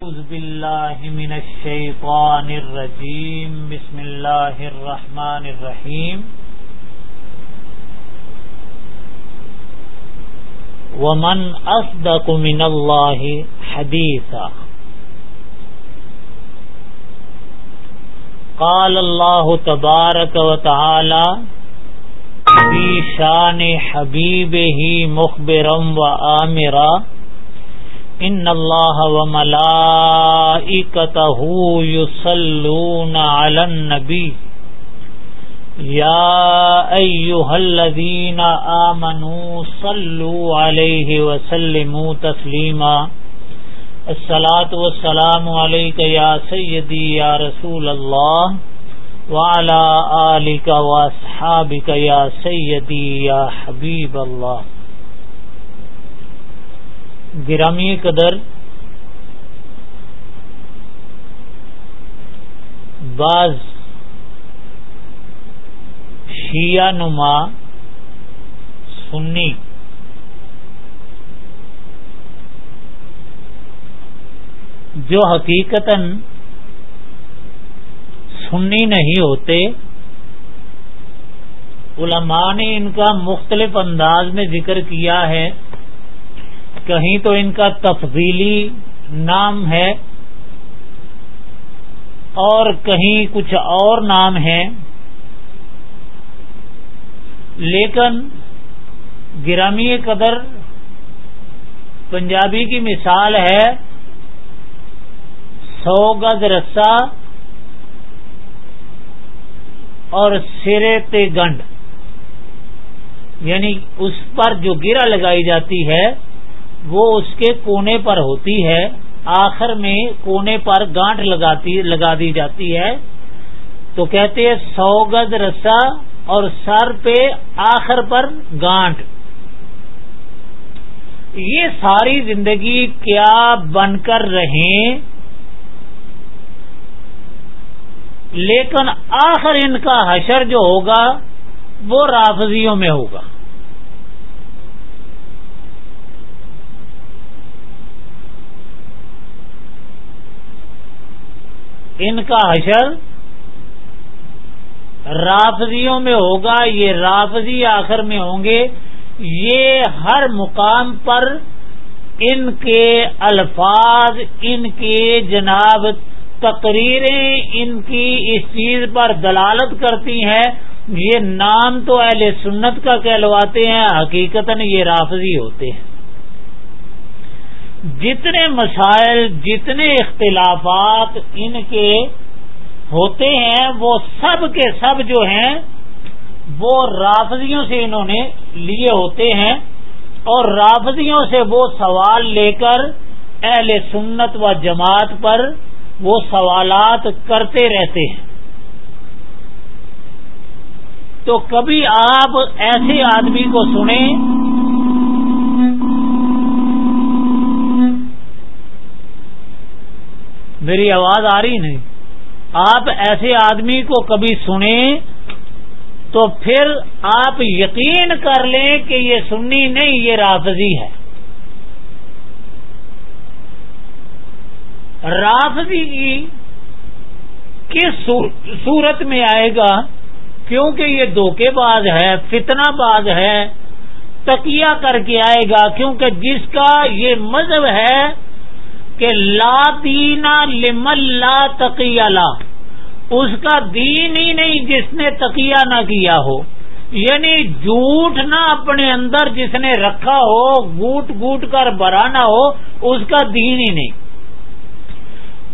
أعوذ بالله من الشيطان الرجيم. بسم الله الرحمن الرحيم. ومن أصدق من الله حديثا. قال الله تبارك وتعالى في شان حبيبه مخبرا وآمرا. ان اللہ و ملائکتہ یصلون علی النبی یا ایہا الذین آمنوا صلوا علیہ وسلموا تسلیما الصلاة والسلام علیکہ یا سیدی یا رسول اللہ وعلا آلک واصحابک یا سیدی یا حبیب اللہ گرامی قدر بعض شیعہ نما سنی جو حقیقتا سنی نہیں ہوتے، علماء نے ان کا مختلف انداز میں ذکر کیا ہے۔ کہیں تو ان کا تفضیلی نام ہے اور کہیں کچھ اور نام ہے لیکن گرامی قدر پنجابی کی مثال ہے سو گز رسا اور سرے تے گنڈ یعنی اس پر جو گرا لگائی جاتی ہے وہ اس کے کونے پر ہوتی ہے، آخر میں کونے پر گانٹ لگاتی، لگا دی جاتی ہے۔ تو کہتے ہیں سو گز رسا اور سر پہ آخر پر گانٹ۔ یہ ساری زندگی کیا بن کر رہیں؟ لیکن آخر ان کا حشر جو ہوگا، وہ رافضیوں میں ہوگا۔ ان کا حشر رافضیوں میں ہوگا، یہ رافضی آخر میں ہوں گے۔ یہ ہر مقام پر ان کے الفاظ، ان کے جناب تقریریں ان کی اس چیز پر دلالت کرتی ہیں۔ یہ نام تو اہل سنت کا کہلواتے ہیں حقیقت یہ رافضی ہوتے ہیں۔ جتنے مسائل، جتنے اختلافات ان کے ہوتے ہیں، وہ سب کے سب جو ہیں، وہ رافضیوں سے انہوں نے لیے ہوتے ہیں اور رافضیوں سے وہ سوال لے کر اہل سنت و جماعت پر وہ سوالات کرتے رہتے ہیں۔ تو کبھی آپ ایسے آدمی کو سنیں میری آواز آ رہی نہیں۔ آپ ایسے آدمی کو کبھی سنیں تو پھر آپ یقین کر لیں کہ یہ سنی نہیں، یہ رافضی ہے۔ رافضی کی کس صورت میں آئے گا؟ کیونکہ یہ دھوکے باز ہے، فتنہ باز ہے تکیا کر کے آئے گا، کیونکہ جس کا یہ مذہب ہے کہ لا دینا لمن لا تقیہ لا۔ اس کا دین ہی نہیں جس نے تقیہ نہ کیا ہو۔ یعنی جھوٹ نہ اپنے اندر جس نے رکھا ہو، گوٹ گوٹ کر برانا ہو، اس کا دین ہی نہیں۔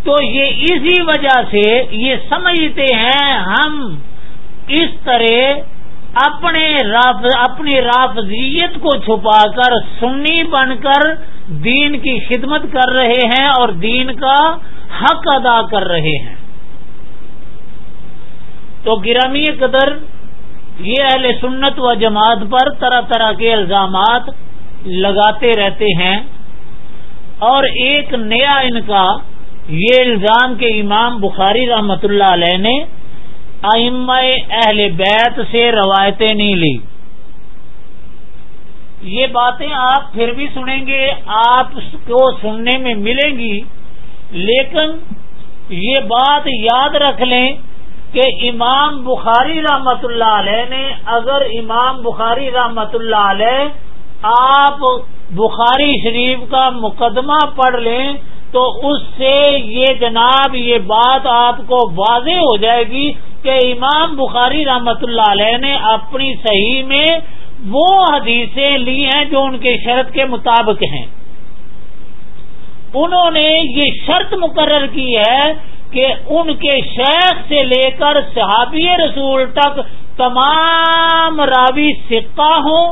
تو یہ اسی وجہ سے یہ سمجھتے ہیں ہم اس طرح اپنے اپنی رافضیت کو چھپا کر سنی بن کر دین کی خدمت کر رہے ہیں اور دین کا حق ادا کر رہے ہیں۔ تو گرامی قدر یہ اہل سنت و جماعت پر طرح طرح کے الزامات لگاتے رہتے ہیں اور ایک نیا ان کا یہ الزام کے امام بخاری رحمت اللہ علیہ نے ائمہ اہل بیت سے روایتیں نہیں لی۔ یہ باتیں آپ پھر بھی سنیں گے، آپ کو سننے میں ملیں گی، لیکن یہ بات یاد رکھ لیں کہ امام بخاری رحمت اللہ علیہ نے اگر امام بخاری رحمت اللہ علیہ آپ بخاری شریف کا مقدمہ پڑھ لیں تو اس سے یہ جناب یہ بات آپ کو واضح ہو جائے گی کہ امام بخاری رحمت اللہ علیہ نے اپنی صحیح میں وہ حدیثیں لی ہیں جو ان کے شرط کے مطابق ہیں۔ انہوں نے یہ شرط مقرر کی ہے کہ ان کے شیخ سے لے کر صحابی رسول تک تمام راوی سکہ ہوں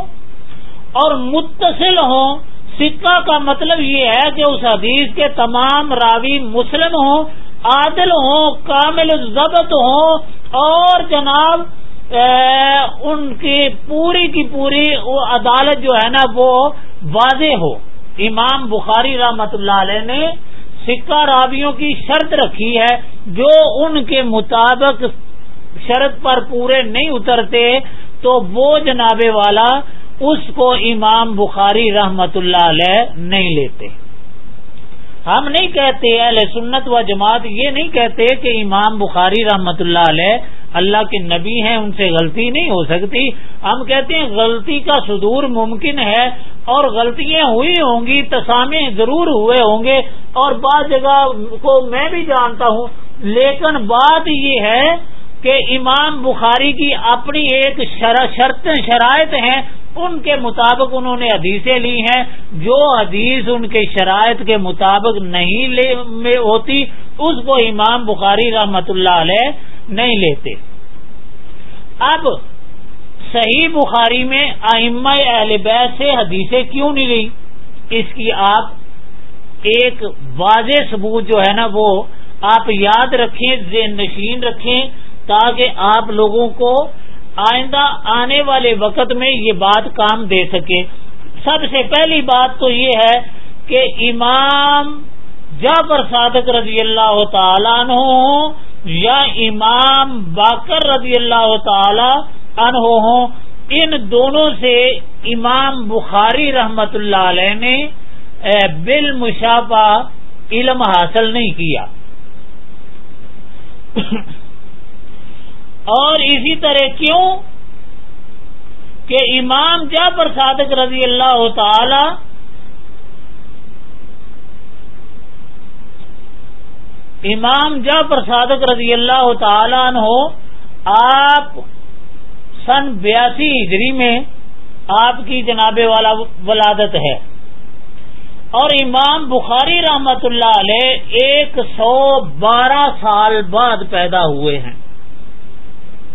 اور متصل ہوں۔ سکہ کا مطلب یہ ہے کہ اس حدیث کے تمام راوی مسلم ہوں، عادل ہوں، کامل ضبط ہوں اور جناب ان کی پوری کی پوری عدالت جو ہے نا وہ واضح ہو۔ امام بخاری رحمت اللہ علیہ نے سکہ راویوں کی شرط رکھی ہے، جو ان کے مطابق شرط پر پورے نہیں اترتے، تو وہ جناب والا اس کو امام بخاری رحمت اللہ علیہ نہیں لیتے۔ ہم نہیں کہتے اہل سنت و جماعت یہ نہیں کہتے کہ امام بخاری رحمت اللہ علیہ اللہ کے نبی ہیں، ان سے غلطی نہیں ہو سکتی۔ ہم کہتے ہیں غلطی کا صدور ممکن ہے اور غلطیاں ہوئی ہوں گی تسامے ضرور ہوئے ہوں گے۔ اور بعض جگہ کو میں بھی جانتا ہوں، لیکن بات یہ ہے کہ امام بخاری کی اپنی ایک شرط شرائط ہیں۔ ان کے مطابق انہوں نے حدیثیں لی ہیں۔ جو حدیث ان کے شرائط کے مطابق نہیں لے ہوتی، اس کو امام بخاری رحمت اللہ علیہ نہیں لیتے۔ اب صحیح بخاری میں آئمہ اہل بیت سے حدیثیں کیوں نہیں لی اس کی آپ ایک واضح ثبوت جو ہے نا وہ آپ یاد رکھیں، ذہن نشین رکھیں تاکہ آپ لوگوں کو آئندہ آنے والے وقت میں یہ بات کام دے سکے۔ سب سے پہلی بات تو یہ ہے کہ امام جعفر صادق رضی اللہ تعالیٰ عنہ یا امام باقر رضی اللہ تعالی عنہ ہوں، ان دونوں سے امام بخاری رحمت اللہ علیہ نے بل مشافہ علم حاصل نہیں کیا۔ اور اسی طرح کیوں؟ کہ امام جعفر صادق رضی اللہ تعالی امام جعفر صادق رضی اللہ تعالیٰ عنہ، آپ سن بیاسی ہجری میں آپ کی جناب والا ولادت ہے۔ اور امام بخاری رحمت اللہ علیہ ایک سو بارہ سال بعد پیدا ہوئے ہیں۔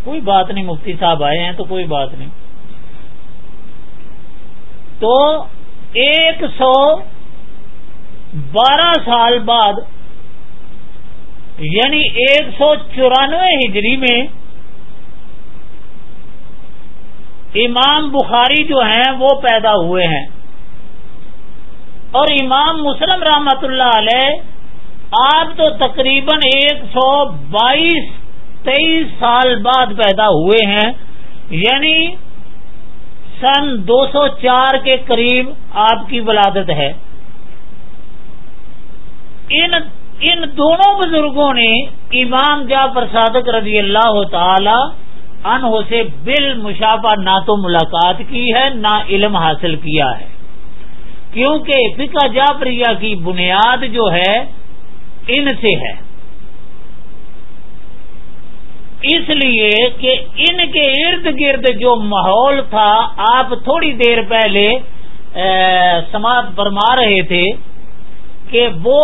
کوئی بات نہیں، مفتی صاحب آئے ہیں تو کوئی بات نہیں۔ تو ایک سو بارہ سال بعد یعنی ایک سو چورانوے ہجری میں امام بخاری جو ہیں وہ پیدا ہوئے ہیں۔ اور امام مسلم رحمت اللہ علیہ آپ تو تقریباً ایک سو بائیس، تیئیس سال بعد پیدا ہوئے ہیں۔ یعنی سن دو سو چار کے قریب آپ کی ولادت ہے۔ ان ان دونوں بزرگوں نے امام جا صادق رضی اللہ تعالی انہوں سے بل مشافہ نہ تو ملاقات کی ہے، نہ علم حاصل کیا ہے۔ کیونکہ فکا جعفریہ کی بنیاد جو ہے، ان سے ہے۔ اس لیے کہ ان کے ارد گرد جو ماحول تھا، آپ تھوڑی دیر پہلے سماعت فرما رہے تھے کہ وہ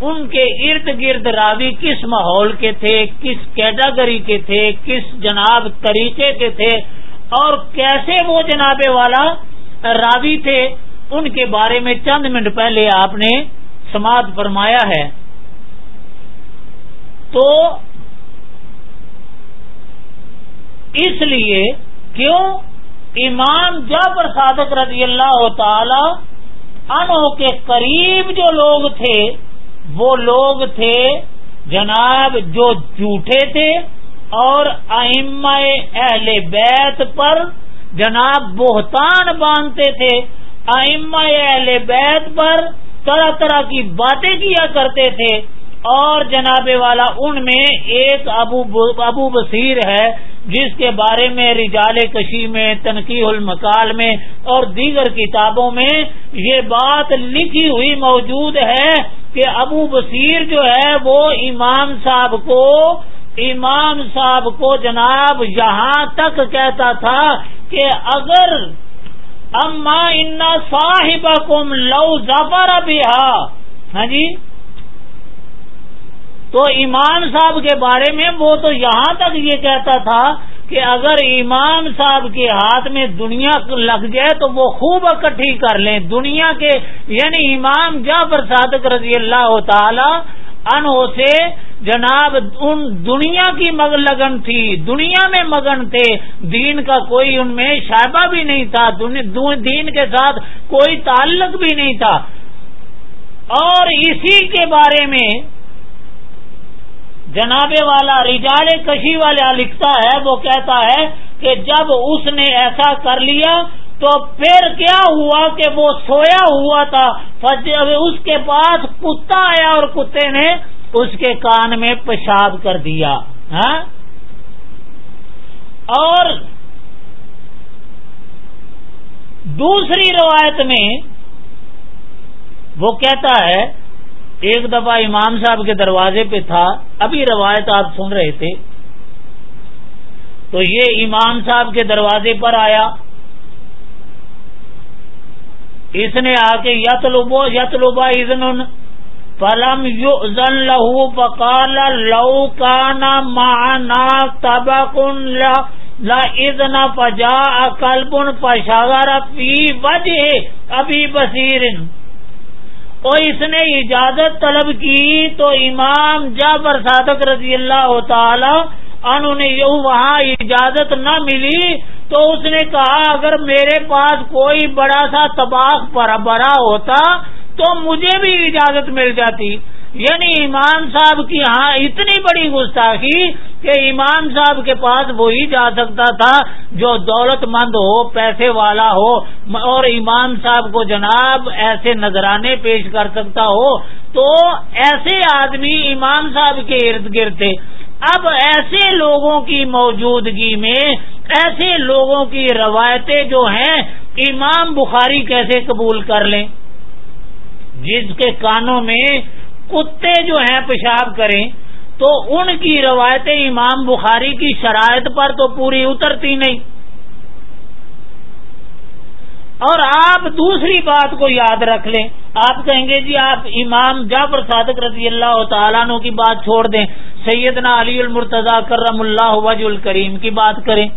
ان کے ارد گرد راوی کس ماحول کے تھے، کس کیٹاگری کے تھے، کس جناب طریقے کے تھے، اور کیسے وہ جناب والا راوی تھے، ان کے بارے میں چند منٹ پہلے آپ نے سماعت فرمایا ہے۔ تو اس لیے کیوں امام جعفر صادق رضی اللہ تعالی انہوں کے قریب جو لوگ تھے وہ لوگ تھے جناب جو جھوٹے تھے اور اہل بیت پر جناب بہتان باندھتے تھے۔ اہل بیت پر طرح طرح کی باتیں کیا کرتے تھے اور جناب والا ان میں ایک ابو ابو بصیر ہے جس کے بارے میں رجال کشی میں تنقی المکال میں اور دیگر کتابوں میں یہ بات لکھی ہوئی موجود ہے۔ کہ ابو بصیر جو ہے وہ امام صاحب کو امام صاحب کو جناب یہاں تک کہتا تھا کہ اگر اما ان صاحب کم لو ظفر ہاں جی؟ تو امام صاحب کے بارے میں وہ تو یہاں تک یہ کہتا تھا کہ اگر امام صاحب کے ہاتھ میں دنیا لگ جائے تو وہ خوب اکٹھی کر لیں۔ دنیا کے یعنی امام جعفر صادق رضی اللہ تعالی ان سے جناب ان دنیا کی مگ لگن تھی، دنیا میں مگن تھے۔ دین کا کوئی ان میں شائبہ بھی نہیں تھا دین کے ساتھ کوئی تعلق بھی نہیں تھا۔ اور اسی کے بارے میں جناب والا رجال کشی والا لکھتا ہے، وہ کہتا ہے کہ جب اس نے ایسا کر لیا تو پھر کیا ہوا کہ وہ سویا ہوا تھا؟ اس کے پاس کتا آیا اور کتے نے اس کے کان میں پیشاب کر دیا ہاں؟ اور دوسری روایت میں وہ کہتا ہے ایک دفعہ امام صاحب کے دروازے پہ تھا، ابھی روایت آپ سن رہے تھے۔ تو یہ امام صاحب کے دروازے پر آیا۔ اس نے آ کے یت لوبو یت لوبا ازن پلم یو زن لہو لو کانا مانا تب کن لا پجا کلبن پشاگر پی وجہ ابھی بصیر۔ اور اس نے اجازت طلب کی تو امام جعفر صادق رضی اللہ تعالی انہوں نے وہاں اجازت نہ ملی تو اس نے کہا، اگر میرے پاس کوئی بڑا سا تباہ پر بڑا ہوتا تو مجھے بھی اجازت مل جاتی۔ یعنی امام صاحب کی ہاں اتنی بڑی گستاخی کہ امام صاحب کے پاس وہی جا سکتا تھا جو دولت مند ہو، پیسے والا ہو، اور امام صاحب کو جناب ایسے نذرانے پیش کر سکتا ہو۔ تو ایسے آدمی امام صاحب کے ارد گرد تھے۔ اب ایسے لوگوں کی موجودگی میں، ایسے لوگوں کی روایتیں جو ہیں، امام بخاری کیسے قبول کر لیں؟ جس کے کانوں میں کتے جو ہیں، پیشاب کریں۔ تو ان کی روایتیں امام بخاری کی شرائط پر تو پوری اترتی نہیں۔ اور آپ دوسری بات کو یاد رکھ لیں۔ آپ کہیں گے جی آپ امام جعفر صادق رضی اللہ تعالیٰ عنہ کی بات چھوڑ دیں۔ سیدنا علی المرتضی کرم اللہ وج الکریم کی بات کریں۔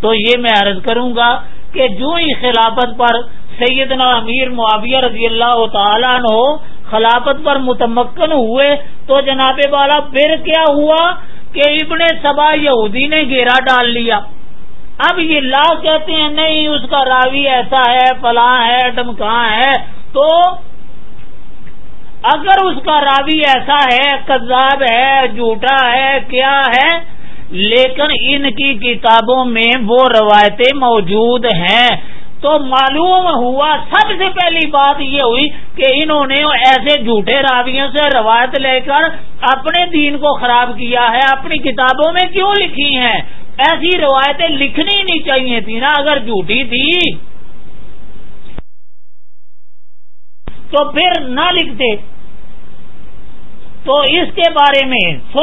تو یہ میں عرض کروں گا کہ جو ہی خلافت پر سیدنا امیر معاویہ رضی اللہ تعالیٰ عنہ خلافت پر متمکن ہوئے تو جناب والا پھر کیا ہوا کہ ابن سبا یہودی نے گھیرا ڈال لیا۔ اب یہ لا کہتے ہیں، نہیں، اس کا راوی ایسا ہے، فلاں ہے ڈمکاں ہے؟ تو اگر اس کا راوی ایسا ہے، کذاب ہے، جھوٹا ہے، کیا ہے؟ لیکن ان کی کتابوں میں وہ روایتیں موجود ہیں۔ تو معلوم ہوا سب سے پہلی بات یہ ہوئی کہ انہوں نے ایسے جھوٹے راویوں سے روایت لے کر اپنے دین کو خراب کیا ہے، اپنی کتابوں میں کیوں لکھی ہیں؟ ایسی روایتیں لکھنی نہیں چاہیے تھی نا، اگر جھوٹی تھی۔ تو پھر نہ لکھتے۔ تو اس کے بارے میں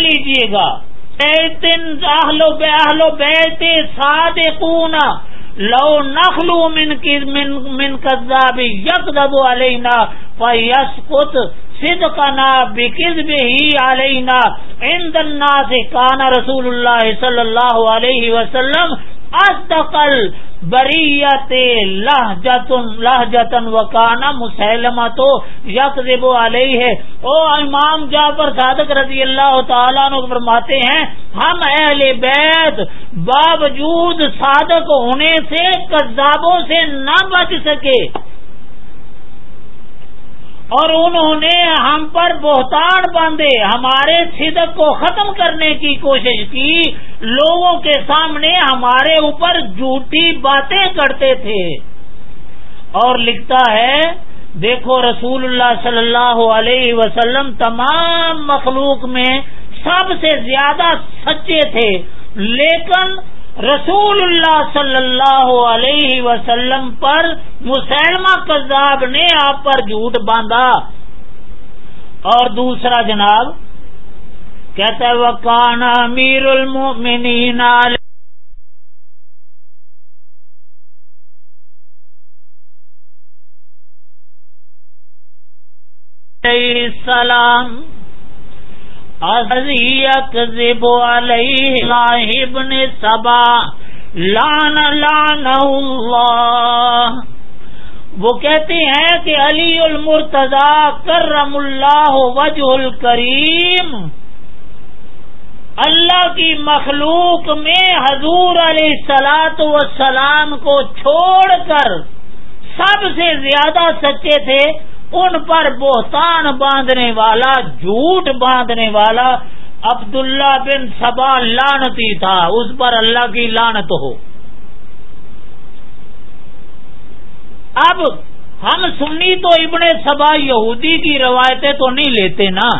لیجیے گا۔ بیتے صادقون۔ لو نخلو من من کذاب یکذب علینا فیسقط صدقنا بکذبه علینا۔ عند الناس کان رسول اللہ صلی اللہ علیہ وسلم اتقل بریت لہجتن وکانا مسلمہ تو یکذب علیہ۔ او امام جعفر صادق رضی اللہ تعالیٰ عنہ فرماتے ہیں، ہم اہل بیت باوجود صادق ہونے سے، کذابوں سے نہ بچ سکے۔ اور انہوں نے ہم پر بہتان باندھے، ہمارے صدق کو ختم کرنے کی کوشش کی۔ لوگوں کے سامنے ہمارے اوپر جھوٹی باتیں کرتے تھے۔ اور لکھتا ہے، دیکھو رسول اللہ صلی اللہ علیہ وسلم تمام مخلوق میں سب سے زیادہ سچے تھے، لیکن رسول اللہ صلی اللہ علیہ وسلم پر مسلمہ کذاب نے آپ پر جھوٹ باندھا۔ اور دوسرا جناب کہتا ہے کان امیر المؤمنین السلام ابن سبا لان لان اللہ۔ وہ کہتے ہیں کہ علی المرتضی کرم اللہ وجہ الکریم۔ اللہ کی مخلوق میں حضور علیہ سلاط وسلام کو چھوڑ کر سب سے زیادہ سچے تھے۔ ان پر بہتان باندھنے والا، جھوٹ باندھنے والا عبداللہ بن سبا لانتی تھا، اس پر اللہ کی لانت ہو۔ اب ہم سنی تو ابن سبا یہودی کی روایتیں تو نہیں لیتے نا۔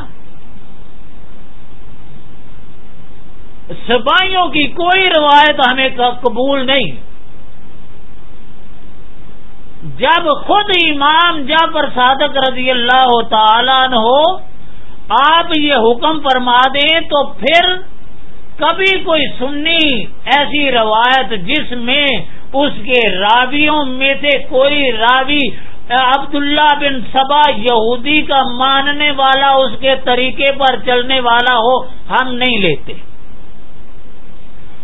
سبائیوں کی کوئی روایت ہمیں قبول نہیں۔ جب خود امام جعفر صادق رضی اللہ تعالیٰ ہو آپ یہ حکم فرما دیں تو پھر کبھی کوئی سنی ایسی روایت جس میں اس کے راویوں میں سے کوئی راوی عبداللہ بن سبا یہودی کا ماننے والا اس کے طریقے پر چلنے والا ہو ہم نہیں لیتے۔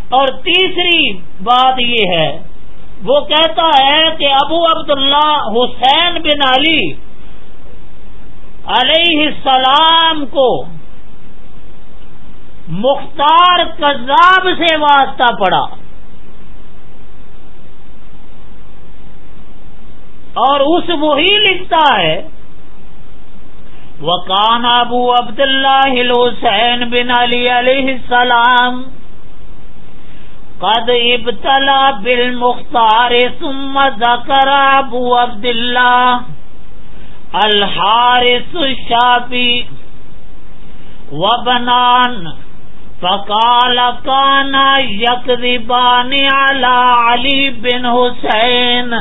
اور تیسری بات یہ ہے وہ کہتا ہے کہ ابو عبداللہ حسین بن علی علیہ السلام کو مختار کذاب سے واسطہ پڑا اور اس وہی لکھتا ہے وکان ابو عبد اللہ حسین بن علی علیہ السلام قد ابتلا بالمختار ثم ذکر ابو عبداللہ الحارث الشافی وبنان فقال کانا یکذبان علی علی بن حسین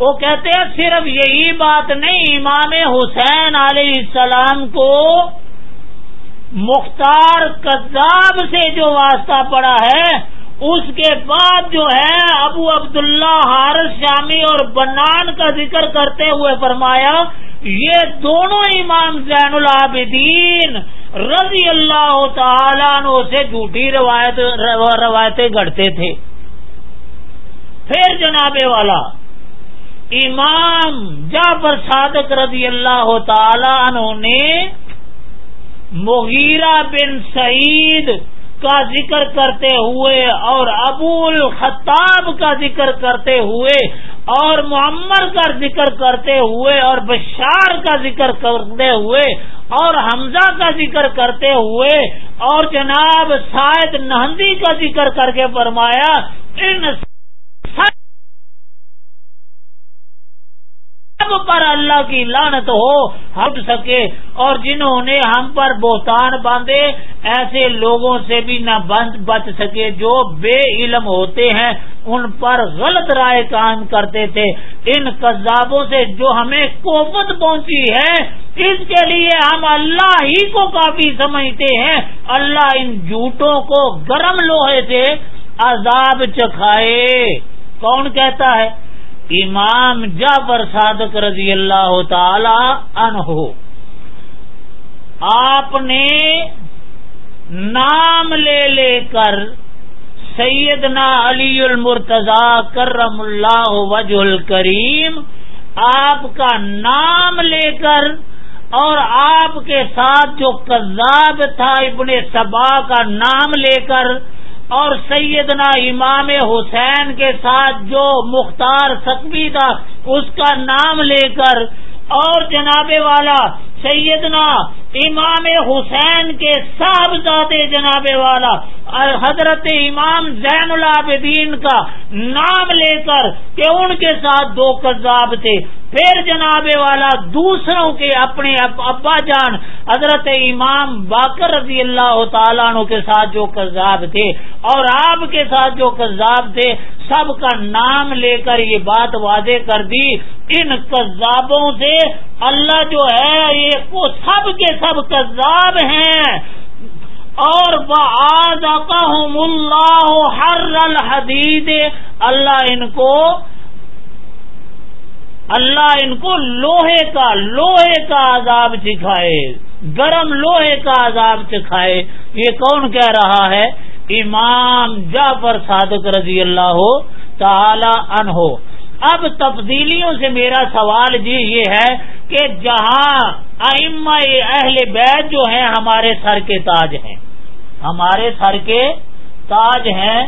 وہ کہتے ہیں صرف یہی بات نہیں، امام حسین علیہ السلام کو مختار کذاب سے جو واسطہ پڑا ہے، اس کے بعد جو ہے، ابو عبداللہ حارث شامی اور بنان کا ذکر کرتے ہوئے فرمایا، یہ دونوں امام زین العابدین رضی اللہ تعالیٰ عنہ سے جھوٹی روایت، روایتیں گڑتے تھے۔ پھر جناب والا، امام جعفر صادق رضی اللہ تعالیٰ عنہ نے مغیرہ بن سعید کا ذکر کرتے ہوئے اور ابو الخطاب کا ذکر کرتے ہوئے اور محمد کا ذکر کرتے ہوئے اور بشار کا ذکر کرتے ہوئے اور حمزہ کا ذکر کرتے ہوئے اور جناب سائد نہندی کا ذکر کر کے فرمایا، ان سب پر اللہ کی لانت ہو، ہٹ سکے۔ اور جنہوں نے ہم پر بہتان باندھے، ایسے لوگوں سے بھی نہ بچ سکے جو بے علم ہوتے ہیں۔ ان پر غلط رائے قائم کرتے تھے۔ ان قذابوں سے جو ہمیں قوت پہنچی ہے، اس کے لیے ہم اللہ ہی کو کافی سمجھتے ہیں۔ اللہ ان جھوٹوں کو گرم لوہے سے عذاب چکھائے۔ کون کہتا ہے؟ امام جعفر صادق رضی اللہ تعالی عنہ۔ آپ نے نام لے لے کر سیدنا علی المرتضی کرم اللہ وجہ الکریم آپ کا نام لے کر اور آپ کے ساتھ جو کذاب تھا ابن سبا کا نام لے کر اور سیدنا امام حسین کے ساتھ جو مختار سکوی تھا، اس کا نام لے کر اور جناب والا سیدنا امام حسین کے صاحب جناب والا حضرت امام زین العابدین کا نام لے کر کہ ان کے ساتھ دو کذاب تھے۔ پھر جناب والا دوسروں کے اپنے ابا جان، حضرت امام باقر رضی اللہ تعالیٰ عنہ کے ساتھ جو کذاب تھے، اور آپ کے ساتھ جو کذاب تھے، سب کا نام لے کر یہ بات واضح کر دی۔ ان کذابوں سے اللہ جو ہے، یہ وہ سب کے سب کذاب ہیں۔ اور اللہ ہر الحدید اللہ ان کو، اللہ ان کو لوہے کا لوہے کا عذاب سکھائے۔ گرم لوہے کا عذاب سکھائے۔ یہ کون کہہ رہا ہے؟ امام جعفر صادق رضی اللہ ہو تعالی ان ہو اب تبدیلیوں سے میرا سوال جی یہ ہے کہ جہاں ائمہ اہل بیت جو ہیں ہمارے سر کے تاج ہیں، ہمارے سر کے تاج ہیں،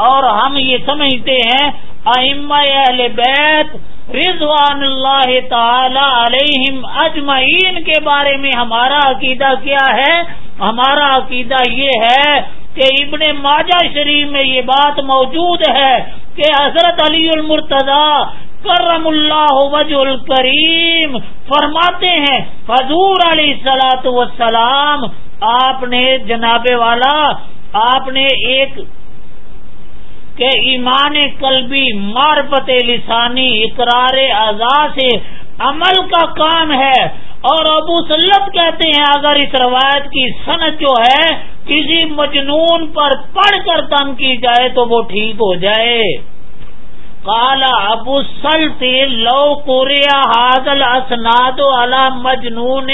اور ہم یہ سمجھتے ہیں ائمہ اہل بیت رضوان اللہ تعالی علیہم اجمعین کے بارے میں ہمارا عقیدہ کیا ہے؟ ہمارا عقیدہ یہ ہے کہ ابن ماجہ شریف میں یہ بات موجود ہے کہ حضرت علی المرتضی کرم اللہ وجہ الکریم فرماتے ہیں، حضور علیہ سلاۃ وسلام آپ نے جناب والا، آپ نے ایک کہ ایمان قلبی مارفت لسانی، اقرار اعضا سے عمل کا کام ہے۔ اور ابو سلط کہتے ہیں، اگر اس روایت کی صنعت جو ہے کسی مجنون پر پڑھ کر تنگ کی جائے تو وہ ٹھیک ہو جائے۔ کالا ابو سلط لو کوریا حاضل اسناد والا مجنون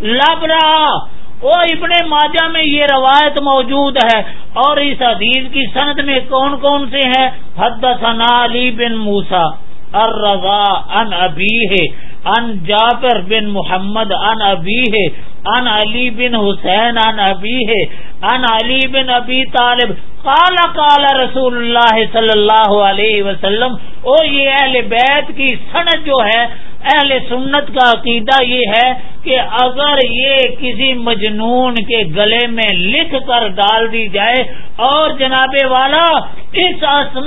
لبرا۔ وہ ابن ماجہ میں یہ روایت موجود ہے۔ اور اس حدیث کی سند میں کون کون سے ہیں؟ حد علی بن موسا الرضا ان ابی ہے ان جابر بن محمد ان ابی ہے ان علی بن حسین ان ابی ہے ان علی بن ابی طالب کالا کالا رسول اللہ صلی اللہ علیہ وسلم، او یہ اہل بیت کی سند جو ہے، اہل سنت کا عقیدہ یہ ہے کہ اگر یہ کسی مجنون کے گلے میں لکھ کر ڈال دی جائے اور جناب والا اس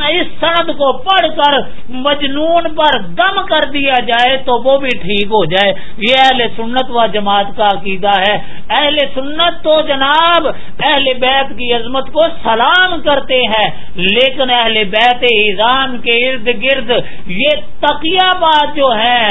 اس سند کو پڑھ کر مجنون پر دم کر دیا جائے تو وہ بھی ٹھیک ہو جائے۔ یہ اہل سنت و جماعت کا عقیدہ ہے۔ اہل سنت تو جناب اہل بیت کی عظمت کو سلام کرتے ہیں، لیکن اہل بیت ایزان کے ارد گرد یہ تقیہ بات جو ہے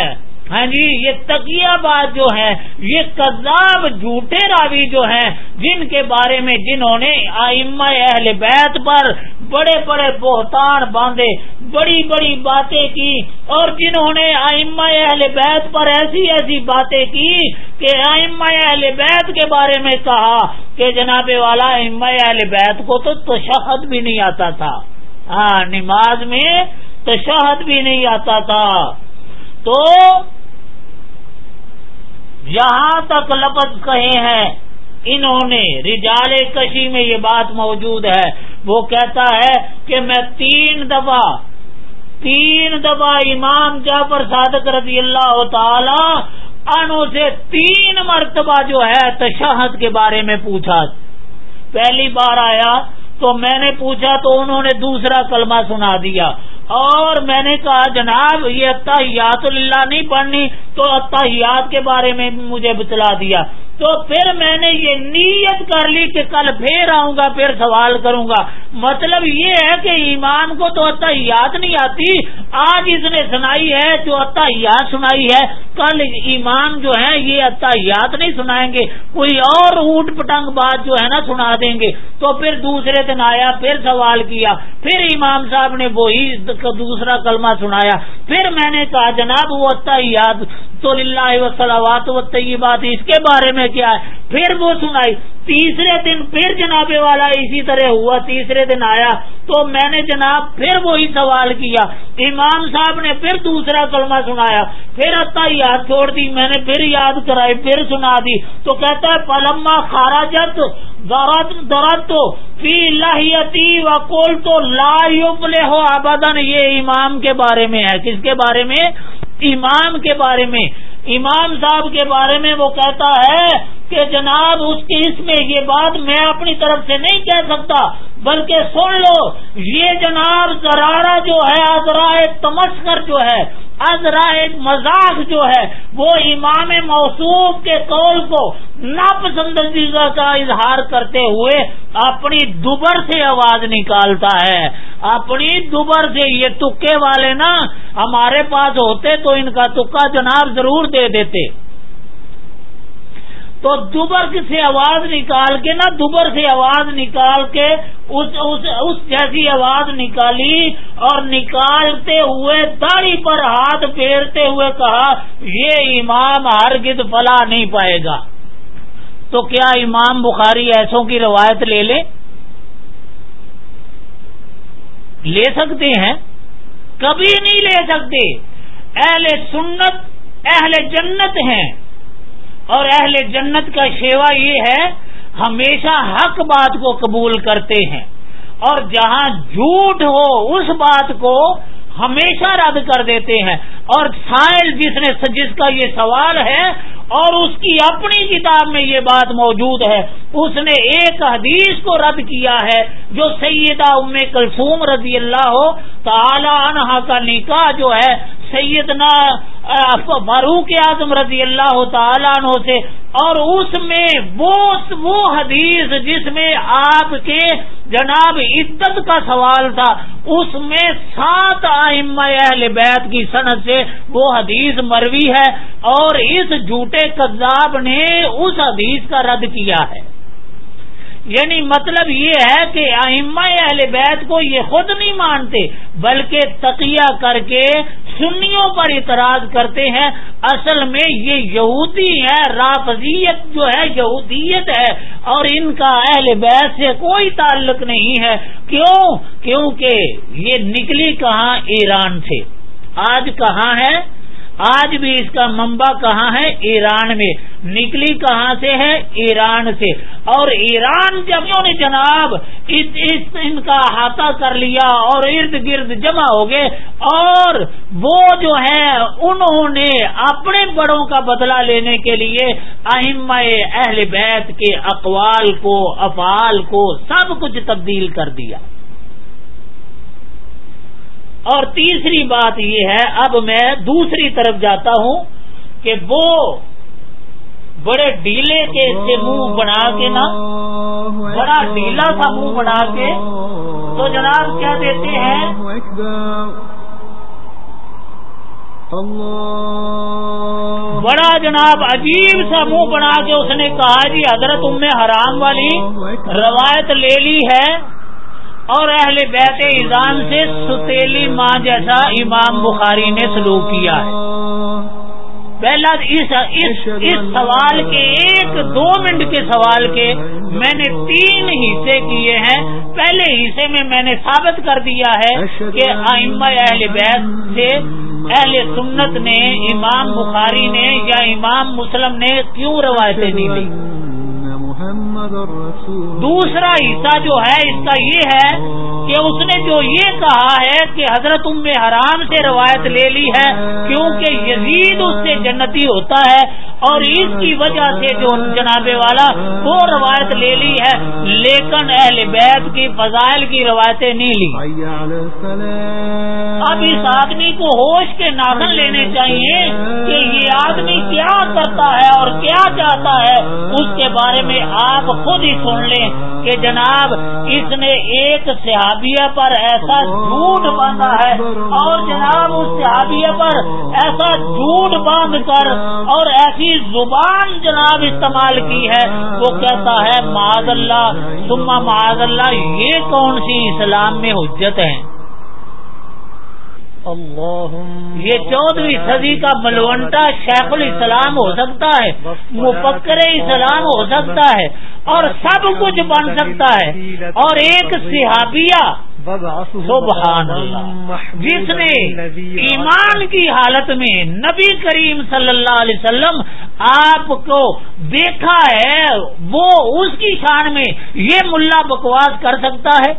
ہاں جی یہ تقیہ بات جو ہے، یہ کذاب جھوٹے راوی جو ہیں، جن کے بارے میں جنہوں نے آئمہ اہل بیت پر بڑے بڑے بہتان باندھے، بڑی بڑی باتیں کی، اور جنہوں نے آئمہ اہل بیت پر ایسی ایسی باتیں کی کہ آئمہ اہل بیت کے بارے میں کہا کہ جناب والا آئمہ اہل بیت کو تو تشہد بھی نہیں آتا تھا۔ ہاں نماز میں تشہد بھی نہیں آتا تھا۔ تو جہاں تک لفظ کہے ہیں، انہوں نے رجال کشی میں یہ بات موجود ہے۔ وہ کہتا ہے کہ میں تین دفعہ تین دفعہ امام جعفر صادق رضی اللہ تعالی انو سے تین مرتبہ جو ہے تشہد کے بارے میں پوچھا۔ پہلی بار آیا تو میں نے پوچھا تو انہوں نے دوسرا کلمہ سنا دیا۔ اور میں نے کہا، جناب، یہ اتحیات اللہ نہیں پڑھنی، تو اتحیات کے بارے میں مجھے بتلا دیا۔ تو پھر میں نے یہ نیت کر لی کہ کل پھر آؤں گا، پھر سوال کروں گا۔ مطلب یہ ہے کہ ایمان کو تو اتحیات نہیں آتی۔ آج اس نے سنائی ہے، جو اتحیات سنائی ہے، کل ایمان جو ہے، یہ اتحیات نہیں سنائیں گے۔ کوئی اور اونٹ پٹنگ بات جو ہے نا، سنا دیں گے۔ تو پھر دوسرے دن آیا، پھر سوال کیا۔ پھر امام صاحب نے وہی دوسرا کلمہ سنایا۔ پھر میں نے کہا، جناب، وہ اتحیات تو اللہ وسلوات و طیبات، اس کے بارے میں کیا ہے؟ پھر وہ سنائی۔ تیسرے دن پھر جناب والا اسی طرح ہوا، تیسرے دن آیا۔ تو میں نے جناب پھر وہی سوال کیا۔ امام صاحب نے پھر دوسرا کلمہ سنایا۔ پھر اتا یاد چھوڑ دی، میں نے پھر یاد کرائی، پھر سنا دی۔ تو کہتا ہے پلما خارا جت درد تو فی لاہیتی و کول تو لا یبلے ہو آبادن یہ امام کے بارے میں ہے؟ کس کے بارے میں؟ امام کے بارے میں۔ امام صاحب کے بارے میں وہ کہتا ہے کہ جناب اس کی اس میں یہ بات میں اپنی طرف سے نہیں کہہ سکتا، بلکہ سن لو، یہ جناب زرارہ جو ہے ازرائے تمسکر جو ہے ایک مذاق جو ہے، وہ امام موصوف کے قول کو ناپسندیدہ کا اظہار کرتے ہوئے اپنی دوبر سے آواز نکالتا ہے۔ اپنی دوبر سے یہ تکے والے نا ہمارے پاس ہوتے تو ان کا تکا جناب ضرور دے دیتے۔ تو دوبر سے آواز نکال کے نا دوبر سے آواز نکال کے اس اس, اس جیسی آواز نکالی اور نکالتے ہوئے داڑھی پر ہاتھ پھیرتے ہوئے کہا یہ امام ہرگز فلا نہیں پائے گا۔ تو کیا امام بخاری ایسوں کی روایت لے لے؟ لے سکتے ہیں؟ کبھی نہیں لے سکتے۔ اہل سنت اہل جنت ہیں۔ اور اہل جنت کا شیوا یہ ہے، ہمیشہ حق بات کو قبول کرتے ہیں۔ اور جہاں جھوٹ ہو، اس بات کو ہمیشہ رد کر دیتے ہیں۔ اور سائل جس نے جس کا یہ سوال ہے، اور اس کی اپنی کتاب میں یہ بات موجود ہے، اس نے ایک حدیث کو رد کیا ہے، جو سیدہ ام کلثوم رضی اللہ ہو تعالی عنہا کا نکاح جو ہے سیدنا فاروق اعظم رضی اللہ تعالیٰ عنہ سے، اور اس میں وہ وہ حدیث جس میں آپ کے جناب عدت کا سوال تھا، اس میں سات آئم اہل بیت کی صنعت سے وہ حدیث مروی ہے، اور اس جھوٹے کذاب نے اس حدیث کا رد کیا ہے۔ یعنی مطلب یہ ہے کہ آئمہ اہل بیت کو یہ خود نہیں مانتے، بلکہ تقیہ کر کے سنیوں پر اعتراض کرتے ہیں۔ اصل میں یہ یہودی ہے، رافضیت جو ہے، یہودیت ہے۔ اور ان کا اہل بیت سے کوئی تعلق نہیں ہے۔ کیوں؟ کیونکہ یہ نکلی کہاں؟ ایران سے۔ آج کہاں ہے؟ آج بھی اس کا منبع کہاں ہے؟ ایران میں۔ نکلی کہاں سے ہے؟ ایران سے۔ اور ایران جب نے جناب اس اس ان کا احاطہ کر لیا اور ارد گرد جمع ہو گئے اور وہ جو ہے انہوں نے اپنے بڑوں کا بدلہ لینے کے لیے اہم اہل بیت کے اقوال کو، افعال کو سب کچھ تبدیل کر دیا۔ اور تیسری بات یہ ہے، اب میں دوسری طرف جاتا ہوں کہ وہ بڑے ڈیلے کے سے منہ بنا کے نا، بڑا ڈیلا سا منہ بنا کے تو جناب کیا دیتے ہیں، بڑا جناب عجیب سا منہ بنا کے اس نے کہا جی حضرت ام حرام والی روایت لے لی ہے۔ اور اہل بیت ایزان سے ستیلی ماں جیسا امام بخاری نے سلوک کیا ہے۔ پہلا اس اس, اس سوال کے ایک دو منٹ کے سوال کے میں نے تین حصے کیے ہیں۔ پہلے حصے میں میں نے ثابت کر دیا ہے کہ آئمہ اہل بیت سے اہل سنت نے امام بخاری نے یا امام مسلم نے کیوں روایتیں نہیں دوسرا حصہ جو ہے اس کا یہ ہے کہ اس نے جو یہ کہا ہے کہ حضرت ام حرام سے روایت لے لی ہے کیونکہ یزید اس سے جنتی ہوتا ہے اور اس کی وجہ سے جو جناب والا وہ روایت لے لی ہے لیکن اہل بیت کی فضائل کی روایتیں نہیں لی۔ اب اس آدمی کو ہوش کے ناخن لینے چاہیے کہ یہ آدمی کیا کرتا ہے اور کیا چاہتا ہے اس کے بارے میں آپ خود ہی سن لیں کہ جناب اس نے ایک صحابیہ پر ایسا جھوٹ باندھا ہے اور جناب اس صحابیہ پر ایسا جھوٹ باندھ کر اور ایسی زبان جناب استعمال کی ہے وہ کہتا ہے معذ اللہ سما معذ اللہ، یہ کون سی اسلام میں حجت ہے یہ چودہویں صدی کا ملونٹا شیخ الاسلام ہو سکتا ہے، مفکر اسلام ہو سکتا ہے، اور سب کچھ بن سکتا ہے۔ اور ایک صحابیہ، سبحان اللہ، جس نے ایمان کی حالت میں نبی کریم صلی اللہ علیہ وسلم آپ کو دیکھا ہے، وہ اس کی شان میں یہ ملا بکواس کر سکتا ہے۔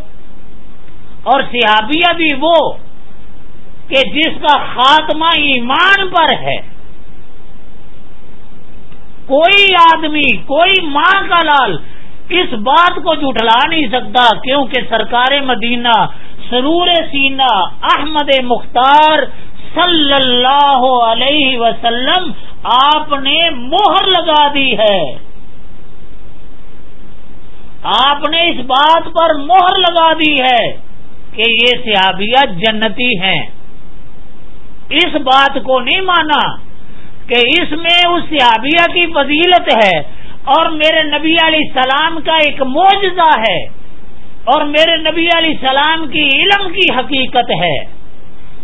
اور صحابیہ بھی وہ کہ جس کا خاتمہ ایمان پر ہے، کوئی آدمی، کوئی ماں کا لال اس بات کو جٹلا نہیں سکتا، کیونکہ سرکار مدینہ، سرور سینا، احمد مختار صلی اللہ علیہ وسلم آپ نے مہر لگا دی ہے۔ آپ نے اس بات پر مہر لگا دی ہے کہ یہ سیابیہ جنتی ہیں۔ اس بات کو نہیں مانا کہ اس میں اس سیابیہ کی فضیلت ہے اور میرے نبی علیہ السلام کا ایک معجزہ ہے اور میرے نبی علیہ السلام کی علم کی حقیقت ہے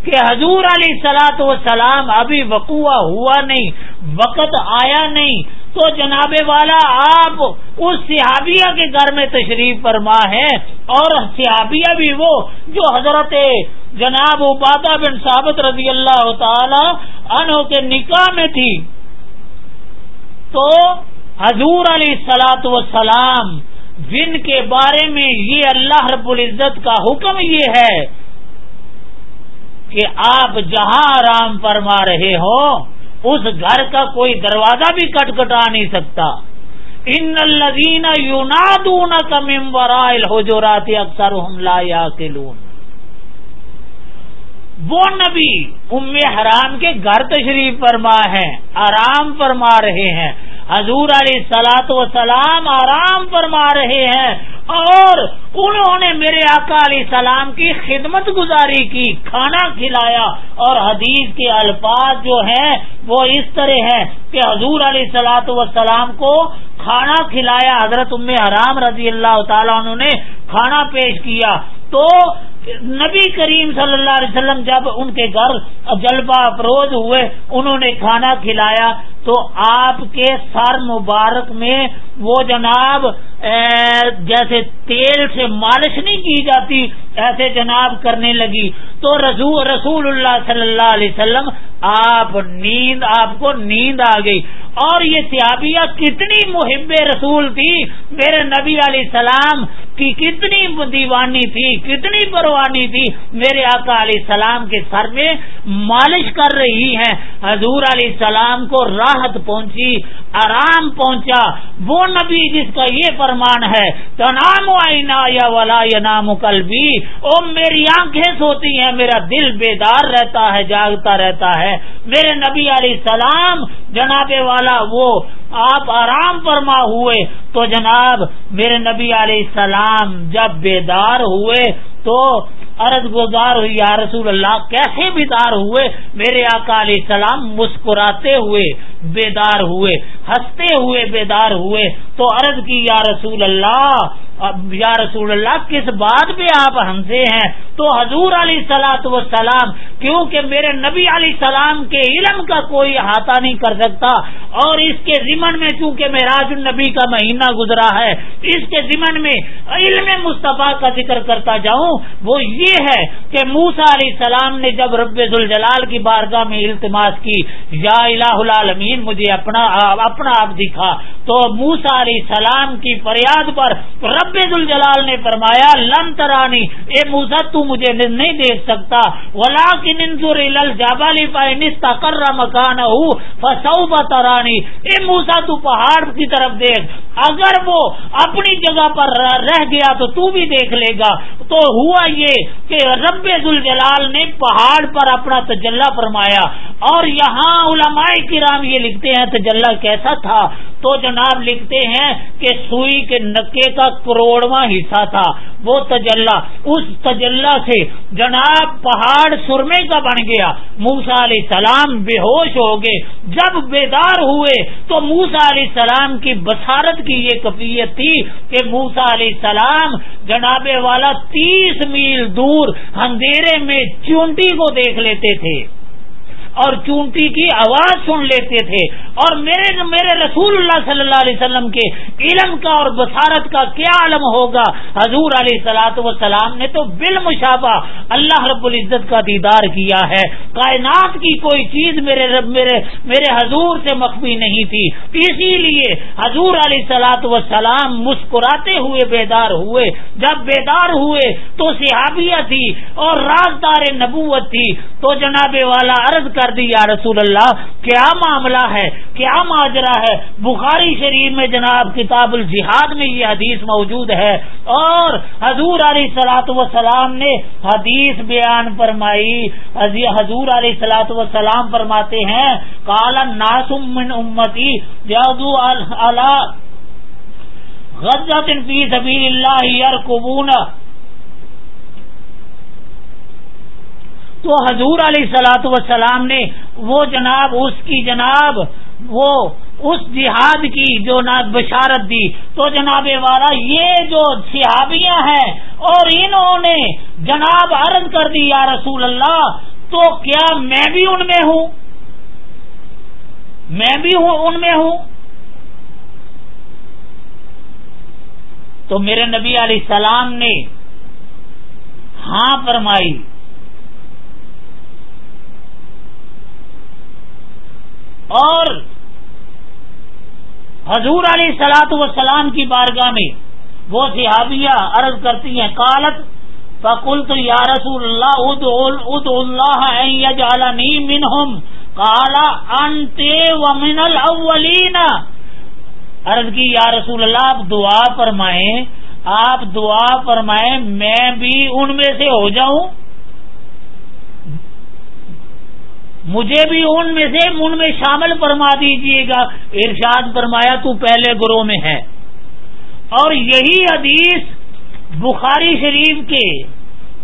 کہ حضور علیہ سلاۃ وسلام ابھی وقوع ہوا نہیں، وقت آیا نہیں۔ تو جناب والا، آپ اس صحابیہ کے گھر میں تشریف فرما ہے اور صحابیہ بھی وہ جو حضرت جناب عبادہ بن ثابت رضی اللہ تعالی عنہ کے نکاح میں تھی۔ تو حضور علیہ سلاۃ وسلام جن کے بارے میں یہ اللہ رب العزت کا حکم یہ ہے کہ آپ جہاں آرام فرما رہے ہو، اس گھر کا کوئی دروازہ بھی کٹ کٹا نہیں سکتا۔ ان الذین یونادون کم ورائل حجرات اکثر ہم لا یاکلون۔ وہ نبی ام حرام کے گھر تشریف فرما ہے، آرام فرما رہے ہیں۔ حضور علیہ سلاۃ و سلام آرام فرما رہے ہیں۔ اور انہوں نے میرے آقا علیہ السلام کی خدمت گزاری کی، کھانا کھلایا۔ اور حدیث کے الفاظ جو ہیں، وہ اس طرح ہیں کہ حضور علیہ سلاۃ وسلام کو کھانا کھلایا۔ حضرت ام حرام رضی اللہ تعالیٰ انہوں نے کھانا پیش کیا۔ تو نبی کریم صلی اللہ علیہ وسلم جب ان کے گھر جلبہ افروز ہوئے، انہوں نے کھانا کھلایا تو آپ کے سر مبارک میں وہ جناب جیسے تیل سے مالش نہیں کی جاتی، ایسے جناب کرنے لگی۔ تو رسول اللہ صلی اللہ علیہ وسلم، آپ نیند، آپ کو نیند آ گئی۔ اور یہ سیابیہ کتنی محب رسول تھی۔ میرے نبی علیہ السلام کی کتنی دیوانی تھی، کتنی پروانی تھی۔ میرے آقا علیہ السلام کے سر میں مالش کر رہی ہیں۔ حضور علیہ السلام کو راحت پہنچی، آرام پہنچا۔ وہ نبی جس کا یہ فرمان ہے تو نام آئینہ یا ولا یا نام کل بھی او میری آنکھیں سوتی ہیں، میرا دل بیدار رہتا ہے، جاگتا رہتا ہے۔ میرے نبی علیہ السلام، جناب والا، وہ آپ آرام فرما ہوئے۔ تو جناب، میرے نبی علیہ السلام جب بیدار ہوئے تو عرض گزار ہوئی، یا رسول اللہ، کیسے بیدار ہوئے؟ میرے آقا علیہ السلام مسکراتے ہوئے بیدار ہوئے، ہنستے ہوئے بیدار ہوئے۔ تو عرض کی، یا رسول اللہ یا رسول اللہ، کس بات پہ آپ ہنسے ہیں؟ تو حضور علیہ سلاۃ وسلام کیونکہ میرے نبی علیہ السلام کے علم کا کوئی احاطہ نہیں کر سکتا، اور اس کے ضمن میں چونکہ میراج النبی کا مہینہ گزرا ہے، اس کے ضمن میں علم مصطفیٰ کا ذکر کرتا جاؤں، وہ یہ ہے کہ موسا علیہ السلام نے جب رب الجلال کی بارگاہ میں التماس کی، یا الہ العالمین، مجھے اپنا اپنا آپ دکھا، تو موسا علیہ السلام کی فریاد پر رب رب الجلال نے فرمایا لم ترانی، اے موسا، تو مجھے نہیں دیکھ سکتا۔ ولا کن جابالی پائے نستا کر رہا مکان ترانی اے موسا، تو پہاڑ کی طرف دیکھ۔ اگر وہ اپنی جگہ پر رہ گیا تو تو بھی دیکھ لے گا۔ تو ہوا یہ کہ رب الجلال نے پہاڑ پر اپنا تجلہ فرمایا۔ اور یہاں علماء کرام یہ لکھتے ہیں، تجلہ کیسا تھا؟ تو جناب لکھتے ہیں کہ سوئی کے نکے کا کروڑواں حصہ تھا۔ وہ تجلہ، اس تجلہ سے جناب پہاڑ سرمے کا بن گیا۔ موسا علیہ السلام بے ہوش ہو گئے۔ جب بیدار ہوئے تو موسا علیہ السلام کی بسارت کی یہ کفیت تھی کہ موسا علیہ السلام جناب والا تیس میل دور اندھیرے میں چونٹی کو دیکھ لیتے تھے۔ اور چونٹی کی آواز سن لیتے تھے اور میرے میرے رسول اللہ صلی اللہ علیہ وسلم کے علم کا اور بسارت کا کیا علم ہوگا؟ حضور علیہ سلاۃ وسلام نے تو بالمشابہ اللہ رب العزت کا دیدار کیا ہے۔ کائنات کی کوئی چیز میرے رب میرے میرے حضور سے مخفی نہیں تھی۔ اسی لیے حضور علیہ سلاۃ وسلام مسکراتے ہوئے بیدار ہوئے۔ جب بیدار ہوئے تو صحابیہ تھی اور رازدار نبوت تھی۔ تو جناب والا عرض کر دی یا رسول اللہ؟ کیا معاملہ ہے؟ کیا ماجرا ہے؟ بخاری شریف میں جناب کتاب الجہاد میں یہ حدیث موجود ہے اور حضور علیہ سلاۃ وسلام نے حدیث بیان فرمائی۔ حضور علیہ سلاۃ وسلام فرماتے ہیں کالا ناسم من امتی جادو غزت فی سبیل اللہ یرکبون تو حضور علیہ سلاۃ وسلام نے وہ جناب، اس کی جناب، وہ اس جہاد کی جو بشارت دی۔ تو جناب والا، یہ جو صحابیاں ہیں اور انہوں نے جناب عرض کر دی، یا رسول اللہ، تو کیا میں بھی ان میں ہوں؟ میں بھی ہوں، ان میں ہوں۔ تو میرے نبی علیہ السلام نے ہاں فرمائی۔ اور حضور علیہ سلاط وسلام کی بارگاہ میں وہ صحابیہ عرض کرتی ہیں کالت فکل تو یا رسول اللہ اد اللہ منہم۔ کالا انتے ومن الاولین۔ عرض کی، یا رسول اللہ، آپ دعا فرمائیں، آپ دعا فرمائیں، میں بھی ان میں سے ہو جاؤں۔ مجھے بھی ان میں سے ان میں شامل فرما دیجیے گا۔ ارشاد فرمایا، تو پہلے گروہ میں ہے۔ اور یہی حدیث بخاری شریف کے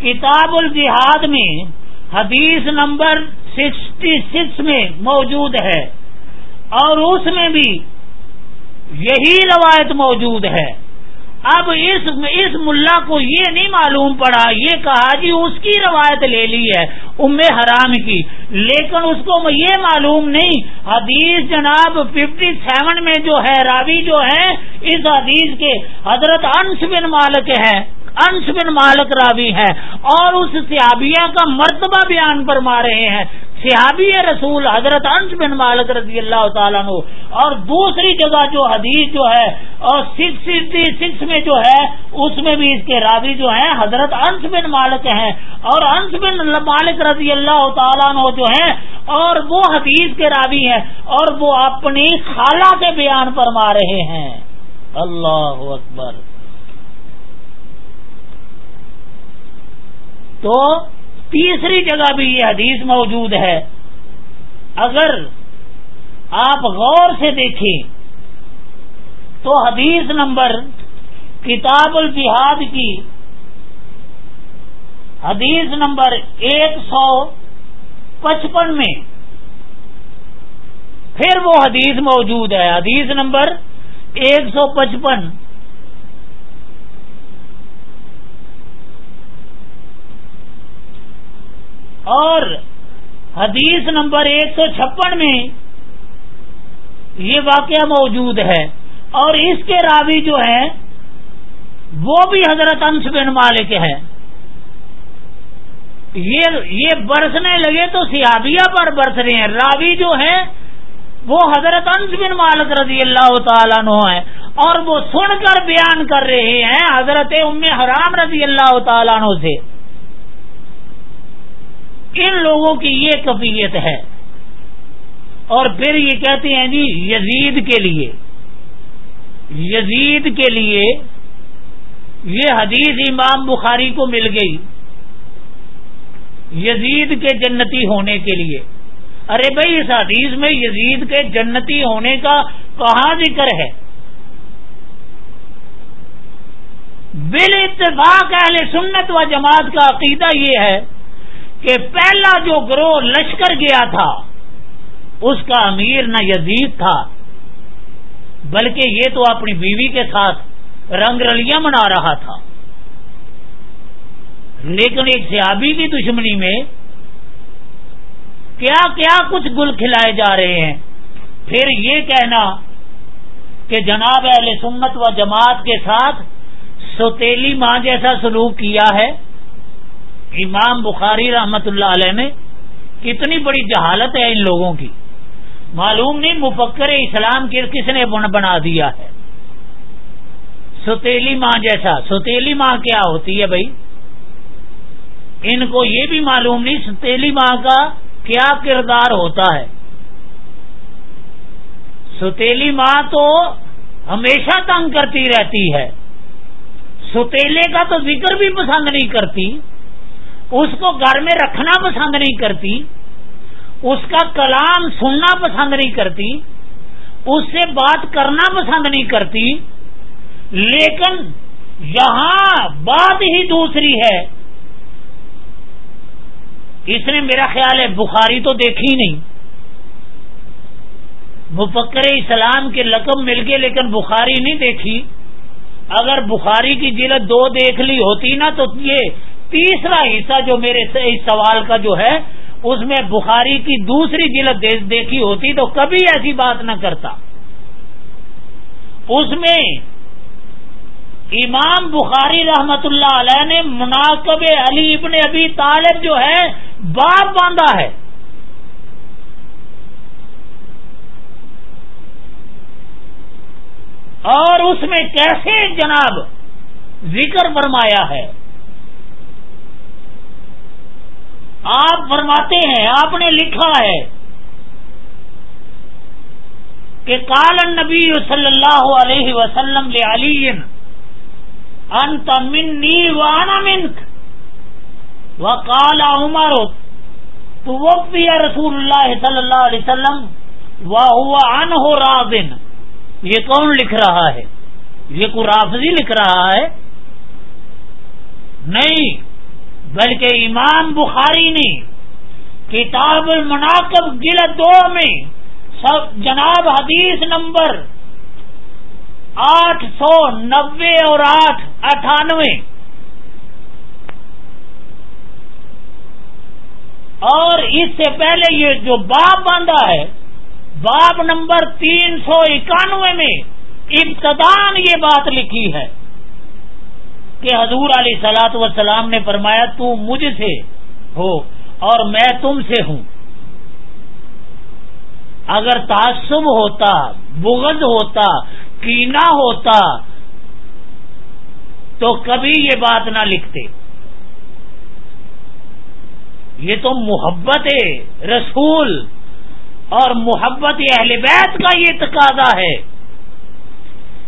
کتاب الجہاد میں حدیث نمبر سکسٹی سکس میں موجود ہے۔ اور اس میں بھی یہی روایت موجود ہے۔ اب اس اس ملا کو یہ نہیں معلوم پڑا، یہ کہا جی اس کی روایت لے لی ہے، ام حرام کی۔ لیکن اس کو یہ معلوم نہیں، حدیث جناب ففٹی سیون میں جو ہے، راوی جو ہے اس حدیث کے حضرت انس بن مالک ہے انس بن مالک راوی ہے اور اس سیابیہ کا مرتبہ بیان فرما رہے ہیں۔ صحابی رسول حضرت انس بن مالک رضی اللہ تعالیٰ نو اور دوسری جگہ جو حدیث جو ہے اور سکس سکس میں جو ہے، اس میں بھی اس کے راوی جو ہیں، حضرت انس بن مالک ہیں اور انس بن مالک رضی اللہ تعالیٰ نو جو ہیں اور وہ حدیث کے راوی ہیں اور وہ اپنی خالہ کے بیان فرما رہے ہیں۔ اللہ اکبر۔ تو تیسری جگہ بھی یہ حدیث موجود ہے۔ اگر آپ غور سے دیکھیں تو حدیث نمبر کتاب الجہاد کی حدیث نمبر ایک سو پچپن میں پھر وہ حدیث موجود ہے۔ حدیث نمبر ایک سو پچپن۔ اور حدیث نمبر ایک سو چھپن میں یہ واقعہ موجود ہے اور اس کے راوی جو ہے وہ بھی حضرت انس بن مالک ہے یہ برسنے لگے تو سیابیہ پر برس رہے ہیں۔ راوی جو ہے وہ حضرت انس بن مالک رضی اللہ تعالیٰ نو ہے اور وہ سن کر بیان کر رہے ہیں حضرت ام حرام رضی اللہ تعالیٰ نو سے۔ ان لوگوں کی یہ کفیت ہے۔ اور پھر یہ کہتے ہیں جی یزید کے لیے۔ یزید کے لیے یہ حدیث امام بخاری کو مل گئی۔ یزید کے جنتی ہونے کے لیے۔ ارے بھائی، اس حدیث میں یزید کے جنتی ہونے کا کہاں ذکر ہے؟ بال اتفاق اہل سنت و جماعت کا عقیدہ یہ ہے کہ پہلا جو گروہ لشکر گیا تھا، اس کا امیر نہ یزید تھا، بلکہ یہ تو اپنی بیوی کے ساتھ رنگ رلیاں منا رہا تھا۔ لیکن ایک سیابی کی دشمنی میں کیا کیا کچھ گل کھلائے جا رہے ہیں۔ پھر یہ کہنا کہ جناب اہل سنت و جماعت کے ساتھ سوتیلی ماں جیسا سلوک کیا ہے۔ امام بخاری رحمت اللہ علیہ نے کتنی بڑی جہالت ہے ان لوگوں کی معلوم نہیں مفکر اسلام کے کس نے بنا دیا ہے ستیلی ماں جیسا ستیلی ماں کیا ہوتی ہے بھائی ان کو یہ بھی معلوم نہیں ستیلی ماں کا کیا کردار ہوتا ہے ستیلی ماں تو ہمیشہ تنگ کرتی رہتی ہے ستیلے کا تو ذکر بھی پسند نہیں کرتی اس کو گھر میں رکھنا پسند نہیں کرتی، اس کا کلام سننا پسند نہیں کرتی، اس سے بات کرنا پسند نہیں کرتی، لیکن یہاں بات ہی دوسری ہے۔ اس نے میرا خیال ہے بخاری تو دیکھی نہیں۔ مفکر اسلام کے لقب مل کے لیکن بخاری نہیں دیکھی۔ اگر بخاری کی جلد دو دیکھ لی ہوتی نا تو یہ تیسرا حصہ جو میرے اس سوال کا جو ہے، اس میں بخاری کی دوسری جلد دیکھی ہوتی تو کبھی ایسی بات نہ کرتا۔ اس میں امام بخاری رحمت اللہ علیہ نے مناقب علی ابن ابی طالب جو ہے، باپ باندھا ہے۔ اور اس میں کیسے جناب ذکر فرمایا ہے؟ آپ فرماتے ہیں، آپ نے لکھا ہے کہ کال نبی صلی اللہ علیہ وسلم علی انت منی وانا منک و عمر، تو رسول اللہ صلی اللہ علیہ وسلم ہوا ان ہو یہ کون لکھ رہا ہے؟ یہ قرافزی لکھ رہا ہے؟ نہیں۔ بلکہ امام بخاری نے کتاب المناقب گل دو میں سب جناب حدیث نمبر آٹھ سو نبے اور آٹھ اٹھانوے اور اس سے پہلے یہ جو باب باندھا ہے، باب نمبر تین سو اکانوے میں ابتدان یہ بات لکھی ہے۔ کہ حضور علی سلاط وسلام نے فرمایا، تو مجھ سے ہو اور میں تم سے ہوں۔ اگر تعصب ہوتا، بغض ہوتا کینا ہوتا، تو کبھی یہ بات نہ لکھتے۔ یہ تو محبت رسول اور محبت اہل بیت کا یہ تقاضا ہے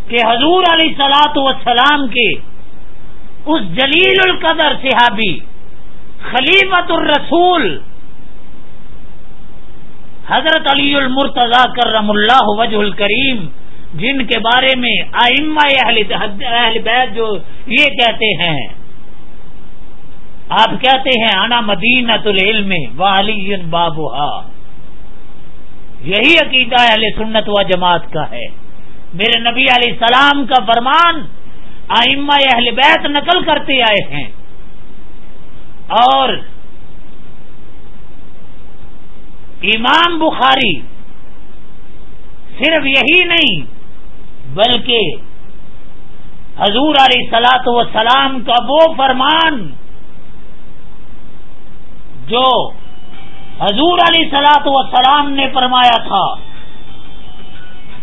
کہ حضور علیہ سلاط وسلام کے اس جلیل القدر صحابی خلیفت الرسول، حضرت علی المرتضی کرم اللہ وجہ الکریم، جن کے بارے میں آئمہ اہل بیت جو یہ کہتے ہیں۔ آپ کہتے ہیں، انا مدینت العلم و علی بابا یہی عقیدہ اہل سنت و جماعت کا ہے۔ میرے نبی علیہ السلام کا فرمان آئمہ اہل بیت نقل کرتے آئے ہیں۔ اور امام بخاری صرف یہی نہیں، بلکہ حضور علیہ سلاط و سلام کا وہ فرمان جو حضور علیہ سلاط و سلام نے فرمایا تھا۔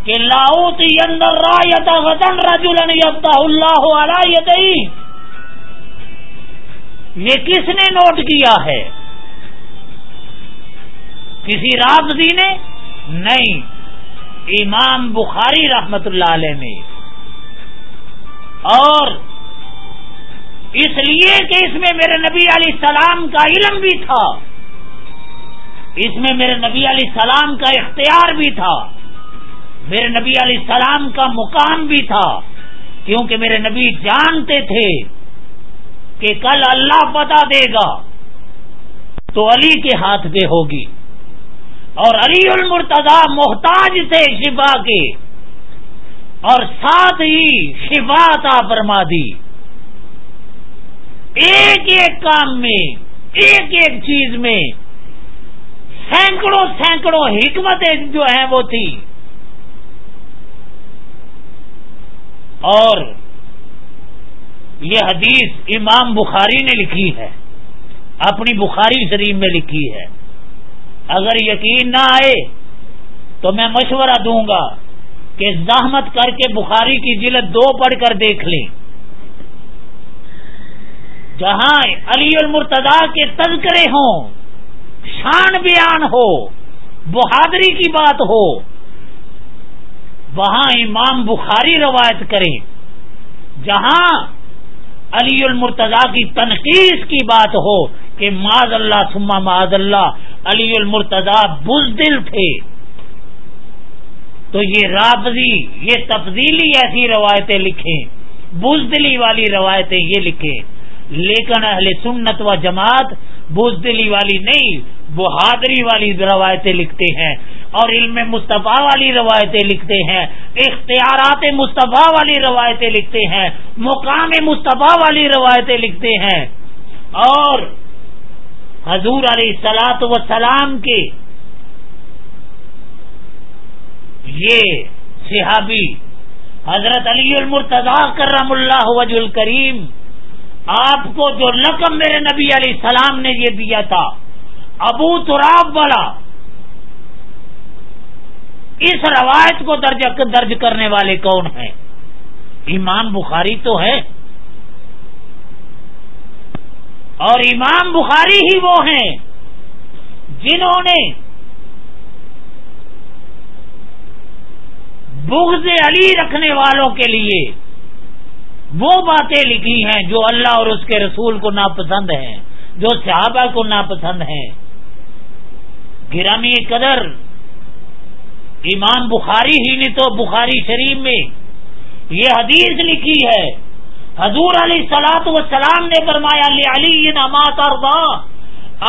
کہ لاؤت اندر رایتا وطن رجولن یبتا اللہ علیہ یہ کس نے نوٹ کیا ہے؟ کسی رابطی نے؟ نہیں۔ امام بخاری رحمت اللہ علیہ نے۔ اور اس لیے کہ اس میں میرے نبی علیہ السلام کا علم بھی تھا۔ اس میں میرے نبی علیہ السلام کا اختیار بھی تھا۔ میرے نبی علیہ السلام کا مقام بھی تھا، کیونکہ میرے نبی جانتے تھے کہ کل اللہ بتا دے گا تو علی کے ہاتھ پہ ہوگی۔ اور علی المرتضا محتاج تھے شفا کے، اور ساتھ ہی شفا تا فرما دی۔ ایک ایک کام میں، ایک ایک چیز میں سینکڑوں سینکڑوں حکمتیں جو ہیں وہ تھی اور یہ حدیث امام بخاری نے لکھی ہے، اپنی بخاری شریف میں لکھی ہے۔ اگر یقین نہ آئے تو میں مشورہ دوں گا کہ زحمت کر کے بخاری کی جلد دو پڑھ کر دیکھ لیں۔ جہاں علی المرتدا کے تذکرے ہوں، شان بیان ہو، بہادری کی بات ہو وہاں امام بخاری روایت کریں جہاں علی المرتضی کی تنقید کی بات ہو کہ معذ اللہ سما معذ اللہ، علی المرتضی بزدل تھے۔ تو یہ رابضی، یہ تفضیلی ایسی روایتیں لکھیں، بزدلی والی روایتیں یہ لکھیں۔ لیکن اہل سنت و جماعت بزدلی والی نہیں بہادری والی روایتیں لکھتے ہیں اور علم مصطفیٰ والی روایتیں لکھتے ہیں، اختیارات مصطفیٰ والی روایتیں لکھتے ہیں، مقام مصطفیٰ والی روایتیں لکھتے ہیں۔ اور حضور علیہ سلاط و سلام کے یہ صحابی حضرت علی المرتضا کرم اللہ وج الکریم آپ کو جو لقب میرے نبی علیہ السلام نے یہ دیا تھا، ابو تراب والا، اس روایت کو درج درج کرنے والے کون ہیں؟ امام بخاری تو ہے۔ اور امام بخاری ہی وہ ہیں جنہوں نے بغض علی رکھنے والوں کے لیے وہ باتیں لکھی ہیں جو اللہ اور اس کے رسول کو ناپسند ہیں، جو صحابہ کو ناپسند ہیں۔ گرامی قدر، امام بخاری ہی نے تو بخاری شریف میں یہ حدیث لکھی ہے۔ حضور علی سلاط و سلام نے فرمایا علی نمات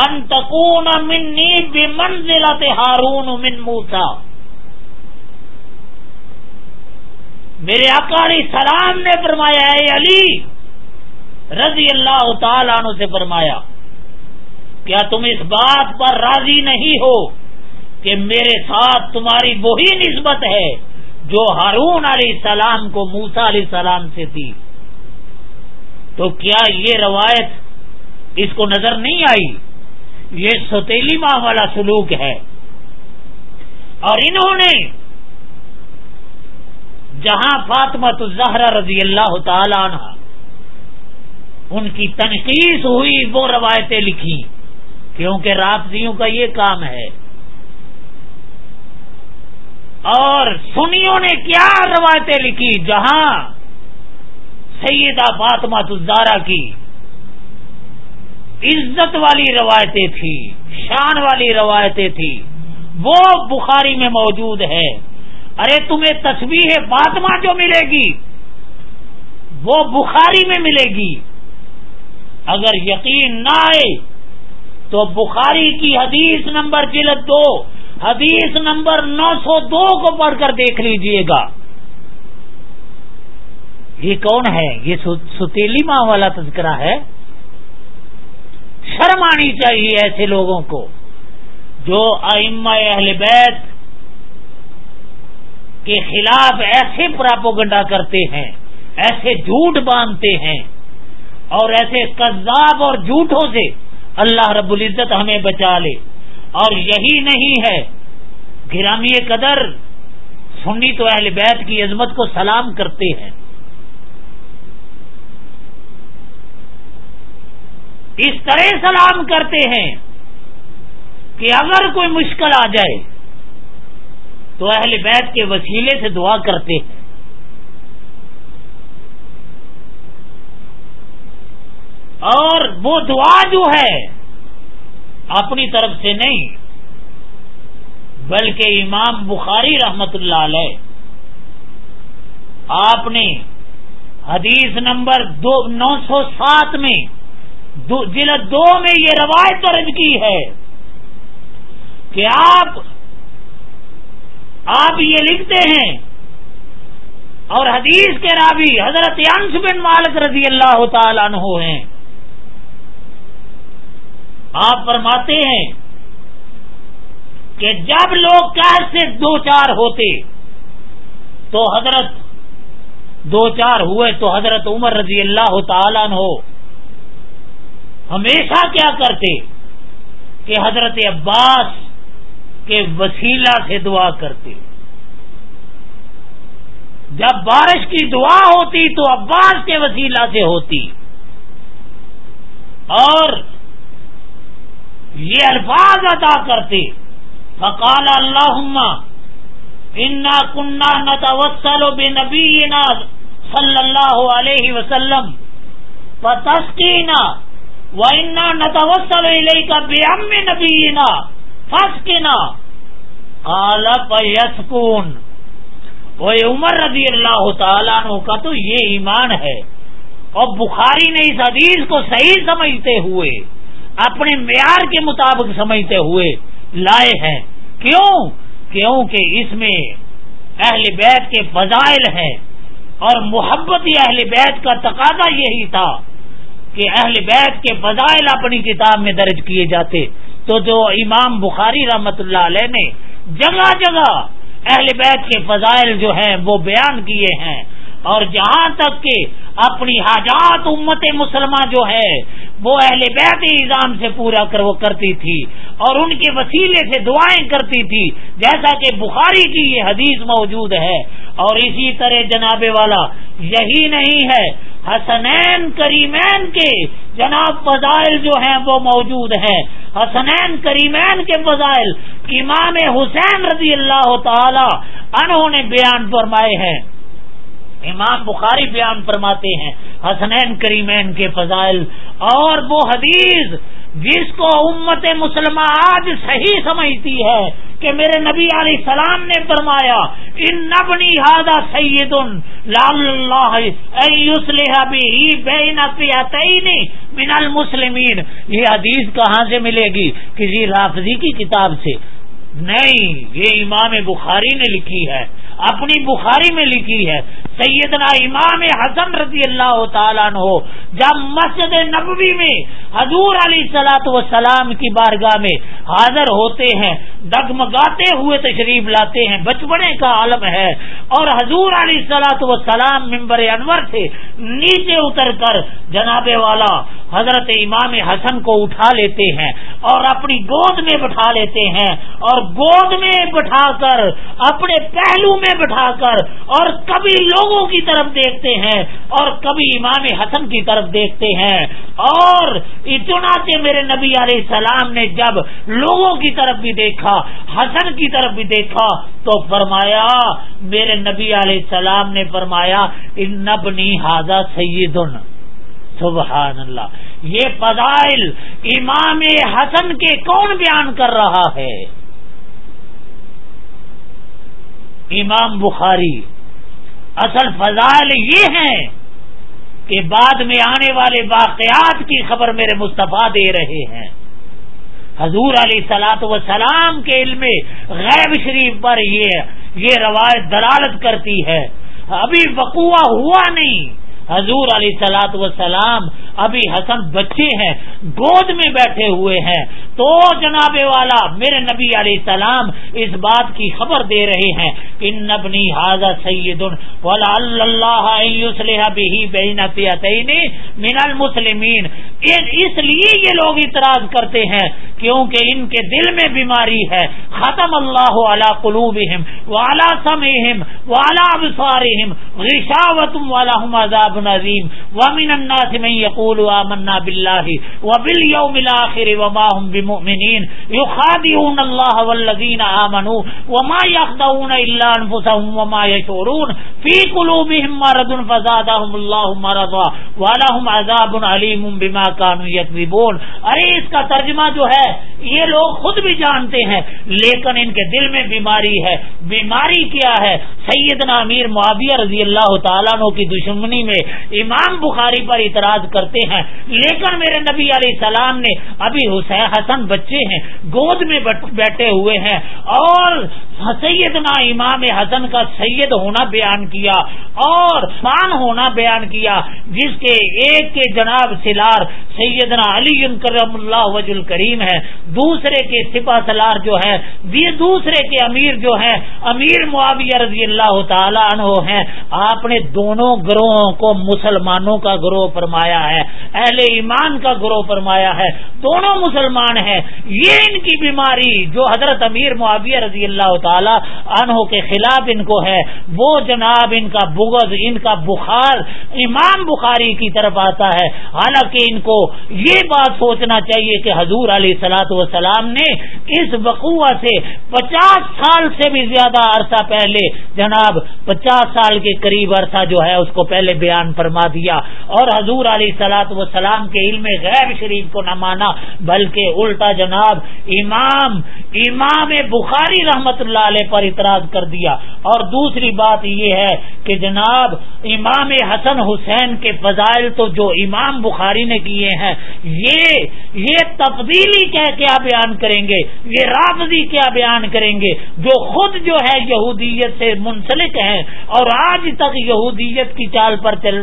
انتقون منی بے منزلت ہارون من موسا میرے علیہ سلام نے فرمایا، اے علی، رضی اللہ تعالی عنہ سے فرمایا، کیا تم اس بات پر راضی نہیں ہو کہ میرے ساتھ تمہاری وہی نسبت ہے جو ہارون علیہ السلام کو موسا علیہ السلام سے تھی؟ تو کیا یہ روایت اس کو نظر نہیں آئی؟ یہ ستیلی ماہ والا سلوک ہے۔ اور انہوں نے جہاں فاطمہ الزہرا رضی اللہ تعالی عنہ ان کی تنقید ہوئی، وہ روایتیں لکھی کیونکہ رابطیوں کا یہ کام ہے۔ اور سنیوں نے کیا روایتیں لکھی جہاں سیدہ فاطمہ الزارا کی عزت والی روایتیں تھی شان والی روایتیں تھی وہ بخاری میں موجود ہے۔ ارے تمہیں تصویر فاطمہ جو ملے گی، وہ بخاری میں ملے گی۔ اگر یقین نہ آئے تو بخاری کی حدیث نمبر جلد دو، حدیث نمبر نو سو دو کو پڑھ کر دیکھ لیجیے گا۔ یہ کون ہے؟ یہ ستیلی ماں والا تذکرہ ہے۔ شرم آنی چاہیے ایسے لوگوں کو جو ائمہ اہل بیت کے خلاف ایسے پراپوگنڈا کرتے ہیں، ایسے جھوٹ باندھتے ہیں اور ایسے قذاب اور جھوٹوں سے اللہ رب العزت ہمیں بچا لے۔ اور یہی نہیں ہے، گرامی قدر سنی تو اہل بیت کی عظمت کو سلام کرتے ہیں۔ اس طرح سلام کرتے ہیں کہ اگر کوئی مشکل آ جائے تو اہل بیت کے وسیلے سے دعا کرتے ہیں۔ اور وہ دعا جو ہے، اپنی طرف سے نہیں، بلکہ امام بخاری رحمت اللہ علیہ، آپ نے حدیث نمبر دو، نو سو سات میں جلد دو میں یہ روایت درج کی ہے کہ آپ آپ یہ لکھتے ہیں اور حدیث کے رابی حضرت انس بن مالک رضی اللہ تعالیٰ عنہ ہیں۔ آپ فرماتے ہیں کہ جب لوگ قید سے دو چار ہوتے تو حضرت دو چار ہوئے تو حضرت عمر رضی اللہ تعالیٰ عنہ ہمیشہ کیا کرتے کہ حضرت عباس کے وسیلہ سے دعا کرتے جب بارش کی دعا ہوتی تو عباس کے وسیلہ سے ہوتی۔ اور یہ الفاظ ادا کرتے۔ فقال اللہ انا کنہ نتوسل بے نبی صلی اللہ علیہ وسلم تسکینا و انا نتوسل کا بے ام نبینا فسکنا قال فیسکون وہ عمر رضی اللہ تعالیٰ عنہ کا تو یہ ایمان ہے. اور بخاری نے اس حدیث کو صحیح سمجھتے ہوئے، اپنے معیار کے مطابق سمجھتے ہوئے لائے ہیں. کیوں؟ کیوں کہ اس میں اہل بیت کے فضائل ہیں اور محبت اہل بیت کا تقاضا یہی تھا کہ اہل بیت کے فضائل اپنی کتاب میں درج کیے جاتے تو جو امام بخاری رحمت اللہ علیہ نے جگہ جگہ اہل بیت کے فضائل جو ہیں وہ بیان کیے ہیں اور جہاں تک کہ اپنی حاجات امت مسلمہ جو ہے وہ اہل بیت نظام سے پورا کر وہ کرتی تھی اور ان کے وسیلے سے دعائیں کرتی تھی، جیسا کہ بخاری کی یہ حدیث موجود ہے اور اسی طرح جناب والا یہی نہیں ہے حسنین کریمین کے جناب فضائل جو ہیں وہ موجود ہیں۔ حسنین کریمین کے فضائل امام حسین رضی اللہ تعالی انہوں نے بیان فرمائے ہیں۔ امام بخاری بیان فرماتے ہیں حسنین کریمین کے فضائل اور وہ حدیث جس کو امت مسلمہ آج صحیح سمجھتی ہے کہ میرے نبی علیہ السلام نے فرمایا، ان نبنی ہادا سید اللہ من المسلمین. یہ حدیث کہاں سے ملے گی؟ کسی رافضی کی کتاب سے۔ نہیں، یہ امام بخاری نے لکھی ہے۔ اپنی بخاری میں لکھی ہے، سیدنا امام حسن رضی اللہ تعالیٰ عنہ جب مسجد نبوی میں حضور علی سلاۃ وسلام کی بارگاہ میں حاضر ہوتے ہیں، ڈگمگاتے ہوئے تشریف لاتے ہیں۔ بچپنے کا عالم ہے۔ اور حضور علی سلاۃ وسلام ممبر انور سے نیچے اتر کر جناب والا حضرت امام حسن کو اٹھا لیتے ہیں اور اپنی گود میں بٹھا لیتے ہیں اور گود میں بٹھا کر اپنے پہلو میں بٹھا کر اور کبھی لوگوں کی طرف دیکھتے ہیں اور کبھی امام حسن کی طرف دیکھتے ہیں اور اتنا سے میرے نبی علیہ السلام نے جب لوگوں کی طرف بھی دیکھا، حسن کی طرف بھی دیکھا، تو فرمایا، میرے نبی علیہ السلام نے فرمایا، ان نبنی حاضہ سیدن۔ سبحان اللہ۔ یہ فضائل امام حسن کے کون بیان کر رہا ہے؟ امام بخاری اصل فضائل یہ ہیں کہ بعد میں آنے والے واقعات کی خبر میرے مصطفیٰ دے رہے ہیں۔ حضور علیہ سلاط وسلام کے علم غیب شریف پر یہ یہ روایت دلالت کرتی ہے۔ ابھی وقوع ہوا نہیں۔ حضور علیہ سلاط وسلام ابھی حسن بچے ہیں، گود میں بیٹھے ہوئے ہیں۔ تو جناب والا، میرے نبی علیہ السلام اس بات کی خبر دے رہے ہیں۔ کہ نبنی حاضر سید اللہ من المسلمین۔ اس لیے یہ لوگ اعتراض کرتے ہیں کیونکہ ان کے دل میں بیماری ہے۔ ختم اللہ علی قلوبہم وعلا سمعہم وعلا ابصارہم، غشاوتم ولہم عذاب عظیم. ومن الناس من يقول آمنا بالله وباليوم الاخر وما هم بمؤمنين يخادعون الله والذين آمنوا وما يخدعون الا انفسهم وما يشعرون في قلوبهم مرض فزادهم الله مرضا ولهم عذاب عليم بما كانوا يكذبون ارے، اس کا ترجمہ جو ہے، یہ لوگ خود بھی جانتے ہیں، لیکن ان کے دل میں بیماری ہے. بیماری کیا ہے؟ سیدنا امیر معاویہ رضی اللہ تعالیٰ عنہ کی دشمنی میں امام بخاری پر اعتراض کرتے ہیں۔ لیکن میرے نبی علیہ السلام نے ابھی حسین حسن بچے ہیں، گود میں بیٹھے ہوئے ہیں اور سیدنا امام حسن کا سید ہونا بیان کیا اور مان ہونا بیان کیا، جس کے ایک کے جناب سلار سیدنا علی کرم اللہ وج الکریم ہے دوسرے کے سپا سلار جو ہے دوسرے کے امیر جو ہے امیر معاویہ رضی اللہ تعالی عنہ ہیں۔ آپ نے دونوں گروہوں کو مسلمانوں کا گروہ فرمایا ہے، اہل ایمان کا گروہ فرمایا ہے، دونوں مسلمان ہیں۔ یہ ان کی بیماری جو حضرت امیر معاویہ رضی اللہ تعالی عنہ کے خلاف ان کو ہے، وہ جناب ان کا بغض، ان کا بخار، امام بخاری کی طرف آتا ہے۔ حالانکہ ان کو یہ بات سوچنا چاہیے کہ حضور علیہ سلاۃ وسلام نے اس وقوع سے پچاس سال سے بھی زیادہ عرصہ پہلے جناب پچاس سال کے قریب عرصہ جو ہے، اس کو پہلے بیان فرما دیا اور حضور علیہ سلاۃ وسلام کے علم غیر شریف کو نہ مانا بلکہ الٹا جناب امام امام بخاری رحمت اللہ علیہ پر اعتراض کر دیا اور دوسری بات یہ ہے کہ جناب امام حسن حسین کے فضائل تو جو امام بخاری نے کیے ہیں یہ یہ تبدیلی کیا کیا بیان کریں گے یہ رابضی کیا بیان کریں گے جو خود جو ہے یہودیت سے منسلک ہیں اور آج تک یہودیت کی چال پر چل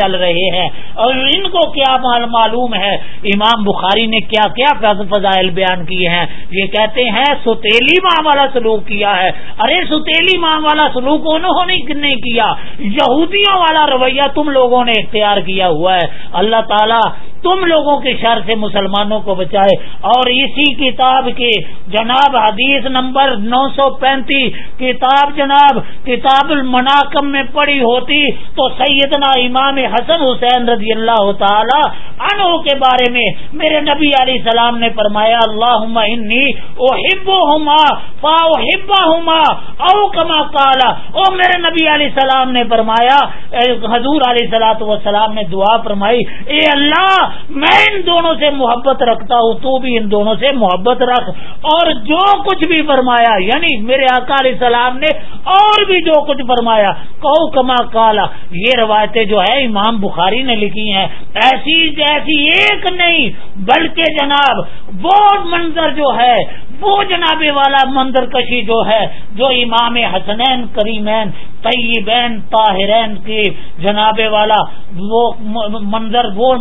چل رہے ہیں۔ اور ان کو کیا معلوم ہے؟ امام بخاری نے کیا کیا فضائل بیان کیے ہیں؟ یہ کہتے ہیں، ستیلی ماں والا سلوک کیا ہے۔ ارے، ستیلی ماں والا سلوک انہوں نے کیا۔ یہودیوں والا رویہ تم لوگوں نے اختیار کیا ہوا ہے۔ اللہ تعالیٰ تم لوگوں کے شر سے مسلمانوں کو بچائے۔ اور اسی کتاب کے جناب حدیث نمبر نو سو پینتیس، کتاب جناب کتاب المناکم میں پڑی ہوتی تو سیدنا امام حسن حسین رضی اللہ تعالی انہوں کے بارے میں میرے نبی علیہ السلام نے فرمایا اللہ انی او ہبو ہوما پاؤ ہبا ہوما او کما کالا او میرے نبی علیہ السلام نے فرمایا حضور علیہ سلاۃ وسلام نے دعا فرمائی، اے اللہ، میں ان دونوں سے محبت رکھتا ہوں، تو بھی ان دونوں سے محبت رکھ۔ اور جو کچھ بھی فرمایا یعنی میرے آقا علیہ السلام نے اور بھی جو کچھ فرمایا، کہو کما کالا یہ روایتیں جو ہے امام بخاری نے لکھی ہیں۔ ایسی جیسی ایک نہیں، بلکہ جناب وہ منظر جو ہے وہ جناب والا مندر کشی جو ہے، جو امام حسنین کریمین، طیبین، طاہرین کی جناب والا، وہ منظر، وہ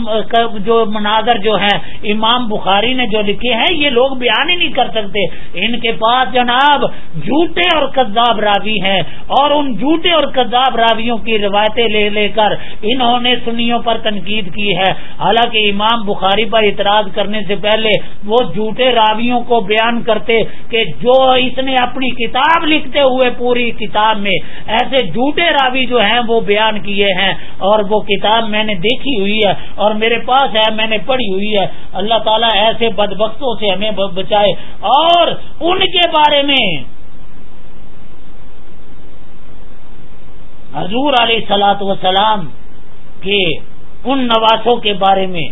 جو مناظر جو ہے امام بخاری نے جو لکھے ہیں، یہ لوگ بیان ہی نہیں کر سکتے۔ ان کے پاس جناب جھوٹے اور کذاب راوی ہیں۔ اور ان جھوٹے اور کذاب راویوں کی روایتیں لے لے کر انہوں نے سنیوں پر تنقید کی ہے۔ حالانکہ امام بخاری پر اعتراض کرنے سے پہلے وہ جھوٹے راویوں کو بیان کرتے کہ جو اس نے اپنی کتاب لکھتے ہوئے پوری کتاب میں، ایسے جھوٹے راوی جو ہیں وہ بیان کیے ہیں اور وہ کتاب میں نے دیکھی ہوئی ہے اور میرے پاس ہے، میں نے پڑھی ہوئی ہے۔ اللہ تعالیٰ ایسے بد سے ہمیں بچائے۔ اور ان کے بارے میں حضور علیہ سلاۃ وسلام کے ان نواسوں کے بارے میں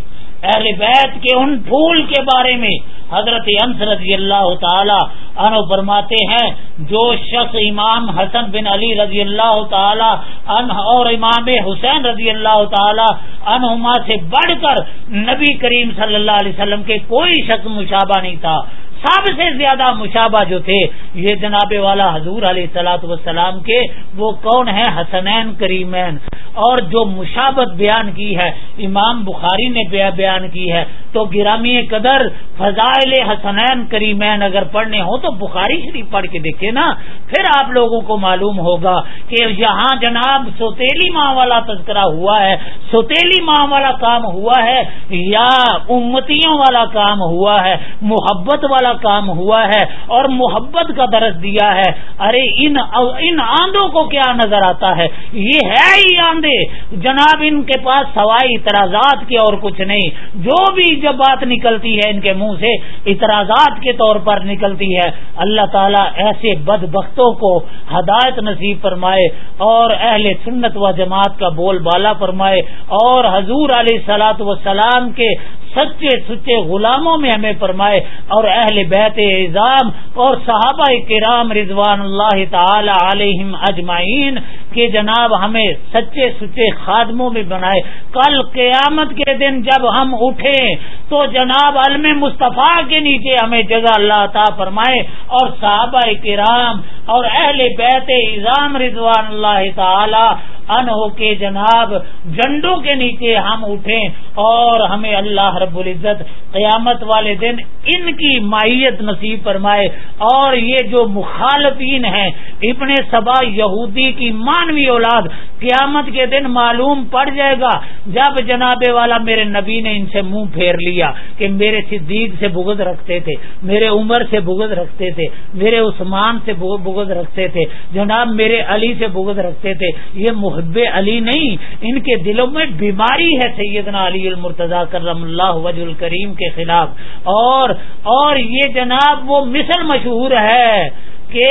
اہل بیت کے ان پھول کے بارے میں حضرت انس رضی اللہ تعالی عنہ فرماتے ہیں، جو شخص امام حسن بن علی رضی اللہ تعالی عنہ اور امام حسین رضی اللہ تعالی عنہما سے بڑھ کر نبی کریم صلی اللہ علیہ وسلم کے کوئی شخص مشابہ نہیں تھا۔ سب سے زیادہ مشابہ جو تھے، یہ جناب والا حضور علیہ سلاۃ وسلام کے، وہ کون ہے حسنین کریمین۔ اور جو مشابت بیان کی ہے، امام بخاری نے بیان کی ہے۔ تو گرامی قدر فضائل حسنین کریمین اگر پڑھنے ہو تو بخاری شریف پڑھ کے دیکھے نا، پھر آپ لوگوں کو معلوم ہوگا کہ یہاں جناب سوتیلی ماں والا تذکرہ ہوا ہے۔ سوتیلی ماں والا کام ہوا ہے، یا امتیوں والا کام ہوا ہے۔ محبت والا کام ہوا ہے اور محبت کا درس دیا ہے۔ ارے، ان ان آندوں کو کیا نظر آتا ہے؟ یہ ہے ہی آندے۔ جناب، ان کے پاس سوائے اعتراضات کے اور کچھ نہیں۔ جو بھی جب بات نکلتی ہے ان کے منہ سے، اعتراضات کے طور پر نکلتی ہے۔ اللہ تعالیٰ ایسے بد بختوں کو ہدایت نصیب فرمائے اور اہل سنت و جماعت کا بول بالا فرمائے اور حضور علیہ سلاۃ وسلام کے سچے سچے غلاموں میں ہمیں فرمائے اور اہل بیت اعظام اور صحابہ کرام رضوان اللہ تعالی علیہم اجمعین کے جناب ہمیں سچے سچے خادموں میں بنائے۔ کل قیامت کے دن جب ہم اٹھے تو جناب علم مصطفیٰ کے نیچے ہمیں جگہ اللہ عطا فرمائے اور صحابہ کرام اور اہل بیت اظام رضوان اللہ تعالی ہو کے جناب جنڈوں کے نیچے ہم اٹھیں اور ہمیں اللہ رب العزت قیامت والے دن ان کی ماہیت نصیب فرمائے۔ اور یہ جو مخالفین ہیں، ابن سبا یہودی کی ماں ستانوی اولاد قیامت کے دن معلوم پڑ جائے گا۔ جب جناب والا میرے نبی نے ان سے منہ پھیر لیا کہ میرے صدیق سے بغض رکھتے تھے، میرے عمر سے بغض رکھتے تھے، میرے عثمان سے بغض رکھتے تھے، جناب میرے علی سے بغض رکھتے تھے، یہ محب علی نہیں، ان کے دلوں میں بیماری ہے سیدنا علی المرتضی کرم اللہ وج الکریم کے خلاف۔ اور اور یہ جناب وہ مثل مشہور ہے کہ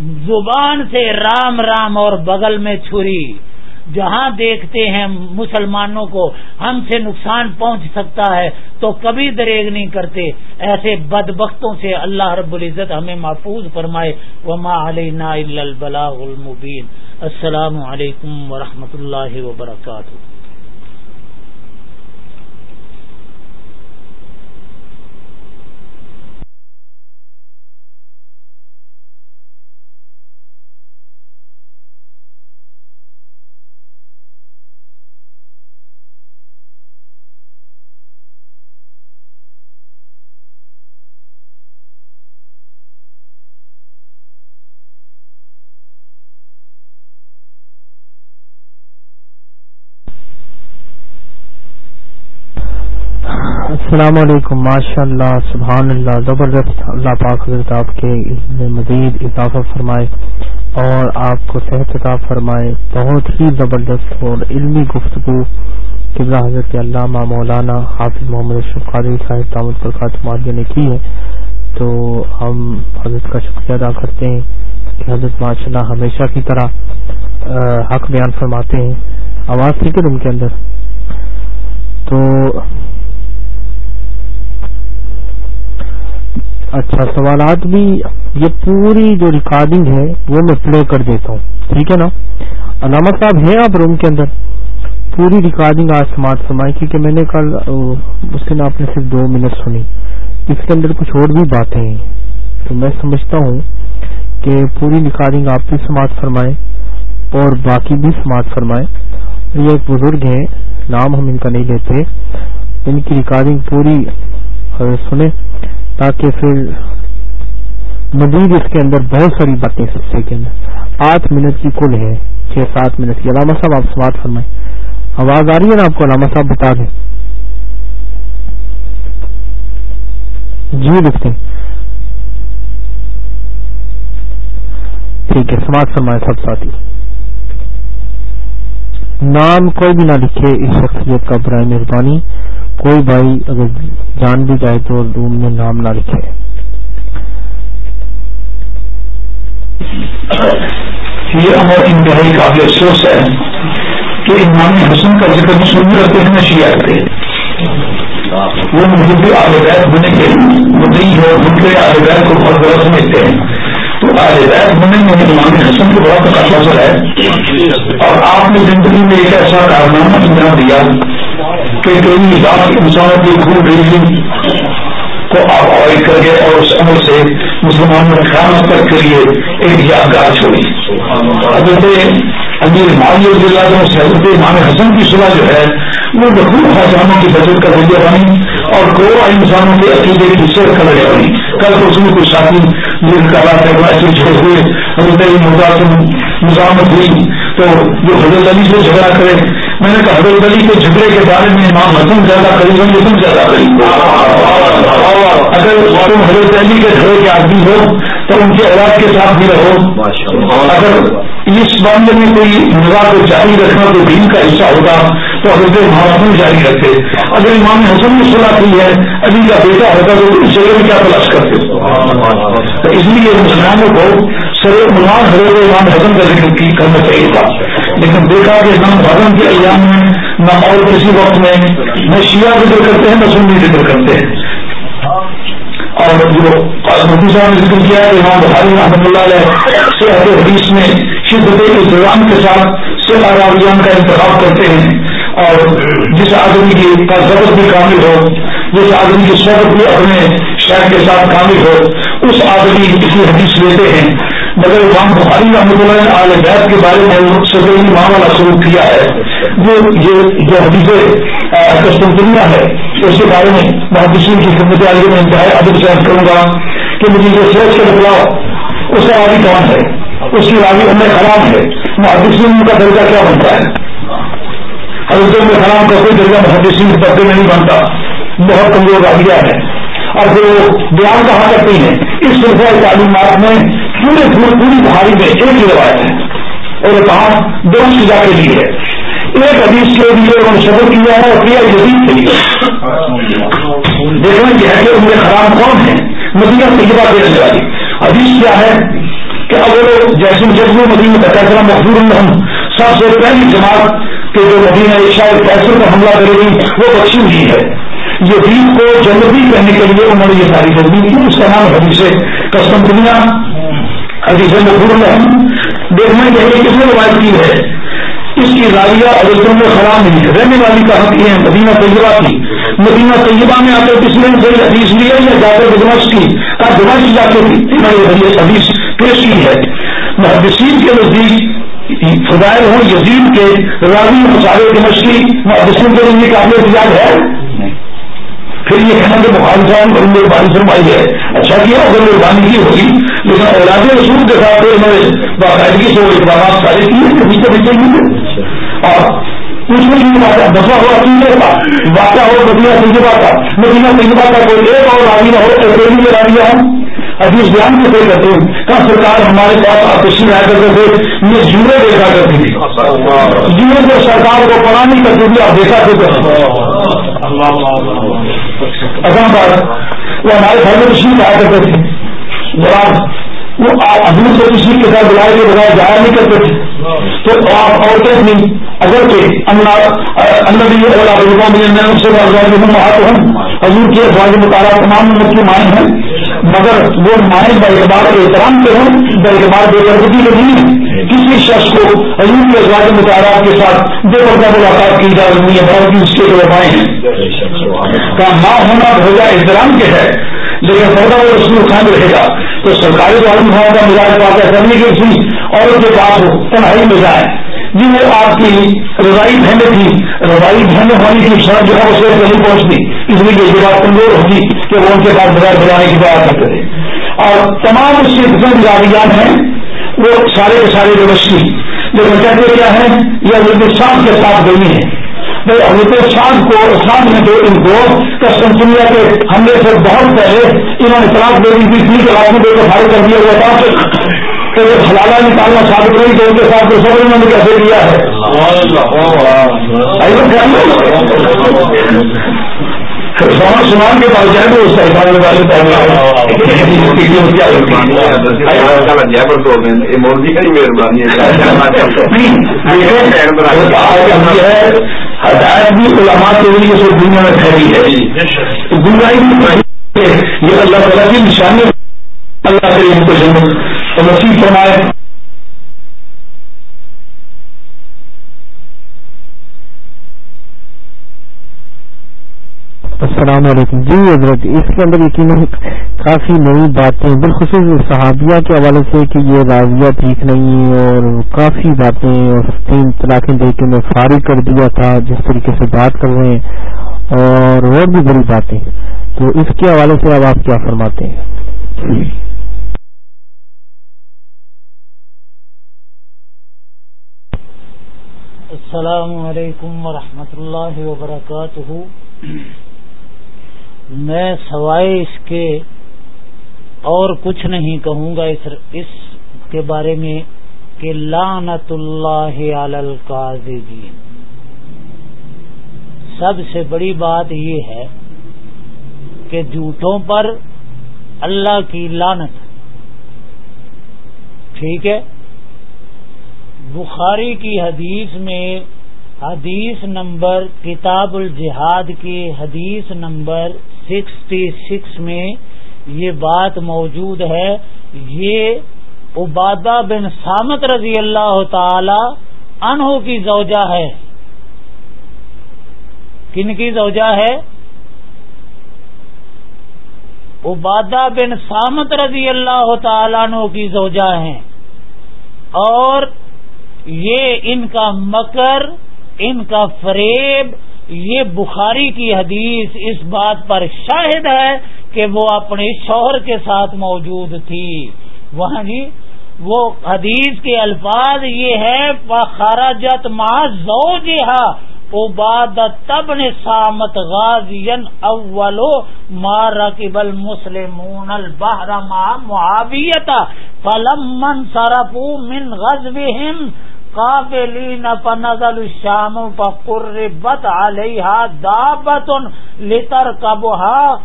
زبان سے رام رام اور بغل میں چھری۔ جہاں دیکھتے ہیں مسلمانوں کو ہم سے نقصان پہنچ سکتا ہے، تو کبھی دریگ نہیں کرتے۔ ایسے بدبختوں سے اللہ رب العزت ہمیں محفوظ فرمائے۔ وما علینا البلاغ المبین السلام علیکم ورحمۃ اللہ وبرکاتہ۔ السلام علیکم ماشاء اللہ سبحان اللہ زبردست، اللہ پاک حضرت آپ کے مزید اضافہ فرمائے اور آپ کو صحت عطا فرمائے، بہت ہی زبردست اور علمی گفتگو قبلہ حضرت علامہ مولانا حافظ محمد اشرف قادری صاحب دامد پر خاتمات نے کی ہے۔ تو ہم حضرت کا شکریہ ادا کرتے ہیں کہ حضرت ماشاء اللہ ہمیشہ کی طرح حق بیان فرماتے ہیں۔ آواز ٹھیک ہے ان کے اندر؟ تو اچھا سوالات بھی، یہ پوری جو ریکارڈنگ ہے، وہ میں پلے کر دیتا ہوں، ٹھیک ہے نا؟ علامہ صاحب ہیں آپ روم کے اندر؟ پوری ریکارڈنگ آج سماعت فرمائی، کیونکہ میں نے کل اس دن آپ نے صرف دو منٹ سنی۔ اس کے اندر کچھ اور بھی باتیں ہیں۔ تو میں سمجھتا ہوں کہ پوری ریکارڈنگ آپ بھی سماعت فرمائیں اور باقی بھی سماعت فرمائیں۔ یہ ایک بزرگ ہیں، نام ہم ان کا نہیں لیتے۔ ان کی ریکارڈنگ پوری سنیں۔ تاکہ پھر مزید اس کے اندر بہت ساری باتیں سکتے کے اندر آٹھ منٹ کی کل ہے، چھ سات منٹ کی۔ علامہ صاحب، آپ سماعت فرمائیں۔ آواز آ رہی ہے نا آپ کو؟ علامہ صاحب بتا دیں۔ جی لکھتے ٹھیک ہے سماعت فرمائے سب ساتھی۔ نام کوئی بھی نہ لکھے اس شخصیت کا برائے مہربانی۔ کوئی بھائی اگر جان بھی جائے تو روم میں نام نہ لکھے۔ یہ ہمارا انتہائی قابل افسوس ہے کہ امام حسن کا ذکر مسلم رہتے ہیں شیعہ کرتے وہ محب آلبید ہونے کے مدعی ہے ان کے آلبید کو بہت بڑا سمجھتے ہیں۔ تو آلبید ہونے میں امام حسن کو بہت اثر ہے۔ اور آپ نے زندگی میں ایک ایسا کارنامہ انجام دیا کہ کئی لاکھ انسانوں کی خون ریزنگ کو آپ اوائڈ کر کے اور اس عمل سے مسلمانوں نے خیال تک کے لیے ایک یادگار چھوڑی۔ حضرت امیر مالی اللہ حضرت امام حسن کی صلاح جو ہے وہ بخوب خزانوں کی بجٹ کا ذریعہ بنی اور کوڑا انسانوں کے عقیدے کی سیر کا ذریعہ بنی۔ کل تو اس میں کچھ ساتھی مل کر رہا تھا ایسے چھوڑے ہوئے، حضرت مزاحم مزاحمت ہوئی۔ تو جو حضرت علی سے جھگڑا کرے، میں نے کہا حضرت علی کے جھگڑے کے بارے میں امام حسن زیادہ قریب ہوں تم زیادہ قریب اگر تم حضرت علی کے جھگڑے کے آدمی ہو، تو ان کے اولاد کے ساتھ بھی رہو۔ اگر اس معاملے میں کوئی نگاہ کو جاری رکھنا تو دین کا حصہ ہوگا، تو حضرت محمد جاری رکھتے۔ اگر امام حسن نے صلاح کی ہے، علی کا بیٹا ہوتا، تو اس جگہ میں کیا تلاش کرتے؟ تو اس لیے مسلمانوں کو سر عنوان حضرت امام حسن کا ذکر کرنا چاہیے تھا۔ لیکن دیکھا کہ نہ بھگن کے ایام میں، نہ اور کسی وقت میں، نہ شیعہ ذکر کرتے ہیں، نہ سنی ذکر کرتے ہیں۔ اور جو مفتی صاحب نے ذکر کیا ہے امام بخاری رحمۃ اللہ علیہ صحت حدیث میں شدت انتظام کے ساتھ سیلا راویان کا انتخاب کرتے ہیں اور جس آدمی کی کا ضبط بھی کامل ہو، جس آدمی کی صحبت بھی اپنے شہر کے ساتھ کامل ہو، اس آدمی کی حدیث لیتے ہیں۔ مگر امام بخاری رحمۃ اللہ نے آل بیت کے بارے میں صدر امام والا شروع کیا ہے۔ جو یہ جو حدیث قسطنطنیہ ہے، اس کے بارے میں محدثین کی خدمت عالی میں انتہائی ادب سے کروں گا کہ مجھے جو سوچ کے بتلاؤ، اس کا راوی کون ہے؟ اس کی راوی ہمیں خراب ہے۔ محدثین کا درجہ کیا بنتا ہے؟ حضرت میں خراب کا کوئی درجہ محدثین کے طبقے میں نہیں بنتا۔ بہت کمزور راویہ ہے۔ اور وہ بیان کہاں کرتی ہیں؟ اس سلسلہ تعلیمات میں پورے پورے پوری بہاری میں ایک ہی روایت ہے۔ اور کہاں دو سزا کے لیے ہے۔ ایک حدیث کے لیے انہوں نے شبر کیا ہے اور کیا جدید کے لیے دیکھنا یہ۔ ہے کہ ان میں خراب کون ہے مدینہ طیبہ دینے والی حدیث کیا ہے؟ کہ اگر جیسے جذب مدینہ کا فیصلہ مقبول ہم سب سے پہلی جماعت کے جو مدینہ شاید فیصلے پر حملہ کرے گی، وہ بخشی ہوئی ہے۔ یہ دین کو جنتی کرنے کے لیے انہوں نے یہ ساری جلدی کی۔ اس کا نام حدیث کسٹم دنیا۔ حدیث مقبول الحم دیکھنا یہ کس نے روایت کی ہے۔ اس کی راویہ عدلتوں میں خراب نہیں ہے۔ رہنے والی کہاں کی ہے؟ مدینہ طیبہ کی۔ مدینہ طیبہ میں آتے کس نے کوئی حدیث لی ہے یا جاکر بدمش کی؟ کا دمش جا کے حدیث پیش کی ہے۔ محدثین کے نزدیک فضائل ہوں، یزید کے، راوی مسالے کے دمشقی محدثین کے لیے قابل احتجاج ہے؟ پھر یہ کہنا کہ بخار صاحب اور میرے بانی فرمائی ہے۔ اچھا کیا اگر مہربانی کی ہوگی، لیکن اولاد رسول کے ساتھ انہوں نے باقاعدگی سے وہ اقدامات سارے کیے کبھی تو بچے گی اور اس میں یہ بات دفاع ہو عقیدے کا واقعہ ہو مدینہ تجربہ کا مدینہ تجربہ کا کوئی ایک اور راوی نہ ہو ایسے میں راویہ ہوں ابھی بیان میں کوئی کرتے ہوں کہاں سرکار ہمارے پاس آپسی میں آ کر کے میں جوڑے دیکھا کرتی تھی جوڑے کو سرکار کو پڑھا نہیں کرتی تھی آپ دیکھا کرتے اگر بات وہ ہمارے گھر میں تشریف آیا کرتے تھے جواب وہ ابھی سے کسی کے ساتھ بلائے کے بغیر جایا نہیں کرتے۔ تھے تو آپ عورتیں بھی اگر کہ حضور کے افواج مطالعہ تمام امت کی مائیں ہیں۔ مگر وہ مائیں اعتبار احترام کے ہوں اعتبار بے پردگی کے نہیں کسی شخص کو حضور کے افواج مطالعات کے ساتھ بے پردہ ملاقات کی جا رہی ہے، بہت ہی اس کے جو مائیں ہیں۔ کا ماں ہونا بھوجا احترام کے ہے۔ لیکن پردہ وہ رسول خان رہے گا، تو سرکاری عالم خان کا مزاج بات ایسا نہیں کہ تھی عورت کے پاس ہو تنہائی میں جائے جی وہ آپ کی رضائی بہنیں تھی، رضائی بہنیں ہونے کی سڑک جو ہے، وہ صرف نہیں پہنچتی۔ اس لیے یہ بات کمزور ہوگی کہ وہ ان کے پاس بغیر بلانے کی بات کرتے تھے۔ اور تمام اس کے قسم جاویات ہیں، وہ سارے کے سارے روشنی جو کہتے کیا ہے یہ صاف کے ساتھ گئی ہیں شام کو شام میں جو ان کو کسٹم دنیا کے حملے سے بہت پہلے انہوں نے طلاق دے دی تھی تین طلاق میں کو فائل کر دیا ہوا تھا کہ وہ حلالہ نکالنا ثابت نہیں تو ان کے ساتھ سب انہوں نے کیسے دیا ہے۔ سمان کے تو اس کا حفاظت والے مہربانی ہدایت بھی علماء کے لیے جو دنیا میں پھیلی ہے۔ گمراہی بھی یہ اللہ تعالیٰ کی نشانی اللہ کے ان کو جنم نصیب فرمائے۔ السلام علیکم۔ جی حضرت، اس کے اندر یقیناً کافی نئی باتیں، بالخصوص صحابیہ کے حوالے سے کہ یہ راضیہ ٹھیک نہیں اور کافی باتیں اور تین طلاقیں دے کے میں فارغ کر دیا تھا، جس طریقے سے بات کر رہے ہیں اور اور بھی بڑی باتیں۔ تو اس کے حوالے سے اب آپ کیا فرماتے ہیں؟ السلام علیکم ورحمۃ اللہ وبرکاتہ۔ میں سوائے اس کے اور کچھ نہیں کہوں گا اس اس کے بارے میں کہ لانت اللہ علی سب سے بڑی بات یہ ہے کہ جھوٹوں پر اللہ کی لانت ٹھیک ہے؟ بخاری کی حدیث میں حدیث نمبر کتاب الجہاد کی حدیث نمبر سکسٹی سکس میں یہ بات موجود ہے۔ یہ عبادہ بن سامت رضی اللہ تعالی انہوں کی زوجہ ہے۔ کن کی زوجہ ہے؟ عبادہ بن سامت رضی اللہ تعالیٰ عنہ کی زوجہ ہیں۔ اور یہ ان کا مکر، ان کا فریب یہ بخاری کی حدیث اس بات پر شاہد ہے کہ وہ اپنے شوہر کے ساتھ موجود تھی۔ وہاں جی وہ حدیث کے الفاظ یہ ہے خراجت زو جہا عبادت تب نے سامت غازین اولو مار رقبل مسلم البہر ما معاویتا فلم من سرفو من غزبہم قابلین فنزل الشام فقربت علیہا دابت لترکبها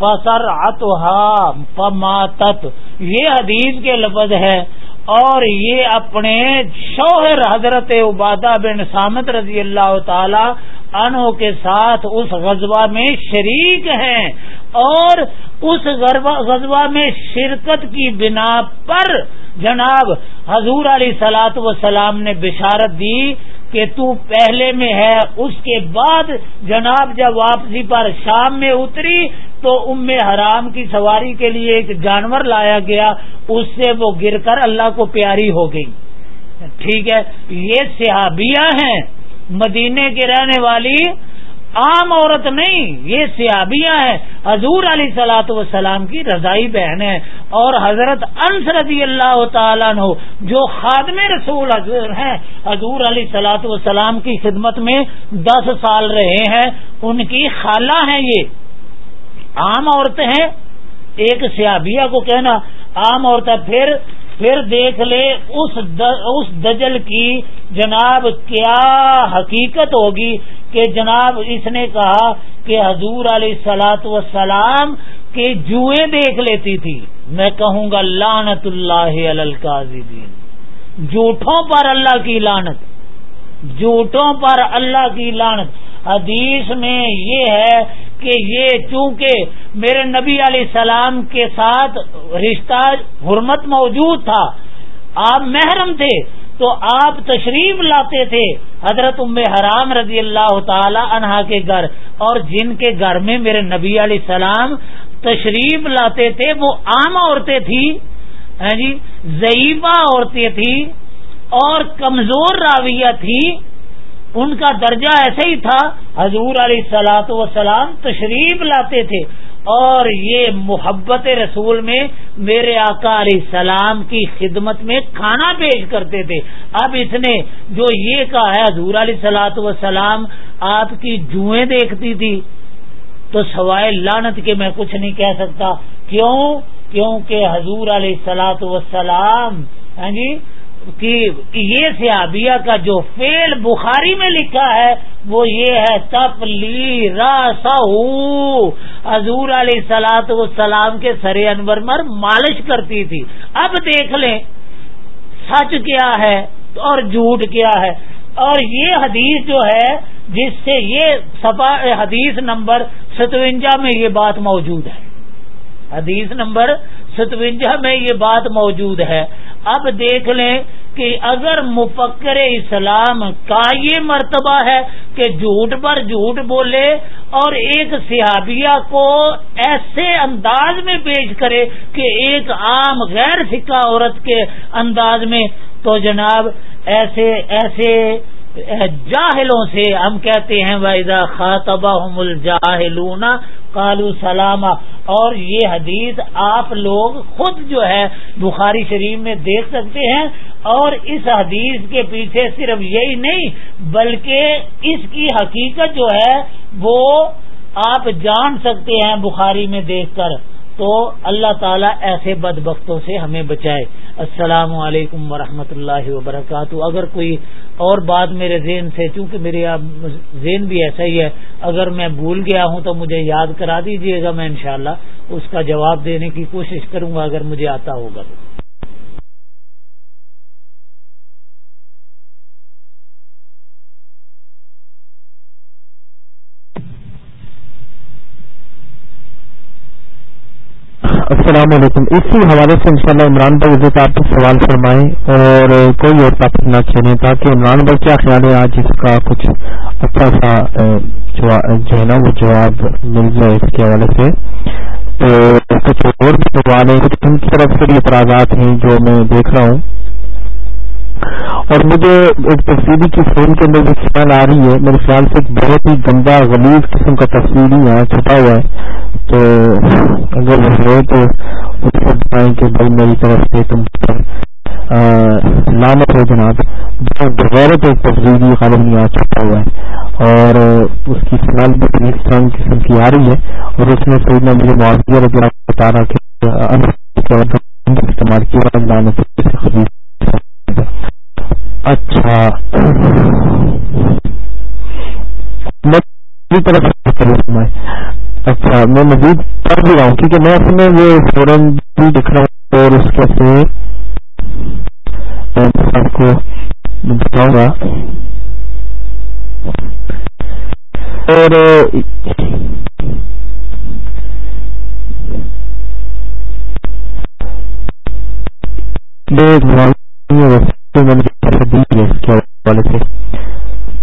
فسرعتها فماتت۔ یہ حدیث کے لفظ ہے اور یہ اپنے شوہر حضرت عبادہ بن سامت رضی اللہ تعالی انہوں کے ساتھ اس غزوہ میں شریک ہیں اور اس غزوہ میں شرکت کی بنا پر جناب، حضور علیہ سلاط و سلام نے بشارت دی کہ تو پہلے میں ہے، اس کے بعد جناب جب واپسی پر شام میں اتری تو ام حرام کی سواری کے لیے ایک جانور لایا گیا، اس سے وہ گر کر اللہ کو پیاری ہو گئی۔ ٹھیک ہے، یہ صحابیاں ہیں، مدینے کے رہنے والی عام عورت نہیں، یہ سیابیاں ہیں۔ حضور علی سلاۃ وسلام کی رضائی بہن ہے اور حضرت انس رضی اللہ تعالیٰ نے جو خادم رسول ہیں، حضور علی سلاۃ وسلام کی خدمت میں دس سال رہے ہیں۔ ان کی خالہ ہیں یہ۔ عام عورتیں ہیں۔ ایک سیابیا کو کہنا۔ عام عورتیں پھر پھر دیکھ لے اس دجل کی جناب کیا حقیقت ہوگی کہ جناب اس نے کہا کہ حضور علیہ سلاۃ وسلام کے جوئیں دیکھ لیتی تھی۔ میں کہوں گا لانت اللہ القاضبین جھوٹوں پر اللہ کی لانت جھوٹوں پر اللہ کی لانت حدیث میں یہ ہے کہ یہ چونکہ میرے نبی علیہ السلام کے ساتھ رشتہ حرمت موجود تھا، آپ محرم تھے، تو آپ تشریف لاتے تھے حضرت ام حرام رضی اللہ تعالی عنہا کے گھر، اور جن کے گھر میں میرے نبی علیہ السلام تشریف لاتے تھے، وہ عام عورتیں تھیں جی؟ ضعیفہ عورتیں تھیں، اور کمزور راویہ تھی ان کا درجہ ایسے ہی تھا، حضور علیہ سلاۃ وسلام تشریف لاتے تھے۔ اور یہ محبت رسول میں میرے آقا علیہ السلام کی خدمت میں کھانا پیش کرتے تھے۔ اب اس نے جو یہ کہا ہے، حضور علیہ سلاۃ وسلام آپ کی جوئیں دیکھتی تھی، تو سوائے لانت کے میں کچھ نہیں کہہ سکتا۔ کیوں؟ کیونکہ حضور علیہ سلاۃ وسلام ہاں جی، جی یہ سیابیا کا جو فیل بخاری میں لکھا ہے، وہ یہ ہے تپلی راسا حضور علیہ سلاط و سلام کے سر انور مر مالش کرتی تھی۔ اب دیکھ لیں، سچ کیا ہے اور جھوٹ کیا ہے۔ اور یہ حدیث جو ہے، جس سے یہ سفا حدیث نمبر ستوجا میں یہ بات موجود ہے۔ حدیث نمبر ستوجا میں یہ بات موجود ہے۔ اب دیکھ لیں کہ اگر مفکر اسلام کا یہ مرتبہ ہے کہ جھوٹ پر جھوٹ بولے اور ایک صحابیہ کو ایسے انداز میں پیش کرے کہ ایک عام غیر سکہ عورت کے انداز میں، تو جناب ایسے ایسے جاہلوں سے ہم کہتے ہیں ویزا خاطبہ الجاہلون کالو سلامہ۔ اور یہ حدیث آپ لوگ خود جو ہے بخاری شریف میں دیکھ سکتے ہیں۔ اور اس حدیث کے پیچھے صرف یہی نہیں، بلکہ اس کی حقیقت جو ہے وہ آپ جان سکتے ہیں بخاری میں دیکھ کر۔ تو اللہ تعالیٰ ایسے بد بختوں سے ہمیں بچائے۔ السلام علیکم ورحمۃ اللہ وبرکاتہ۔ اگر کوئی اور بات میرے ذہن سے، چونکہ میرے ذہن بھی ایسا ہی ہے، اگر میں بھول گیا ہوں تو مجھے یاد کرا دیجیے گا میں انشاءاللہ، اس کا جواب دینے کی کوشش کروں گا اگر مجھے آتا ہوگا تو۔ السلام علیکم۔ اسی حوالے سے انشاءاللہ عمران بھائی عزت آپ سوال فرمائیں اور کوئی اور ٹاپک نہ چھیڑیں تاکہ عمران بھائی کیا خیال ہے آج اس کا کچھ اچھا سا جو ہے نا وہ جواب مل جائے اس کے حوالے سے۔ تو کچھ اور بھی سوال ہیں، کچھ ان کی طرف سے بھی اعتراضات ہیں جو میں دیکھ رہا ہوں۔ اور مجھے ایک تصویری کی فون کے اندر جو خیال آ رہی ہے، میرے خیال سے ایک بہت ہی گندا، غلیظ قسم کا تصویری یہاں چھپا ہوا ہے۔ تو اگر وہ ہو تو اس کو بتائیں کہ بھائی میری طرف سے تم پر لامت ہو جناب۔ جو غیرت ایک تفریحی غالب نہیں آ چکا ہوا ہے۔ اور اس کی سنال بھی ایک قسم کی آ رہی ہے۔ اور اس میں سیدنا مجھے معاوضہ رضی اللہ بتا رہا کہ استعمال کیا لامت اچھا۔ میں طرف اچھا میں مزید پڑھ بھی رہا ہوں، کیونکہ میں اصل میں یہ فوراً بھی دکھ رہا ہوں اور اس کے سے آپ کو بتاؤں گا۔ اور اچھا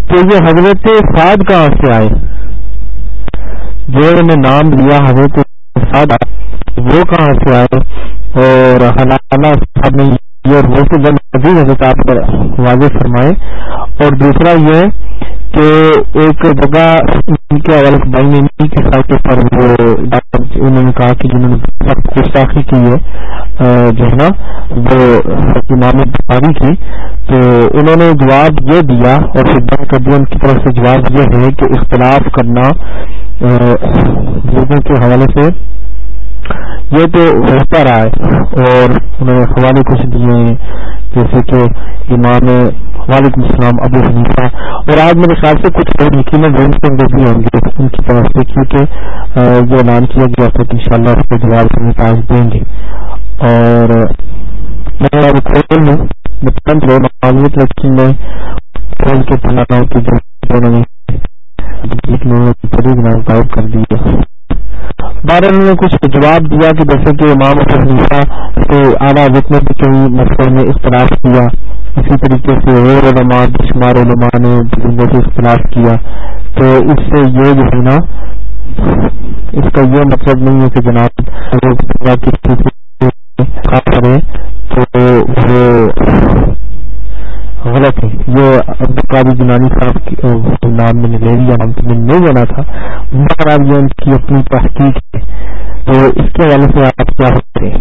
تو یہ حضرت سعد کہاں سے آئے؟ جو نے نام لیا حضرت سعد وہ کہاں سے آئے؟ اور صاحب نے یہ وہ تو جب حضرت آپ واضح فرمائے اور دوسرا یہ کہ ایک جگہ ان کے حوالے سے بھائی نے کے ساتھ پر وہ انہوں نے کہا کہ جنہوں نے گستاخی کی ہے جو ہے نا، وہ امام بخاری کی۔ تو انہوں نے جواب یہ دیا اور پھر کر دیا ان کی طرف سے جواب یہ ہے کہ اختلاف کرنا لوگوں کے حوالے سے یہ تو ہوتا رہا ہے اور انہوں نے حوالے کچھ دیے ہیں، جیسے کہ امام وعلیکم السلام، ابو حنیفہ، اور آج میرے خیال سے کچھ اور یقیناً بھی ہوں گے۔ ان کی طرف سے کیونکہ یہ اعلان کیا گیا تھا کہ ان شاء اللہ اس کے جواب سے پاس دیں گے۔ اور میں معلومات لیکن میں کھول کے انہوں نے غائب کر دی بارہ نے کچھ جواب دیا کہ جیسے کہ امام حنیفہ سے اعلیٰ وقت میں بھی کئی مسئلے میں اختلاف کیا، اسی طریقے سے اور علماء، بشمار علماء نے سے اختلاف کیا۔ تو اس سے یہ جو ہے نا، اس کا یہ مطلب نہیں ہے کہ جناب کرے تو وہ غلط ہے۔ یہ عبدالقادی جنانی صاحب کے نام میں نے لے لیا، نام تو میں نہیں لینا تھا مگر یہ ان کی اپنی تحقیق ہے، تو اس کے حوالے سے آپ کیا ہوتے ہیں؟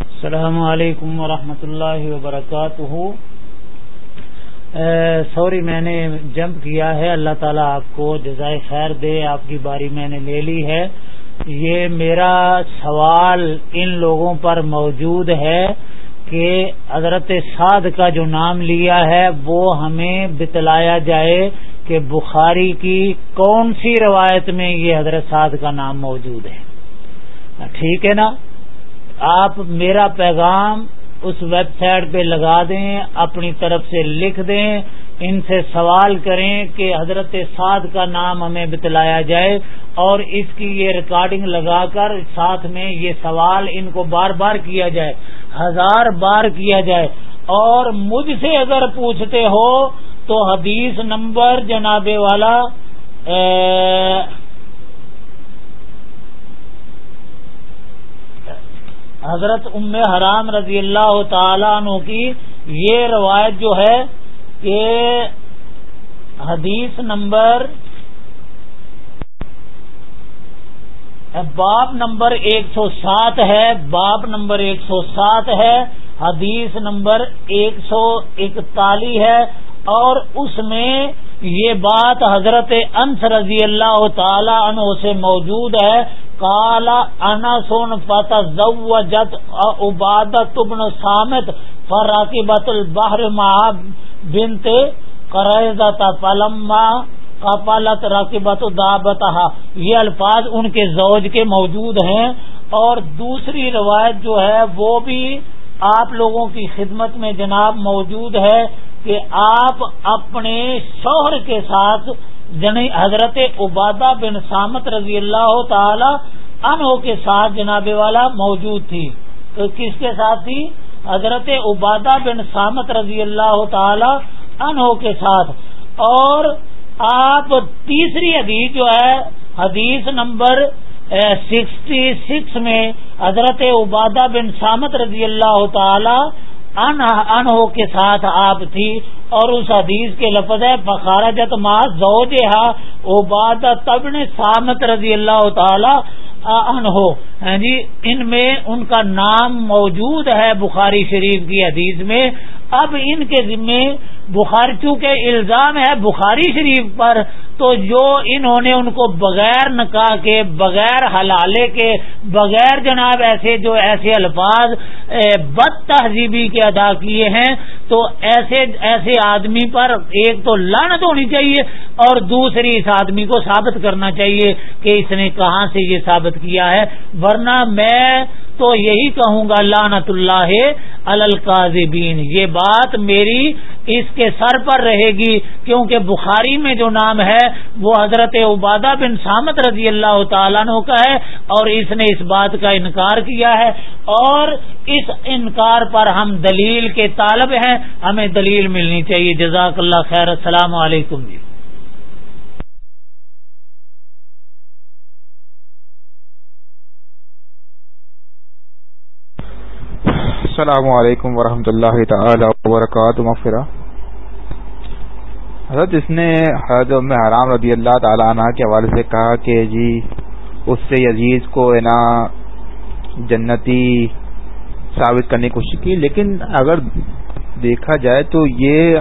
السلام علیکم ورحمۃ اللہ وبرکاتہ۔ سوری، میں نے جمپ کیا ہے۔ اللہ تعالیٰ آپ کو جزائے خیر دے، آپ کی باری میں نے لے لی ہے۔ یہ میرا سوال ان لوگوں پر موجود ہے کہ حضرت سعد کا جو نام لیا ہے وہ ہمیں بتلایا جائے کہ بخاری کی کون سی روایت میں یہ حضرت سعد کا نام موجود ہے۔ ٹھیک ہے نا؟ آپ میرا پیغام اس ویب سائٹ پہ لگا دیں، اپنی طرف سے لکھ دیں ان سے سوال کریں کہ حضرت سعد کا نام ہمیں بتلایا جائے اور اس کی یہ ریکارڈنگ لگا کر ساتھ میں یہ سوال ان کو بار بار کیا جائے، ہزار بار کیا جائے۔ اور مجھ سے اگر پوچھتے ہو تو حدیث نمبر جناب والا حضرت ام حرام رضی اللہ تعالیٰ عنہ کی یہ روایت جو ہے کہ حدیث نمبر باب نمبر ایک سو سات ہے، باب نمبر ایک سو سات ہے، حدیث نمبر ایک سو اکتالیس ہے، اور اس میں یہ بات حضرت انس رضی اللہ تعالی عنہ سے موجود ہے۔ کالا انا سون فتح زوجت عبادت ابن سامت فراقبت البحر ماہ بنت قریضت پلما قپالت راکبت دابت یہ الفاظ ان کے زوج کے موجود ہیں۔ اور دوسری روایت جو ہے، وہ بھی آپ لوگوں کی خدمت میں جناب موجود ہے کہ آپ اپنے شوہر کے ساتھ جنی حضرت عبادہ بن سامت رضی اللہ تعالی انہوں کے ساتھ جناب والا موجود تھی۔ تو کس کے ساتھ تھی؟ حضرت عبادہ بن سامت رضی اللہ تعالی انہوں کے ساتھ۔ اور آپ تیسری حدیث جو ہے، حدیث نمبر سکسٹی سکس میں حضرت عبادہ بن سامت رضی اللہ تعالی انہو کے ساتھ آپ تھی۔ اور اس حدیث کے لفظ ہے بخارا جت ماں زوج عباد تبن سامت رضی اللہ تعالی ان ہو۔ ہاں جی ان میں ان کا نام موجود ہے بخاری شریف کی حدیث میں۔ اب ان کے ذمے بخاری چونکہ الزام ہے بخاری شریف پر تو جو انہوں نے ان کو بغیر نکاح کے، بغیر حلالے کے، بغیر جناب ایسے جو ایسے الفاظ بد تہذیبی کے ادا کیے ہیں، تو ایسے ایسے آدمی پر ایک تو لانت ہونی چاہیے اور دوسری اس آدمی کو ثابت کرنا چاہیے کہ اس نے کہاں سے یہ ثابت کیا ہے۔ ورنہ میں تو یہی کہوں گا لانت اللہ القاضبین یہ بات میری اس کے سر پر رہے گی، کیونکہ بخاری میں جو نام ہے، وہ حضرت عبادہ بن سامت رضی اللہ تعالیٰ عنہ کا ہے اور اس نے اس بات کا انکار کیا ہے۔ اور اس انکار پر ہم دلیل کے طالب ہیں، ہمیں دلیل ملنی چاہیے۔ جزاک اللہ خیر، السلام علیکم جی۔ السلام علیکم ورحمۃ اللہ تعالی وبرکاتہ، مغفرہ۔ حضرت جس نے حضرت حرام رضی اللہ تعالیٰ عنہ کے حوالے سے کہا کہ جی اس سے عزیز کو نا جنتی ثابت کرنے کی کوشش کی، لیکن اگر دیکھا جائے تو یہ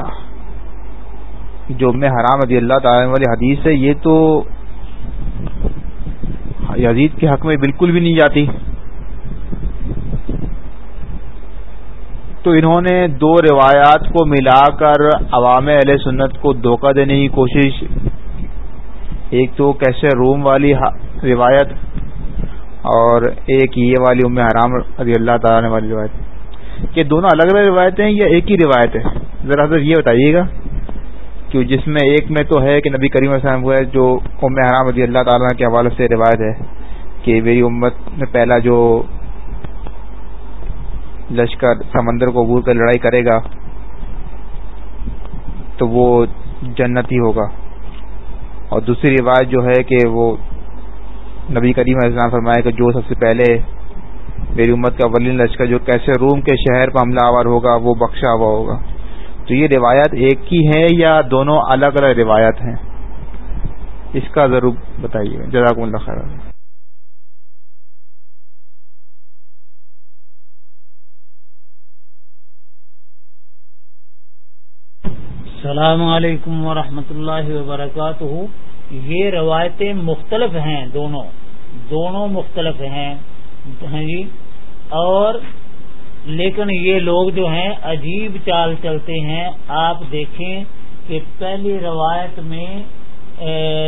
جو میں حرام رضی اللہ تعالیٰ والی حدیث ہے، یہ تو یزید کے حق میں بالکل بھی نہیں جاتی۔ تو انہوں نے دو روایات کو ملا کر عوام علیہ سنت کو دھوکہ دینے کی کوشش ایک تو کیسے روم والی روایت اور ایک یہ والی ام حرام رضی اللہ تعالی والی روایت۔ کہ دونوں الگ الگ روایتیں یا ایک ہی روایت ہے؟ ذرا سر یہ بتائیے گا کہ جس میں ایک میں تو ہے کہ نبی کریم السلام ہے، جو ام حرام رضی اللہ تعالیٰ کے حوالے سے روایت ہے کہ میری امت میں پہلا جو لشکر سمندر کو عبور کر لڑائی کرے گا، تو وہ جنتی ہوگا۔ اور دوسری روایت جو ہے کہ وہ نبی کریم اسلام فرمائے کہ جو سب سے پہلے میری امت کا ولین لشکر جو کیسے روم کے شہر پر حملہ آور ہوگا، وہ بخشا ہوا ہوگا۔ تو یہ روایت ایک ہی ہے یا دونوں الگ الگ روایت ہیں؟ اس کا ضرور بتائیے۔ جزاک اللہ خیر السلام علیکم ورحمۃ اللہ وبرکاتہ۔ یہ روایتیں مختلف ہیں دونوں۔ دونوں مختلف ہیں۔ ہاں جی؟ اور لیکن یہ لوگ جو ہیں عجیب چال چلتے ہیں۔ آپ دیکھیں کہ پہلی روایت میں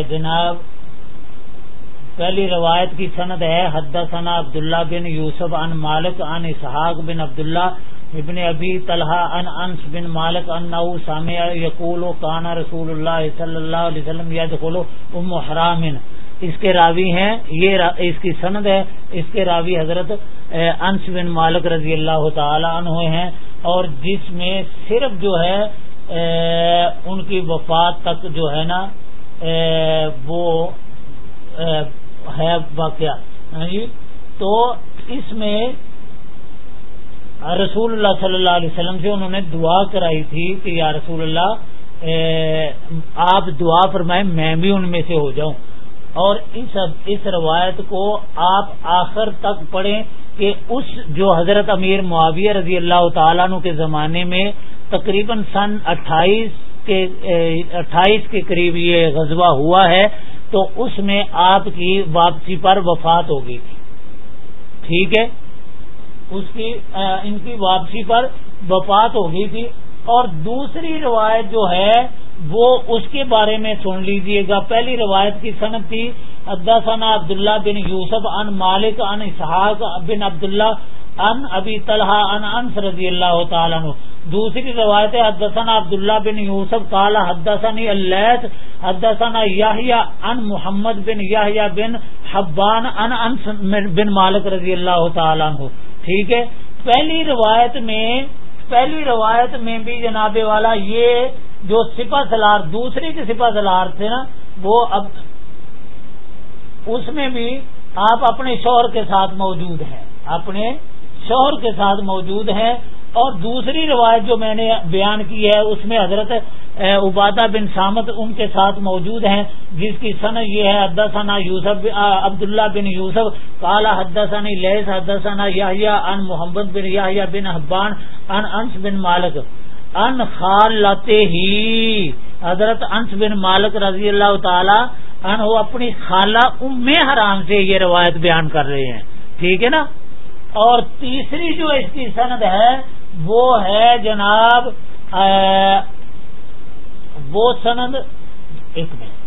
جناب، پہلی روایت کی سند ہے حد ثنا عبداللہ بن یوسف ان مالک ان اسحاق بن عبداللہ ابن ابی طلحہ ان انس بن مالک ان سامع یقول کانا رسول اللہ صلی اللہ علیہ وسلم یدخل ام حرام اس کے راوی ہیں، یہ را اس کی سند ہے۔ اس کے راوی حضرت انس بن مالک رضی اللہ تعالی عنہ ہیں۔ اور جس میں صرف جو ہے ان کی وفات تک جو ہے نا وہ ہے واقعہ۔ جی تو اس میں رسول اللہ صلی اللہ علیہ وسلم سے انہوں نے دعا کرائی تھی کہ یا رسول اللہ آپ دعا فرمائیں، میں بھی ان میں سے ہو جاؤں۔ اور اس اس روایت کو آپ آخر تک پڑھیں کہ اس جو حضرت امیر معاویہ رضی اللہ تعالیٰ عنہ کے زمانے میں تقریباً سن اٹھائیس کے اٹھائیس کے قریب یہ غزوہ ہوا ہے، تو اس میں آپ کی واپسی پر وفات ہو گئی تھی۔ ٹھیک ہے؟ اس کی ان کی واپسی پر وفات ہو گئی تھی۔ اور دوسری روایت جو ہے، وہ اس کے بارے میں سن لیجیے گا۔ پہلی روایت کی صنعت تھی ثنا عبداللہ بن یوسف ان مالک ان اسحاق بن عبداللہ ان ابی طلحہ ان انس رضی اللہ تعالیٰ عنہ۔ دوسری روایت حدثنا عبداللہ بن یوسف کالا حدثنی اللیث حدثنا یحییٰ ان محمد بن یحییٰ بن حبان ان انس بن مالک رضی اللہ تعالیٰ عنہ۔ ٹھیک ہے؟ پہلی روایت میں، پہلی روایت میں بھی جناب والا یہ جو سپا سلار، دوسری جو سپا سلار تھے نا، وہ اب اس میں بھی آپ اپنے شوہر کے ساتھ موجود ہیں۔ اپنے شوہر کے ساتھ موجود ہیں۔ اور دوسری روایت جو میں نے بیان کی ہے، اس میں حضرت عبادہ بن سامت ان کے ساتھ موجود ہیں، جس کی سن یہ ہے حد ثنا یوسف عبداللہ بن یوسف کالا حد ثنی لہس حد یا ان محمد بن یا بن حبان ان انس بن مالک. ان خال ہی، حضرت انس بن مالک رضی اللہ تعالی ان وہ اپنی خالہ ام حرام سے یہ روایت بیان کر رہے ہیں۔ ٹھیک ہے نا؟ اور تیسری جو اس کی سند ہے، وہ ہے جناب وہ سند ایک منٹ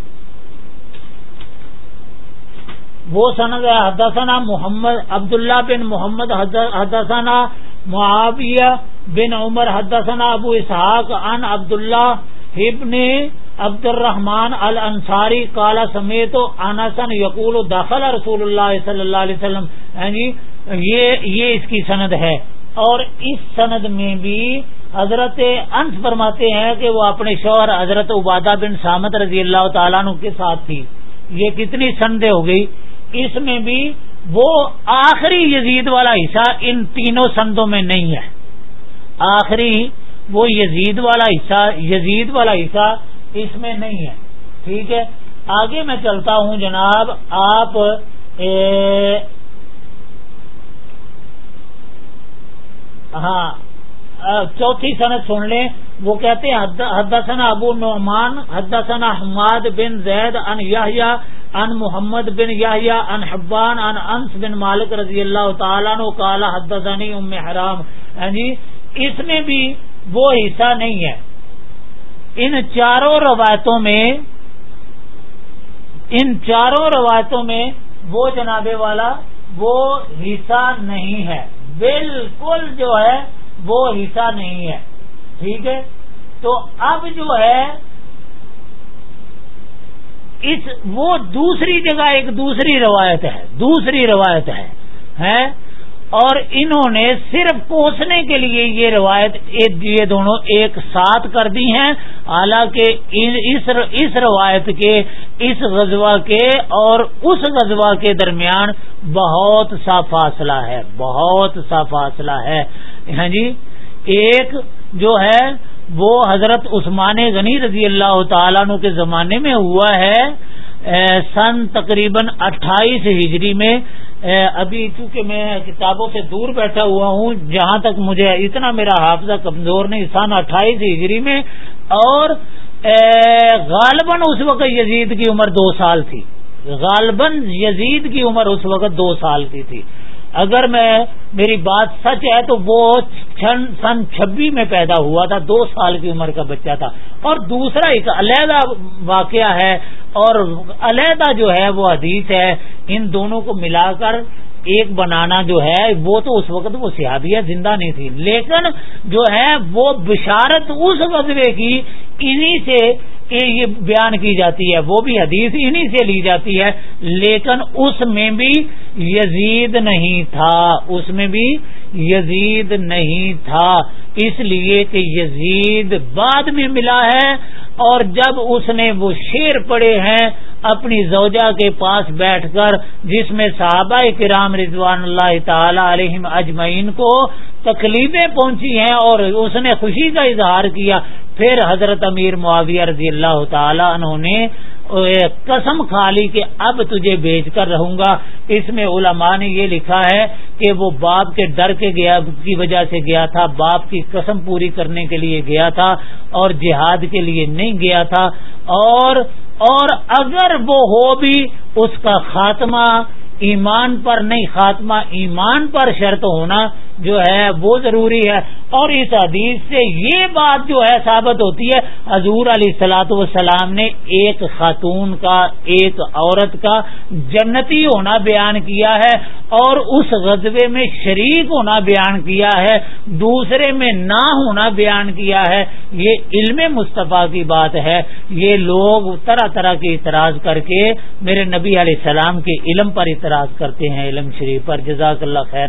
وہ سند ہے، حدثنا محمد، عبداللہ بن محمد حدثنا معاویہ بن عمر، حدثنا ابو اسحاق ان عبداللہ ابن عبد الرحمان الانصاری کالا سمیت انسن یقول داخل رسول اللہ صلی اللہ علیہ وسلم۔ یعنی یہ یہ اس کی سند ہے۔ اور اس سند میں بھی حضرت انس فرماتے ہیں کہ وہ اپنے شوہر حضرت عبادہ بن سامت رضی اللہ تعالیٰ عنہ کے ساتھ تھی۔ یہ کتنی سندے ہو گئی۔ اس میں بھی وہ آخری یزید والا حصہ ان تینوں سندوں میں نہیں ہے۔ آخری وہ یزید والا حصہ، یزید والا حصہ اس میں نہیں ہے۔ ٹھیک ہے؟ آگے میں چلتا ہوں جناب، آپ ہاں۔ چوتھی صنعت سن لیں۔ وہ کہتے ہیں حدثنا ابو نعمان، حدثنا حماد بن زید ان یحییٰ ان محمد بن یحییٰ ان حبان ان انس بن مالک رضی اللہ تعالیٰ عنہ، قال حدثنی ام حرام یعنی ہاں جی، اس میں بھی وہ حصہ نہیں ہے۔ ان چاروں روایتوں میں، ان چاروں روایتوں میں وہ جناب والا وہ حصہ نہیں ہے۔ بالکل جو ہے وہ حصہ نہیں ہے۔ ٹھیک ہے؟ تو اب جو ہے، اس وہ دوسری جگہ ایک دوسری روایت ہے، دوسری روایت ہے اور انہوں نے صرف کوسنے کے لیے یہ روایت یہ دونوں ایک ساتھ کر دی ہیں۔ حالانکہ اس روایت کے، اس غزوہ کے اور اس غزوہ کے درمیان بہت سا فاصلہ ہے، بہت سا فاصلہ ہے۔ ہاں جی؟ ایک جو ہے، وہ حضرت عثمان غنی رضی اللہ تعالیٰ عنہ کے زمانے میں ہوا ہے سن تقریباً اٹھائیس ہجری میں۔ ابھی چونکہ میں کتابوں سے دور بیٹھا ہوا ہوں، جہاں تک مجھے اتنا میرا حافظہ کمزور نہیں، سن اٹھائیس ہجری میں۔ اور غالباً اس وقت یزید کی عمر دو سال تھی۔ غالباً یزید کی عمر اس وقت دو سال کی تھی۔ اگر میں میری بات سچ ہے تو وہ سن چھبی میں پیدا ہوا تھا، دو سال کی عمر کا بچہ تھا۔ اور دوسرا ایک علیحدہ واقعہ ہے، اور علیحدہ جو ہے وہ حدیث ہے، ان دونوں کو ملا کر ایک بنانا جو ہے، وہ تو اس وقت وہ سیادیہ زندہ نہیں تھی۔ لیکن جو ہے وہ بشارت اس غزبے کی، انہی سے یہ بیان کی جاتی ہے وہ بھی حدیث انہی سے لی جاتی ہے، لیکن اس میں بھی یزید نہیں تھا، اس میں بھی یزید نہیں تھا۔ اس لیے کہ یزید بعد میں ملا ہے اور جب اس نے وہ شیر پڑے ہیں اپنی زوجہ کے پاس بیٹھ کر، جس میں صحابہ کرام رضوان اللہ تعالی علیہ اجمعین کو تکلیفیں پہنچی ہیں اور اس نے خوشی کا اظہار کیا۔ پھر حضرت امیر معاویہ رضی اللہ تعالی انہوں نے قسم کھا لی کہ اب تجھے بیچ کر رہوں گا۔ اس میں علماء نے یہ لکھا ہے کہ وہ باپ کے ڈر کے گیا کی وجہ سے گیا تھا، باپ کی قسم پوری کرنے کے لیے گیا تھا اور جہاد کے لیے نہیں گیا تھا۔ اور اور اگر وہ ہو بھی اس کا خاتمہ ایمان پر نہیں، خاتمہ ایمان پر شرط ہونا جو ہے وہ ضروری ہے۔ اور اس حدیث سے یہ بات جو ہے ثابت ہوتی ہے، حضور علیہ السلاۃ والسلام نے ایک خاتون کا، ایک عورت کا جنتی ہونا بیان کیا ہے اور اس غذبے میں شریک ہونا بیان کیا ہے، دوسرے میں نہ ہونا بیان کیا ہے۔ یہ علم مصطفیٰ کی بات ہے۔ یہ لوگ طرح طرح کے اعتراض کر کے میرے نبی علیہ السلام کے علم پر اعتراض کرتے ہیں، علم شریف پر۔ جزاک اللہ خیر۔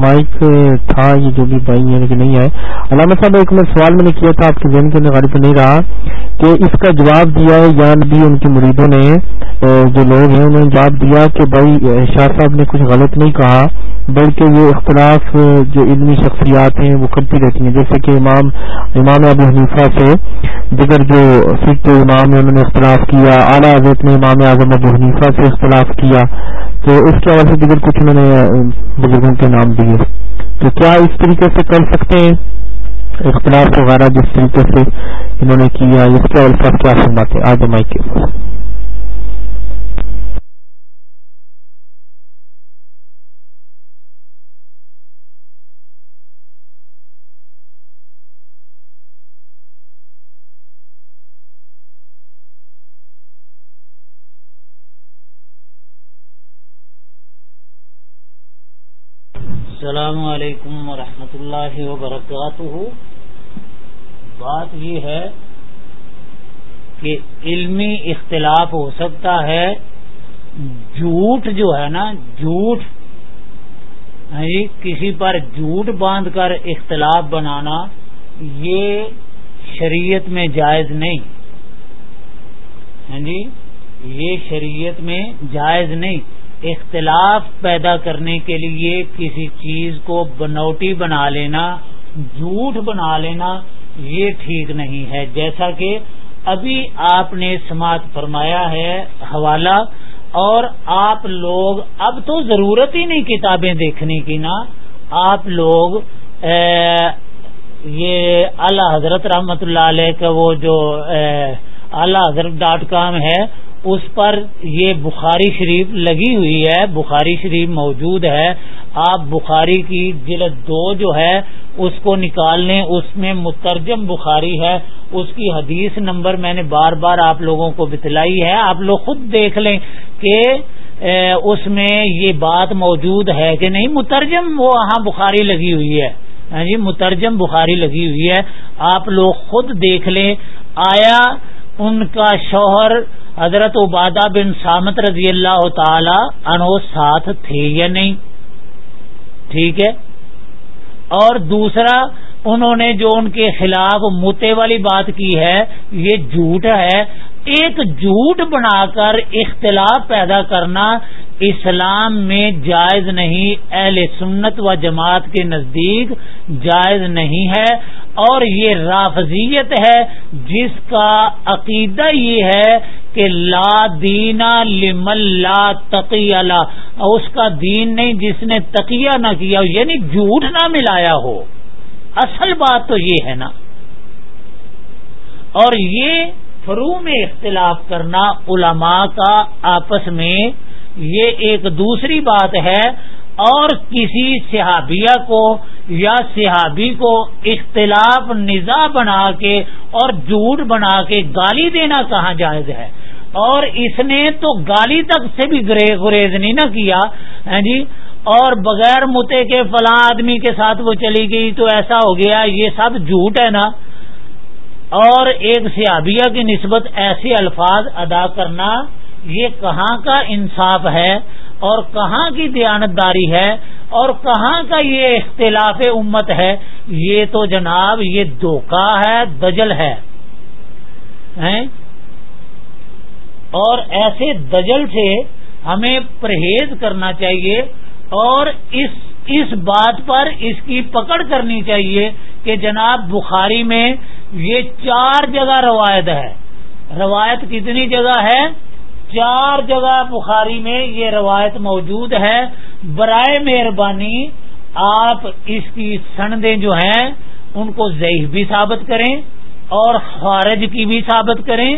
مائک تھا، یہ جو بھی بھائی ہیں کہ نہیں آئے۔ علامہ صاحب، ایک میں سوال میں نے کیا تھا، آپ کے ذہن کے غالب نہیں رہا کہ اس کا جواب دیا ہے یا بھی ان کے مریدوں نے جو لوگ ہیں، انہوں نے جواب دیا کہ بھائی شاہ صاحب نے کچھ غلط نہیں کہا، بلکہ یہ اختلاف جو علمی شخصیات ہیں، وہ کرتی رہتی ہیں۔ جیسے کہ امام امام ابو حنیفہ سے دیگر جو سکھ امام ہیں، انہوں نے اختلاف کیا۔ اعلیٰ حضرت نے امام اعظم ابو حنیفہ سے اختلاف کیا۔ تو اس کے حوالے سے دیگر کچھ انہوں نے بزرگوں کے نام دیے تو کیا اس طریقے سے کر سکتے ہیں؟ اختلاف وغیرہ جس طریقے سے انہوں نے کیا، اس کے الفاظ کیا فرماتے آج مائک کے السلام علیکم ورحمۃ اللہ وبرکاتہ۔ بات یہ ہے کہ علمی اختلاف ہو سکتا ہے، جھوٹ جو ہے نا، جھوٹ ہاں جی، کسی پر جھوٹ باندھ کر اختلاف بنانا، یہ شریعت میں جائز نہیں۔ ہاں جی یہ شریعت میں جائز نہیں۔ اختلاف پیدا کرنے کے لیے کسی چیز کو بنوٹی بنا لینا، جھوٹ بنا لینا، یہ ٹھیک نہیں ہے۔ جیسا کہ ابھی آپ نے سماعت فرمایا ہے حوالہ، اور آپ لوگ اب تو ضرورت ہی نہیں کتابیں دیکھنے کی نا۔ آپ لوگ یہ اعلی حضرت رحمت اللہ علیہ کا وہ جو اعلی حضرت ڈاٹ کام ہے اس پر یہ بخاری شریف لگی ہوئی ہے، بخاری شریف موجود ہے۔ آپ بخاری کی جلد دو جو ہے، اس کو نکال لیں۔ اس میں مترجم بخاری ہے۔ اس کی حدیث نمبر میں نے بار بار آپ لوگوں کو بتلائی ہے۔ آپ لوگ خود دیکھ لیں کہ اس میں یہ بات موجود ہے کہ نہیں۔ مترجم وہ وہاں بخاری لگی ہوئی ہے۔ ہاں جی مترجم بخاری لگی ہوئی ہے۔ آپ لوگ خود دیکھ لیں۔ آیا ان کا شوہر حضرت عبادہ بن سامت رضی اللہ تعالی انو ساتھ تھے یا نہیں؟ ٹھیک ہے؟ اور دوسرا، انہوں نے جو ان کے خلاف متے والی بات کی ہے، یہ جھوٹ ہے۔ ایک جھوٹ بنا کر اختلاف پیدا کرنا اسلام میں جائز نہیں، اہل سنت و جماعت کے نزدیک جائز نہیں ہے۔ اور یہ رافضیت ہے، جس کا عقیدہ یہ ہے کہ لا دینا لمن لا تقی اس کا دین نہیں جس نے تقیہ نہ کیا یعنی جھوٹ نہ ملایا ہو۔ اصل بات تو یہ ہے نا۔ اور یہ فرو میں اختلاف کرنا علماء کا آپس میں یہ ایک دوسری بات ہے اور کسی صحابیہ کو یا صحابی کو اختلاف نظا بنا کے اور جھوٹ بنا کے گالی دینا کہاں جائز ہے؟ اور اس نے تو گالی تک سے بھی گریز نہیں نہ کیا ہاں جی؟ اور بغیر متے کے فلاں آدمی کے ساتھ وہ چلی گئی تو ایسا ہو گیا، یہ سب جھوٹ ہے نا۔ اور ایک سیابیہ کی نسبت ایسے الفاظ ادا کرنا یہ کہاں کا انصاف ہے اور کہاں کی دیانتداری ہے اور کہاں کا یہ اختلاف امت ہے، یہ تو جناب یہ دھوکہ ہے، دجل ہے۔ اور ایسے دجل سے ہمیں پرہیز کرنا چاہیے اور اس اس بات پر اس کی پکڑ کرنی چاہیے کہ جناب بخاری میں یہ چار جگہ روایت ہے۔ روایت کتنی جگہ ہے؟ چار جگہ بخاری میں یہ روایت موجود ہے۔ برائے مہربانی آپ اس کی سندیں جو ہیں، ان کو ضعیف بھی ثابت کریں اور خارج کی بھی ثابت کریں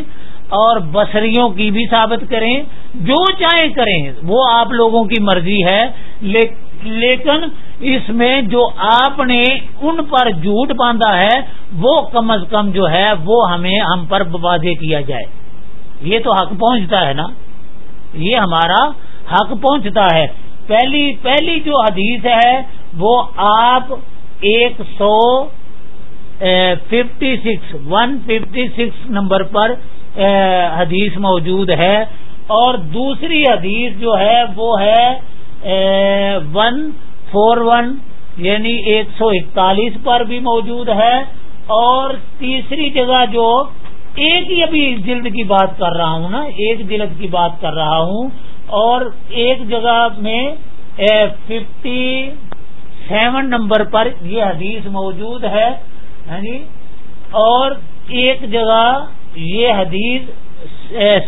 اور بصریوں کی بھی ثابت کریں۔ جو چاہیں کریں، وہ آپ لوگوں کی مرضی ہے، لیکن لیکن اس میں جو آپ نے ان پر جھوٹ باندھا ہے، وہ کم از کم جو ہے، وہ ہمیں ہم پر واضح کیا جائے۔ یہ تو حق پہنچتا ہے نا؟ یہ ہمارا حق پہنچتا ہے۔ پہلی پہلی جو حدیث ہے، وہ آپ ایک سو fifty six one fifty six number پر حدیث موجود ہے۔ اور دوسری حدیث جو ہے، وہ ہے ون، فور، ون یعنی ایک سو اکتالیس پر بھی موجود ہے، اور تیسری جگہ جو ایک ہی ابھی جلد کی بات کر رہا ہوں نا، ایک جلد کی بات کر رہا ہوں، اور ایک جگہ میں ففٹی سیون نمبر پر یہ حدیث موجود ہے جی اور ایک جگہ یہ حدیث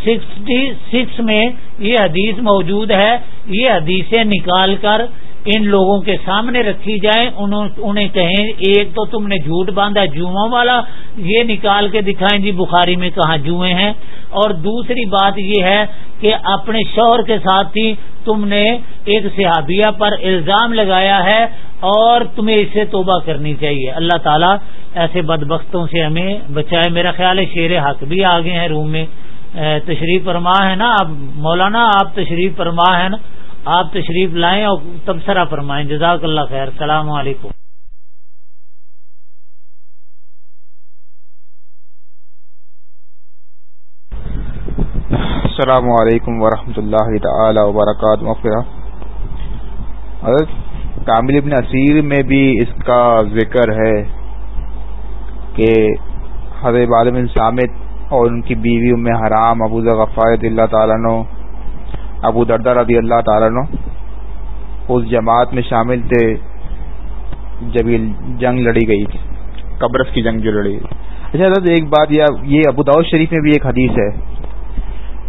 سکسٹی سکس میں یہ حدیث موجود ہے، یہ حدیثیں نکال کر ان لوگوں کے سامنے رکھی جائیں۔ انہیں کہیں ایک تو تم نے جھوٹ باندھا جوئوں والا، یہ نکال کے دکھائیں جی بخاری میں کہاں جوئیں ہیں۔ اور دوسری بات یہ ہے کہ اپنے شوہر کے ساتھ ہی تم نے ایک صحابیہ پر الزام لگایا ہے اور تمہیں اس سے توبہ کرنی چاہیے۔ اللہ تعالیٰ ایسے بدبختوں سے ہمیں بچائے۔ میرا خیال ہے شیر حق بھی آگے ہیں روم میں۔ تشریف فرما ہے نا، آپ مولانا، آپ تشریف فرما ہے نا، آپ تشریف لائیں اور تبصرہ فرمائیں۔ جزاک اللہ خیر۔ السلام علیکم۔ السلام علیکم ورحمۃ اللہ تعالی وبرکاتہ۔ حضرت کامل ابن اسیر میں بھی اس کا ذکر ہے کہ حضرت عالم سامت اور ان کی بیوی ام حرام، ابو ذغفار اللہ تعالیٰ نو ابو دردہ رضی اللہ تعالیٰ نو اس جماعت میں شامل تھے جب یہ جنگ لڑی گئی تھی، قبرص کی جنگ جو لڑی گئی۔ اچھا حضرت، ایک بات یہ ابو داؤد شریف میں بھی ایک حدیث ہے۔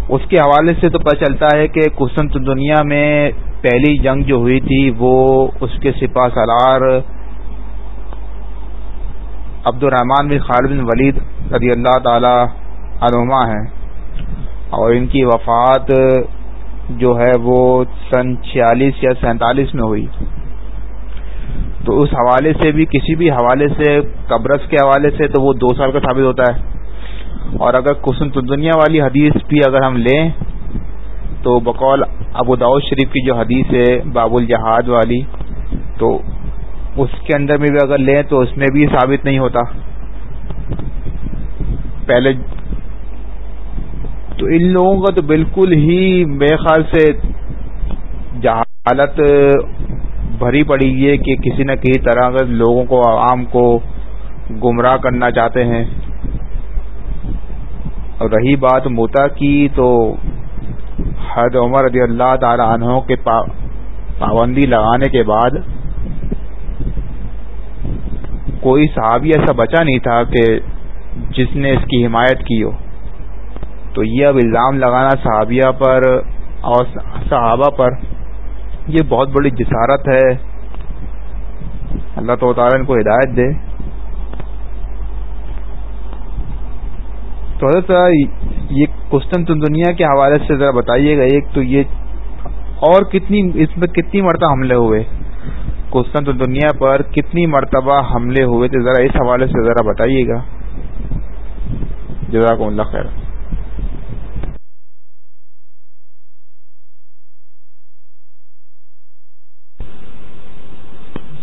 اس کے حوالے سے تو پتہ چلتا ہے کہ کسنت دنیا میں پہلی جنگ جو ہوئی تھی، وہ اس کے سپاہ سالار عبد الرحمان بن خالد بن ولید رضی اللہ تعالی عنما ہیں۔ اور ان کی وفات جو ہے وہ سن چھیالیس یا سینتالیس میں ہوئی۔ تو اس حوالے سے بھی کسی بھی حوالے سے قبرص کے حوالے سے تو وہ دو سال کا ثابت ہوتا ہے۔ اور اگر کسن دنیا والی حدیث بھی اگر ہم لیں تو بقول ابو داود شریف کی جو حدیث ہے باب الجہاد والی، تو اس کے اندر میں بھی اگر لیں تو اس میں بھی ثابت نہیں ہوتا۔ پہلے تو ان لوگوں کا تو بالکل ہی میرے خیال سے جہالت بھری پڑی ہے کہ کسی نہ کسی طرح اگر لوگوں کو عوام کو گمراہ کرنا چاہتے ہیں۔ اور رہی بات موتا کی تو حد عمر رضی اللہ تعالی عنہ کے پابندی لگانے کے بعد کوئی صحابی ایسا بچا نہیں تھا کہ جس نے اس کی حمایت کی ہو۔ تو یہ اب الزام لگانا صحابیہ پر اور صحابہ پر یہ بہت بڑی جسارت ہے۔ اللہ تو تعالیٰ ان کو ہدایت دے۔ تو حضرت یہ کشتن دنیا کے حوالے سے ذرا بتائیے گا ایک، تو یہ اور کتنی، اس میں کتنی مرتبہ حملے ہوئے؟ کشتن دنیا پر کتنی مرتبہ حملے ہوئے؟ تھے ذرا اس حوالے سے ذرا بتائیے گا۔ جزاک اللہ خیر۔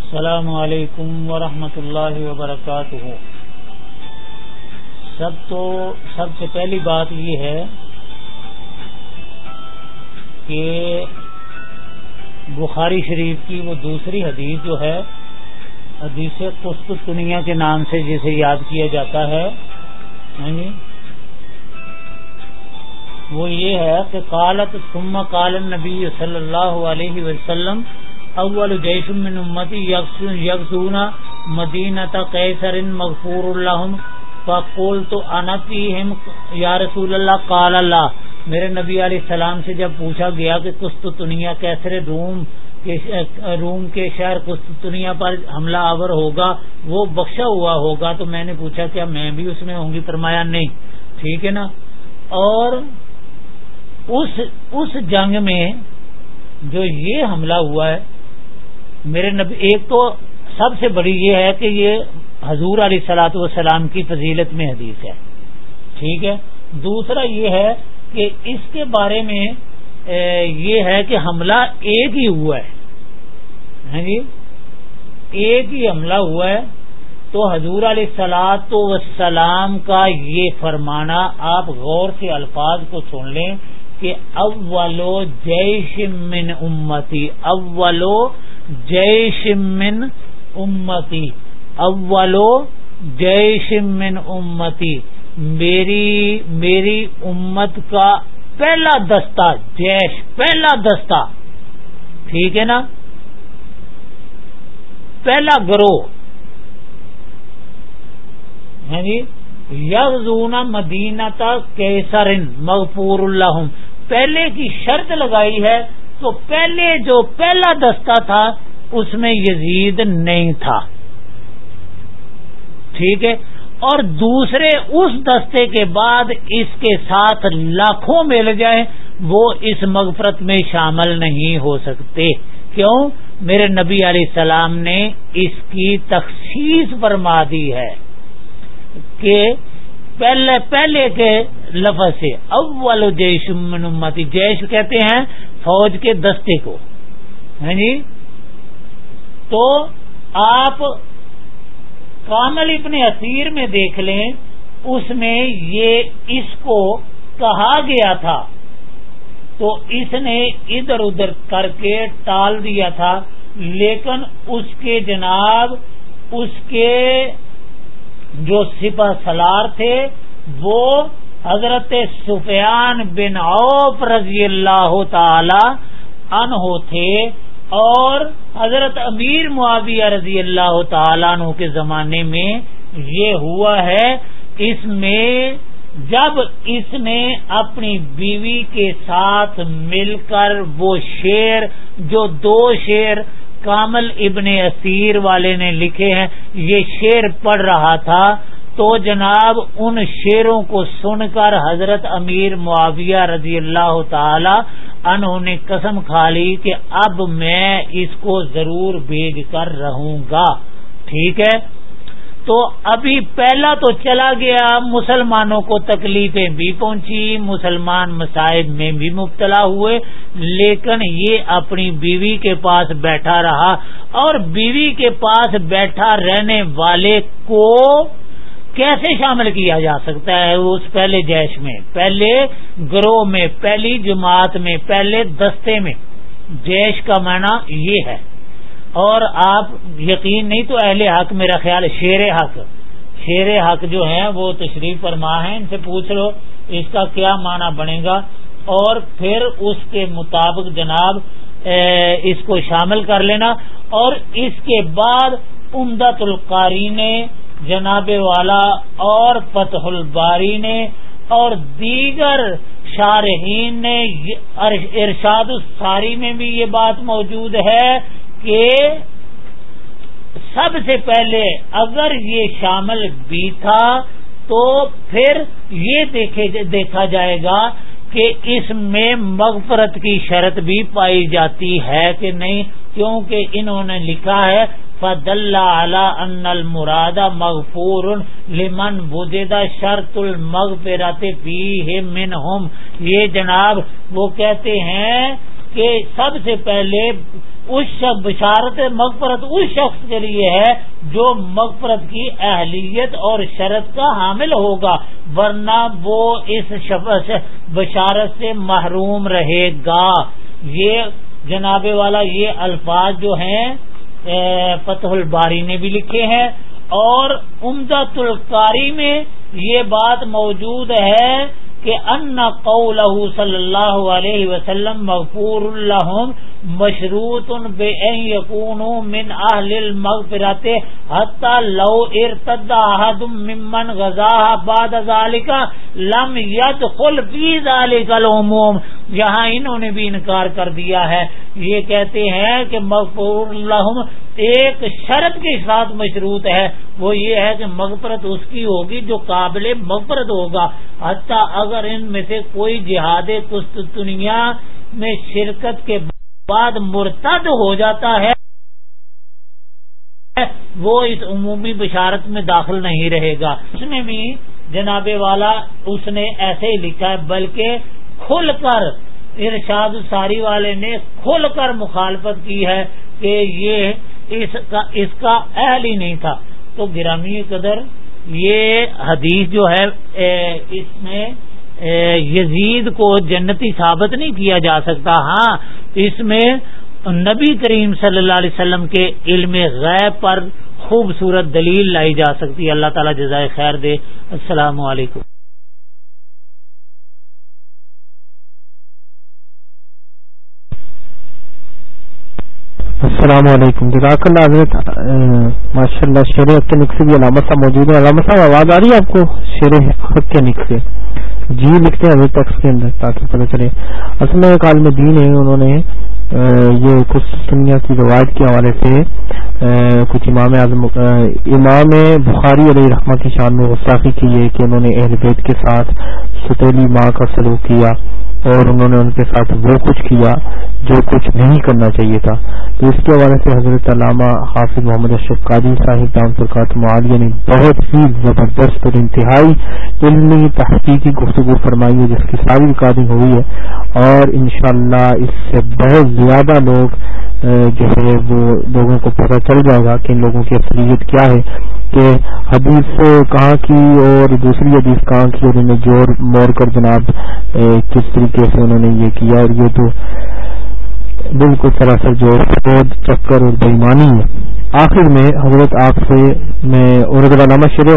السلام علیکم ورحمۃ اللہ وبرکاتہ۔ سب تو سب سے پہلی بات یہ ہے کہ بخاری شریف کی وہ دوسری حدیث جو ہے، حدیث قسطنیہ کے نام سے جسے یاد کیا جاتا ہے یعنی وہ یہ ہے کہ کالت ثم کال نبی صلی اللہ علیہ وسلم اول جیش من امتی یکسون مدینہ قیصر مغفور اللہ فقول تو انفیہم یا رسول اللہ، قال اللہ. میرے نبی علیہ السلام سے جب پوچھا گیا کہ قسطنیہ کیسر روم کے روم کے شہر قسطنیہ پر حملہ آور ہوگا، وہ بخشا ہوا ہوگا، تو میں نے پوچھا کیا میں بھی اس میں ہوں گی؟ فرمایا نہیں. ٹھیک ہے نا؟ اور اس اس جنگ میں جو یہ حملہ ہوا ہے میرے نبی ایک تو سب سے بڑی یہ ہے کہ یہ حضور علیہ سلاۃ والسلام کی فضیلت میں حدیث ہے۔ ٹھیک ہے؟ دوسرا یہ ہے کہ اس کے بارے میں یہ ہے کہ حملہ ایک ہی ہوا ہے۔ ہاں جی؟ ایک ہی حملہ ہوا ہے۔ تو حضور علیہ سلاط وسلام کا یہ فرمانا آپ غور سے الفاظ کو سن لیں کہ اولو جیش من امتی، اولو جیش من امتی، اولو جیش من امتی۔ میری میری امت کا پہلا دستہ، جیش پہلا دستہ۔ ٹھیک ہے نا؟ پہلا گروہ۔ جی یغزون مدینہ کیسر مغفور اللہ پہلے کی شرط لگائی ہے تو پہلے جو پہلا دستہ تھا، اس میں یزید نہیں تھا۔ ٹھیک ہے؟ اور دوسرے اس دستے کے بعد اس کے ساتھ لاکھوں مل جائیں، وہ اس مغفرت میں شامل نہیں ہو سکتے۔ کیوں؟ میرے نبی علیہ السلام نے اس کی تخصیص فرما دی ہے کہ پہلے پہلے کے لفظ سے اول جیش امتی، جیش کہتے ہیں فوج کے دستے کو۔ ہے جی؟ تو آپ کامل ابن اسیر میں دیکھ لیں، اس میں یہ اس کو کہا گیا تھا۔ تو اس نے ادھر ادھر کر کے ٹال دیا تھا، لیکن اس کے جناب، اس کے جو سپہ سلار تھے، وہ حضرت سفیان بن عوف رضی اللہ تعالی عنہ تھے اور حضرت امیر معاویہ رضی اللہ تعالیٰ عنہ کے زمانے میں یہ ہوا ہے۔ اس میں جب اس نے اپنی بیوی کے ساتھ مل کر وہ شیر، جو دو شیر کامل ابن اسیر والے نے لکھے ہیں، یہ شیر پڑھ رہا تھا۔ تو جناب، ان شیروں کو سن کر حضرت امیر معاویہ رضی اللہ تعالی انہوں نے قسم کھا لی کہ اب میں اس کو ضرور بھیج کر رہوں گا۔ ٹھیک ہے؟ تو ابھی پہلا تو چلا گیا، مسلمانوں کو تکلیفیں بھی پہنچی، مسلمان مسائب میں بھی مبتلا ہوئے، لیکن یہ اپنی بیوی کے پاس بیٹھا رہا اور بیوی کے پاس بیٹھا رہنے والے کو کیسے شامل کیا جا سکتا ہے؟ اس پہلے جیش میں، پہلے گروہ میں، پہلی جماعت میں، پہلے دستے میں۔ جیش کا معنی یہ ہے۔ اور آپ یقین نہیں تو اہل حق، میرا خیال شیر حق۔ شیر حق جو ہیں، وہ تشریف فرما ہے ان سے پوچھ لو اس کا کیا معنی بنے گا۔ اور پھر اس کے مطابق جناب اس کو شامل کر لینا۔ اور اس کے بعد امدت القاری نے جناب والا اور فتح الباری نے اور دیگر شارحین نے ارشاد الساری میں بھی یہ بات موجود ہے۔ کہ سب سے پہلے اگر یہ شامل بھی تھا تو پھر یہ دیکھا جائے گا کہ اس میں مغفرت کی شرط بھی پائی جاتی ہے کہ نہیں، کیونکہ انہوں نے لکھا ہے، فدل ان المراد مغفور لمن وجد شرط المغفرت فیہ منہم یہ جناب وہ کہتے ہیں کہ سب سے پہلے اس شخص بشارت مغفرت اس شخص کے لیے ہے جو مغفرت کی اہلیت اور شرط کا حامل ہوگا، ورنہ وہ اس بشارت سے محروم رہے گا۔ یہ جناب والا یہ الفاظ جو ہیں فتح الباری نے بھی لکھے ہیں۔ اور عمدہ القاری میں یہ بات موجود ہے کہ ان قولہ صلی اللہ علیہ وسلم مغفور الحم مشروط بے یقون من اہل المغفرت حتی لو ارتد احد ممن غزاها بعد ذالک لم يدخل فی ذالک العموم۔ یہاں انہوں نے بھی انکار کر دیا ہے۔ یہ کہتے ہیں کہ مغفور الحم ایک شرط کے ساتھ مشروط ہے۔ وہ یہ ہے کہ مغفرت اس کی ہوگی جو قابل مغفرت ہوگا۔ حتیٰ اگر ان میں سے کوئی جہاد کست دنیا میں شرکت کے بعد مرتد ہو جاتا ہے، وہ اس عمومی بشارت میں داخل نہیں رہے گا۔ اس نے بھی جناب والا اس نے ایسے ہی لکھا ہے، بلکہ کھل کر ارشاد ساری والے نے کھل کر مخالفت کی ہے کہ یہ اس کا اس کا اہل ہی نہیں تھا۔ تو گرامی قدر یہ حدیث جو ہے اس میں یزید کو جنتی ثابت نہیں کیا جا سکتا۔ ہاں اس میں نبی کریم صلی اللہ علیہ وسلم کے علم غیب پر خوبصورت دلیل لائی جا سکتی۔ ہے اللہ تعالیٰ جزائے خیر دے۔ السلام علیکم۔ السلام علیکم. جزاک اللہ حضرت ماشاء اللہ شیر حق کے نقصے بھی علامت صاحب موجود ہے علامت صاحب، آواز آ رہی ہے آپ کو؟ شیر حق کے نقصے جی لکھتے ہیں ابھی تک کے اندر تاکہ پتہ چلے۔ اصل میں ایک عالم دین ہے، انہوں نے یہ کچھ دنیا کی روایت کے حوالے سے کچھ امام اعظم امام بخاری علیہ رحمہ کی شان میں غصافی کی ہے کہ انہوں نے اہل بیت کے ساتھ ستیلی ماں کا سلوک کیا۔ اور انہوں نے ان کے ساتھ وہ کچھ کیا جو کچھ نہیں کرنا چاہیے تھا۔ تو اس کے حوالے سے حضرت علامہ حافظ محمد اشرف قادی صاحب دام فرقات معالیہ نے بہت ہی زبردست اور انتہائی علمی تحقیقی گفتگو فرمائی ہے، جس کی ساری ریکارڈنگ ہوئی ہے۔ اور انشاءاللہ اس سے بہت زیادہ لوگ جو ہے وہ لوگوں کو پتہ چل جائے گا کہ ان لوگوں کی اصلیت کیا ہے۔ کہ حدیث کہاں کی اور دوسری حدیث کہاں کی اور انہیں جوڑ، موڑ کر جناب کس طریقے سے انہوں نے یہ کیا اور یہ تو بالکل سراسر جو خود چکر اور بےمانی ہے۔ آخر میں حضرت آپ سے میں اور اگر علامہ شیر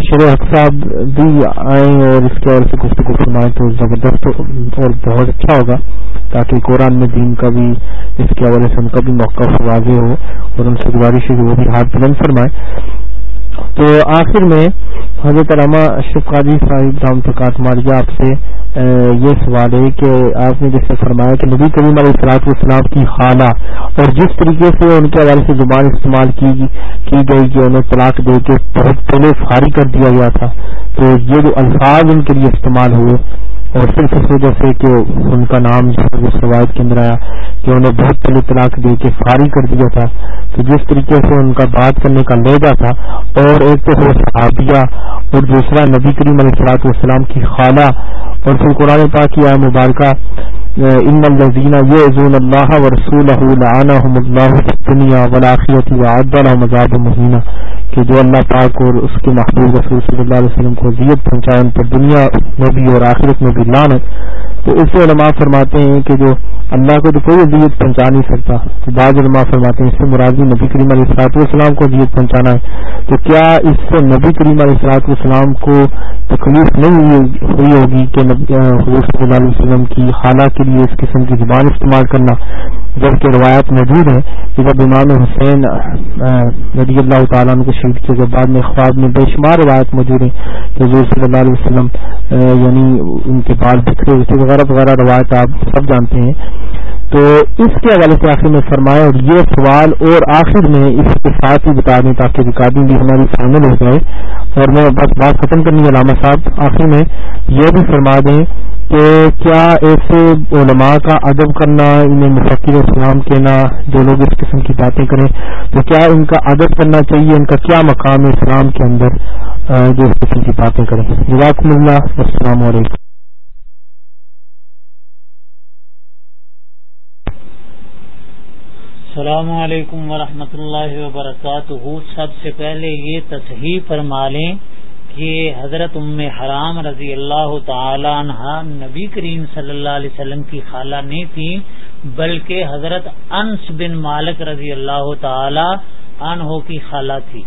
شیر حق صاحب بھی آئیں اور اس کے اور سے گفتگو سنائیں تو زبردست اور بہت اچھا ہوگا تاکہ قرآن میں دین کا بھی اس کے حوالے سے ان کا بھی موقع واضح ہو اور ان سے گزارش ہے کہ وہ بھی ہاتھ بلند فرمائے تو آخر میں حضرت علامہ اشرف قادی صاحب رام پرکاش ماریہ آپ سے یہ سوال ہے کہ آپ نے جیسے فرمایا کہ نبی کریم علیہ السلاط والسلام کی خالہ اور جس طریقے سے ان کے حوالے سے زبان استعمال کی کی گئی کہ انہیں طلاق دے کے بہت پہلے فارغ کر دیا گیا تھا، تو یہ جو الفاظ ان کے لیے استعمال ہوئے اور صرف اس وجہ سے کہ ان کا نام جو ہے اس روایت کے اندر آیا کہ انہیں بہت پہلے طلاق دے کے فارغ کر دیا تھا۔ تو جس طریقے سے ان کا بات کرنے کا لہجہ تھا اور ایک تو وہ صحابیہ اور دوسرا نبی کریم علیہ السلاط والسلام کی خالہ اور پھر قرآن پاک کی آئے مبارکہ ان الزین یہ اللہ و رسول اللہ دنیا ولاخیت وعد مذاب مہینہ کہ جو اللہ پاک اور اس کے محبوب رسول صلی اللہ علیہ وسلم کو اذیت پہنچائے، ان پر دنیا میں بھی اور آخرت میں بھی لان ہے تو اس سے علماء فرماتے ہیں کہ جو اللہ کو تو کوئی اذیت پہنچا نہیں سکتا. تو بعض علماء فرماتے ہیں اس سے مرادی نبی کریم علیہ السلاط والسلام کو اذیت پہنچانا ہے. تو کیا اس سے نبی کریم علیہ السلاط والسلام کو تکلیف نہیں ہوئی ہوگی کہ حضور صلی اللہ علیہ وسلم کی خالہ کے لیے اس قسم کی زبان استعمال کرنا۔ جبکہ روایات موجود ہیں کہ جب امام حسین نبی اللہ تعالیٰ کو شہید کیا جب بعد میں خواب میں بے شمار روایت موجود ہیں کہ حضور صلی اللہ علیہ وسلم یعنی ان کے بال بکھرے ہوئے تھے وغیرہ وغیرہ روایت آپ سب جانتے ہیں۔ تو اس کے حوالے سے آخر میں فرمایا اور یہ سوال اور آخر میں اس کے ساتھ ہی بتا دیں تاکہ ریکارڈنگ بھی ہماری شامل ہو جائے۔ اور میں بس بات ختم کرنی ہے، علامہ صاحب، آخر میں یہ بھی فرما دیں کہ کیا ایسے علماء کا ادب کرنا، انہیں مفکر اسلام کہنا، جو لوگ اس قسم کی باتیں کریں، تو کیا ان کا ادب کرنا چاہیے؟ ان کا کیا مقام ہے اسلام کے اندر جو اس قسم کی باتیں کریں؟ جزاکم اللہ السلام علیکم. السلام علیکم ورحمۃ اللہ وبرکاتہ۔ سب سے پہلے یہ تصحیح فرما لیں۔ کہ حضرت ام حرام رضی اللہ تعالی عنہ نبی کریم صلی اللہ علیہ وسلم کی خالہ نہیں تھی بلکہ حضرت انس بن مالک رضی اللہ تعالی عنہ کی خالہ تھی۔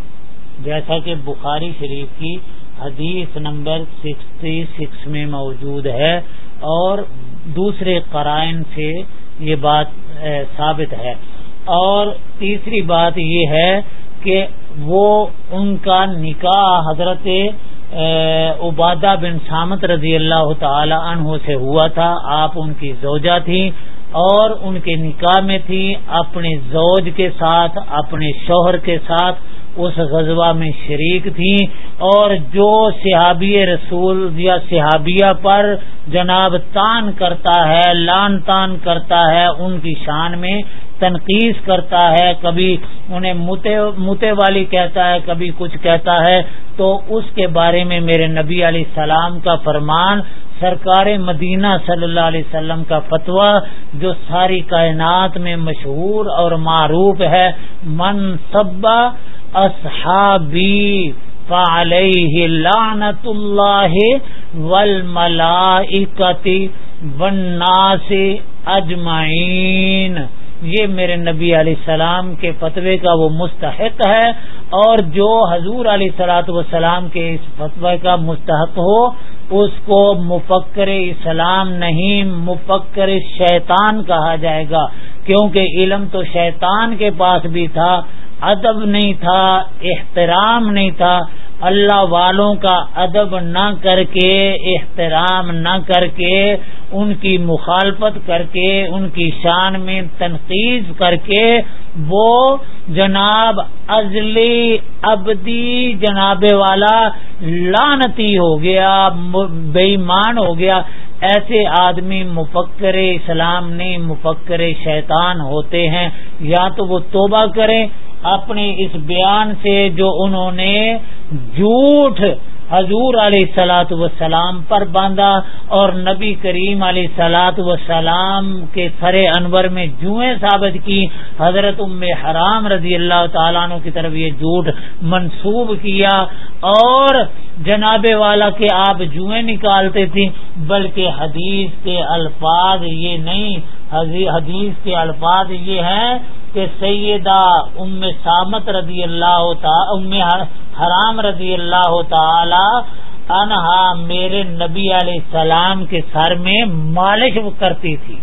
جیسا کہ بخاری شریف کی حدیث نمبر سکسٹی سکس میں موجود ہے۔ اور دوسرے قرائن سے یہ بات ثابت ہے۔ اور تیسری بات یہ ہے کہ وہ ان کا نکاح حضرت عبادہ بن سامت رضی اللہ تعالی عنہ سے ہوا تھا۔ آپ ان کی زوجہ تھیں اور ان کے نکاح میں تھی اپنے زوج کے ساتھ، اپنے شوہر کے ساتھ اس غزوہ میں شریک تھی اور جو صحابی رسول یا صحابیہ پر جناب تان کرتا ہے، لان تان کرتا ہے، ان کی شان میں تنقید کرتا ہے، کبھی انہیں متے والی کہتا ہے، کبھی کچھ کہتا ہے، تو اس کے بارے میں میرے نبی علیہ السلام کا فرمان، سرکار مدینہ صلی اللہ علیہ وسلم کا فتویٰ، جو ساری کائنات میں مشہور اور معروف ہے، من سبا اصحابی فعلیہ لعنت اللہ والملائکتی والناس اجمعین یہ میرے نبی علیہ السلام کے فتوے کا وہ مستحق ہے اور جو حضور علیہ سلاۃ وسلام کے اس فتوے کا مستحق ہو، اس کو مفکر اسلام نہیں، مفکر شیطان کہا جائے گا۔ کیونکہ علم تو شیطان کے پاس بھی تھا ادب نہیں تھا، احترام نہیں تھا۔ اللہ والوں کا ادب نہ کر کے، احترام نہ کر کے، ان کی مخالفت کر کے، ان کی شان میں تنقید کر کے وہ جناب ازلی ابدی جناب والا لانتی ہو گیا بےمان ہو گیا۔ ایسے آدمی مفکر اسلام نہیں، مفکر شیطان ہوتے ہیں۔ یا تو وہ توبہ کریں اپنے اس بیان سے جو انہوں نے جھوٹ حضور علیہ سلاۃ وسلام پر باندھا اور نبی کریم علیہ سلاۃ وسلام کے سر انور میں جوئیں ثابت کی، حضرت ام حرام رضی اللہ تعالیٰ عنہ کی طرف یہ جھوٹ منسوب کیا اور جناب والا کے آپ جوئیں نکالتے تھے بلکہ حدیث کے الفاظ یہ نہیں، حدیث کے الفاظ یہ ہیں کہ سیدہ ام سامت رضی اللہ ام حرام رضی اللہ تعالی انہا میرے نبی علیہ السلام کے سر میں مالش کرتی تھی۔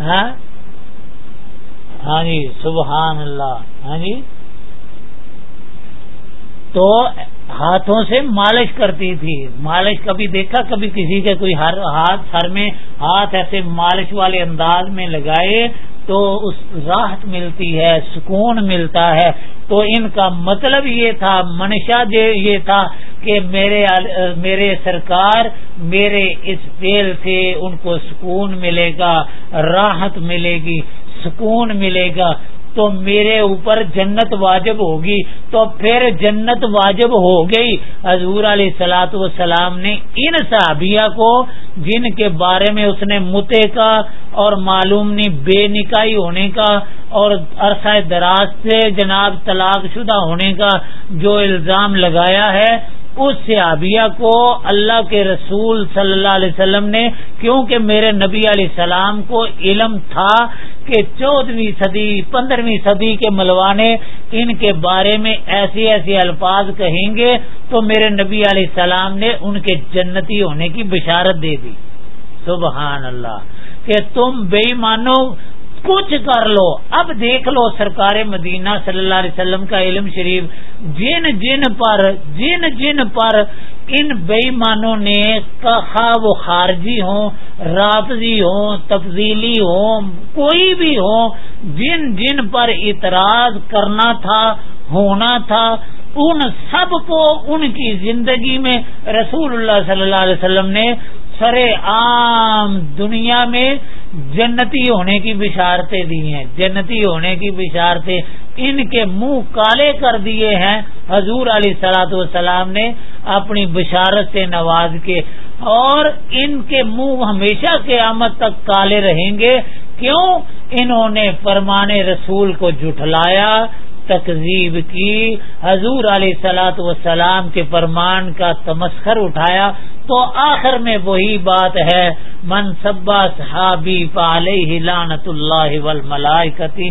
ہاں, ہاں جی سبحان اللہ۔ ہاں جی؟ تو ہاتھوں سے مالش کرتی تھی۔ مالش کبھی دیکھا؟ کبھی کسی کے کوئی ہاتھ سر میں ہاتھ ایسے مالش والے انداز میں لگائے تو اس راحت ملتی ہے، سکون ملتا ہے۔ تو ان کا مطلب یہ تھا، منشا یہ تھا کہ میرے میرے سرکار میرے اس تیل سے ان کو سکون ملے گا، راحت ملے گی، سکون ملے گا۔ تو میرے اوپر جنت واجب ہوگی تو پھر جنت واجب ہو گئی۔ حضور علیہ سلاۃ والسلام نے ان صحابیہ کو جن کے بارے میں اس نے متے کا اور معلوم نہیں، بے نکائی ہونے کا اور عرصہ دراز سے جناب طلاق شدہ ہونے کا جو الزام لگایا ہے اس صحابیہ کو اللہ کے رسول صلی اللہ علیہ وسلم نے، کیونکہ میرے نبی علیہ السلام کو علم تھا کہ چودہویں صدی، پندرہویں صدی کے ملوانے ان کے بارے میں ایسے ایسے الفاظ کہیں گے، تو میرے نبی علیہ السلام نے ان کے جنتی ہونے کی بشارت دے دی۔ سبحان اللہ۔ کہ تم بے مانو کچھ کر لو۔ اب دیکھ لو سرکار مدینہ صلی اللہ علیہ وسلم کا علم شریف۔ جن جن پر، جن جن پر ان بےمانوں نے کہا وہ خارجی ہوں، رافضی ہوں، تفضیلی ہوں، کوئی بھی ہو جن جن پر اعتراض کرنا تھا، ہونا تھا، ان سب کو ان کی زندگی میں رسول اللہ صلی اللہ علیہ وسلم نے سر عام دنیا میں جنتی ہونے کی بشارتیں دی ہیں، جنتی ہونے کی بشارتیں ان کے منہ کالے کر دیے ہیں۔ حضور علیہ سلاۃ والسلام نے اپنی بشارت سے نواز کے، اور ان کے منہ ہمیشہ قیامت تک کالے رہیں گے۔ کیوں؟ انہوں نے فرمان رسول کو جٹلایا تقزیب کی۔ حضور علیہ سلاۃ وسلام کے فرمان کا تمسخر اٹھایا۔ تو آخر میں وہی بات ہے، من سبا صحابی پالیہ لانت اللہ ول ملائکتی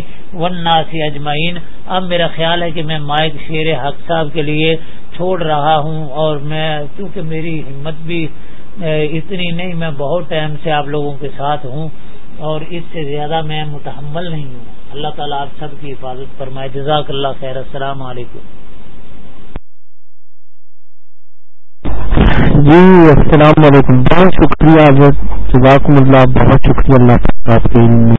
اجمعین۔ اب میرا خیال ہے کہ میں مائک شیر حق صاحب کے لیے چھوڑ رہا ہوں اور میں، کیونکہ میری ہمت بھی اتنی نہیں، میں بہت ٹائم سے آپ لوگوں کے ساتھ ہوں اور اس سے زیادہ میں متحمل نہیں ہوں۔ اللہ تعالیٰ آپ سب کی حفاظت فرمائے۔ جزاک اللہ خیر۔ السلام علیکم۔ جی السلام علیکم۔ بہت شکریہ جزاکم اللہ بہت شکریہ اللہ آپ کے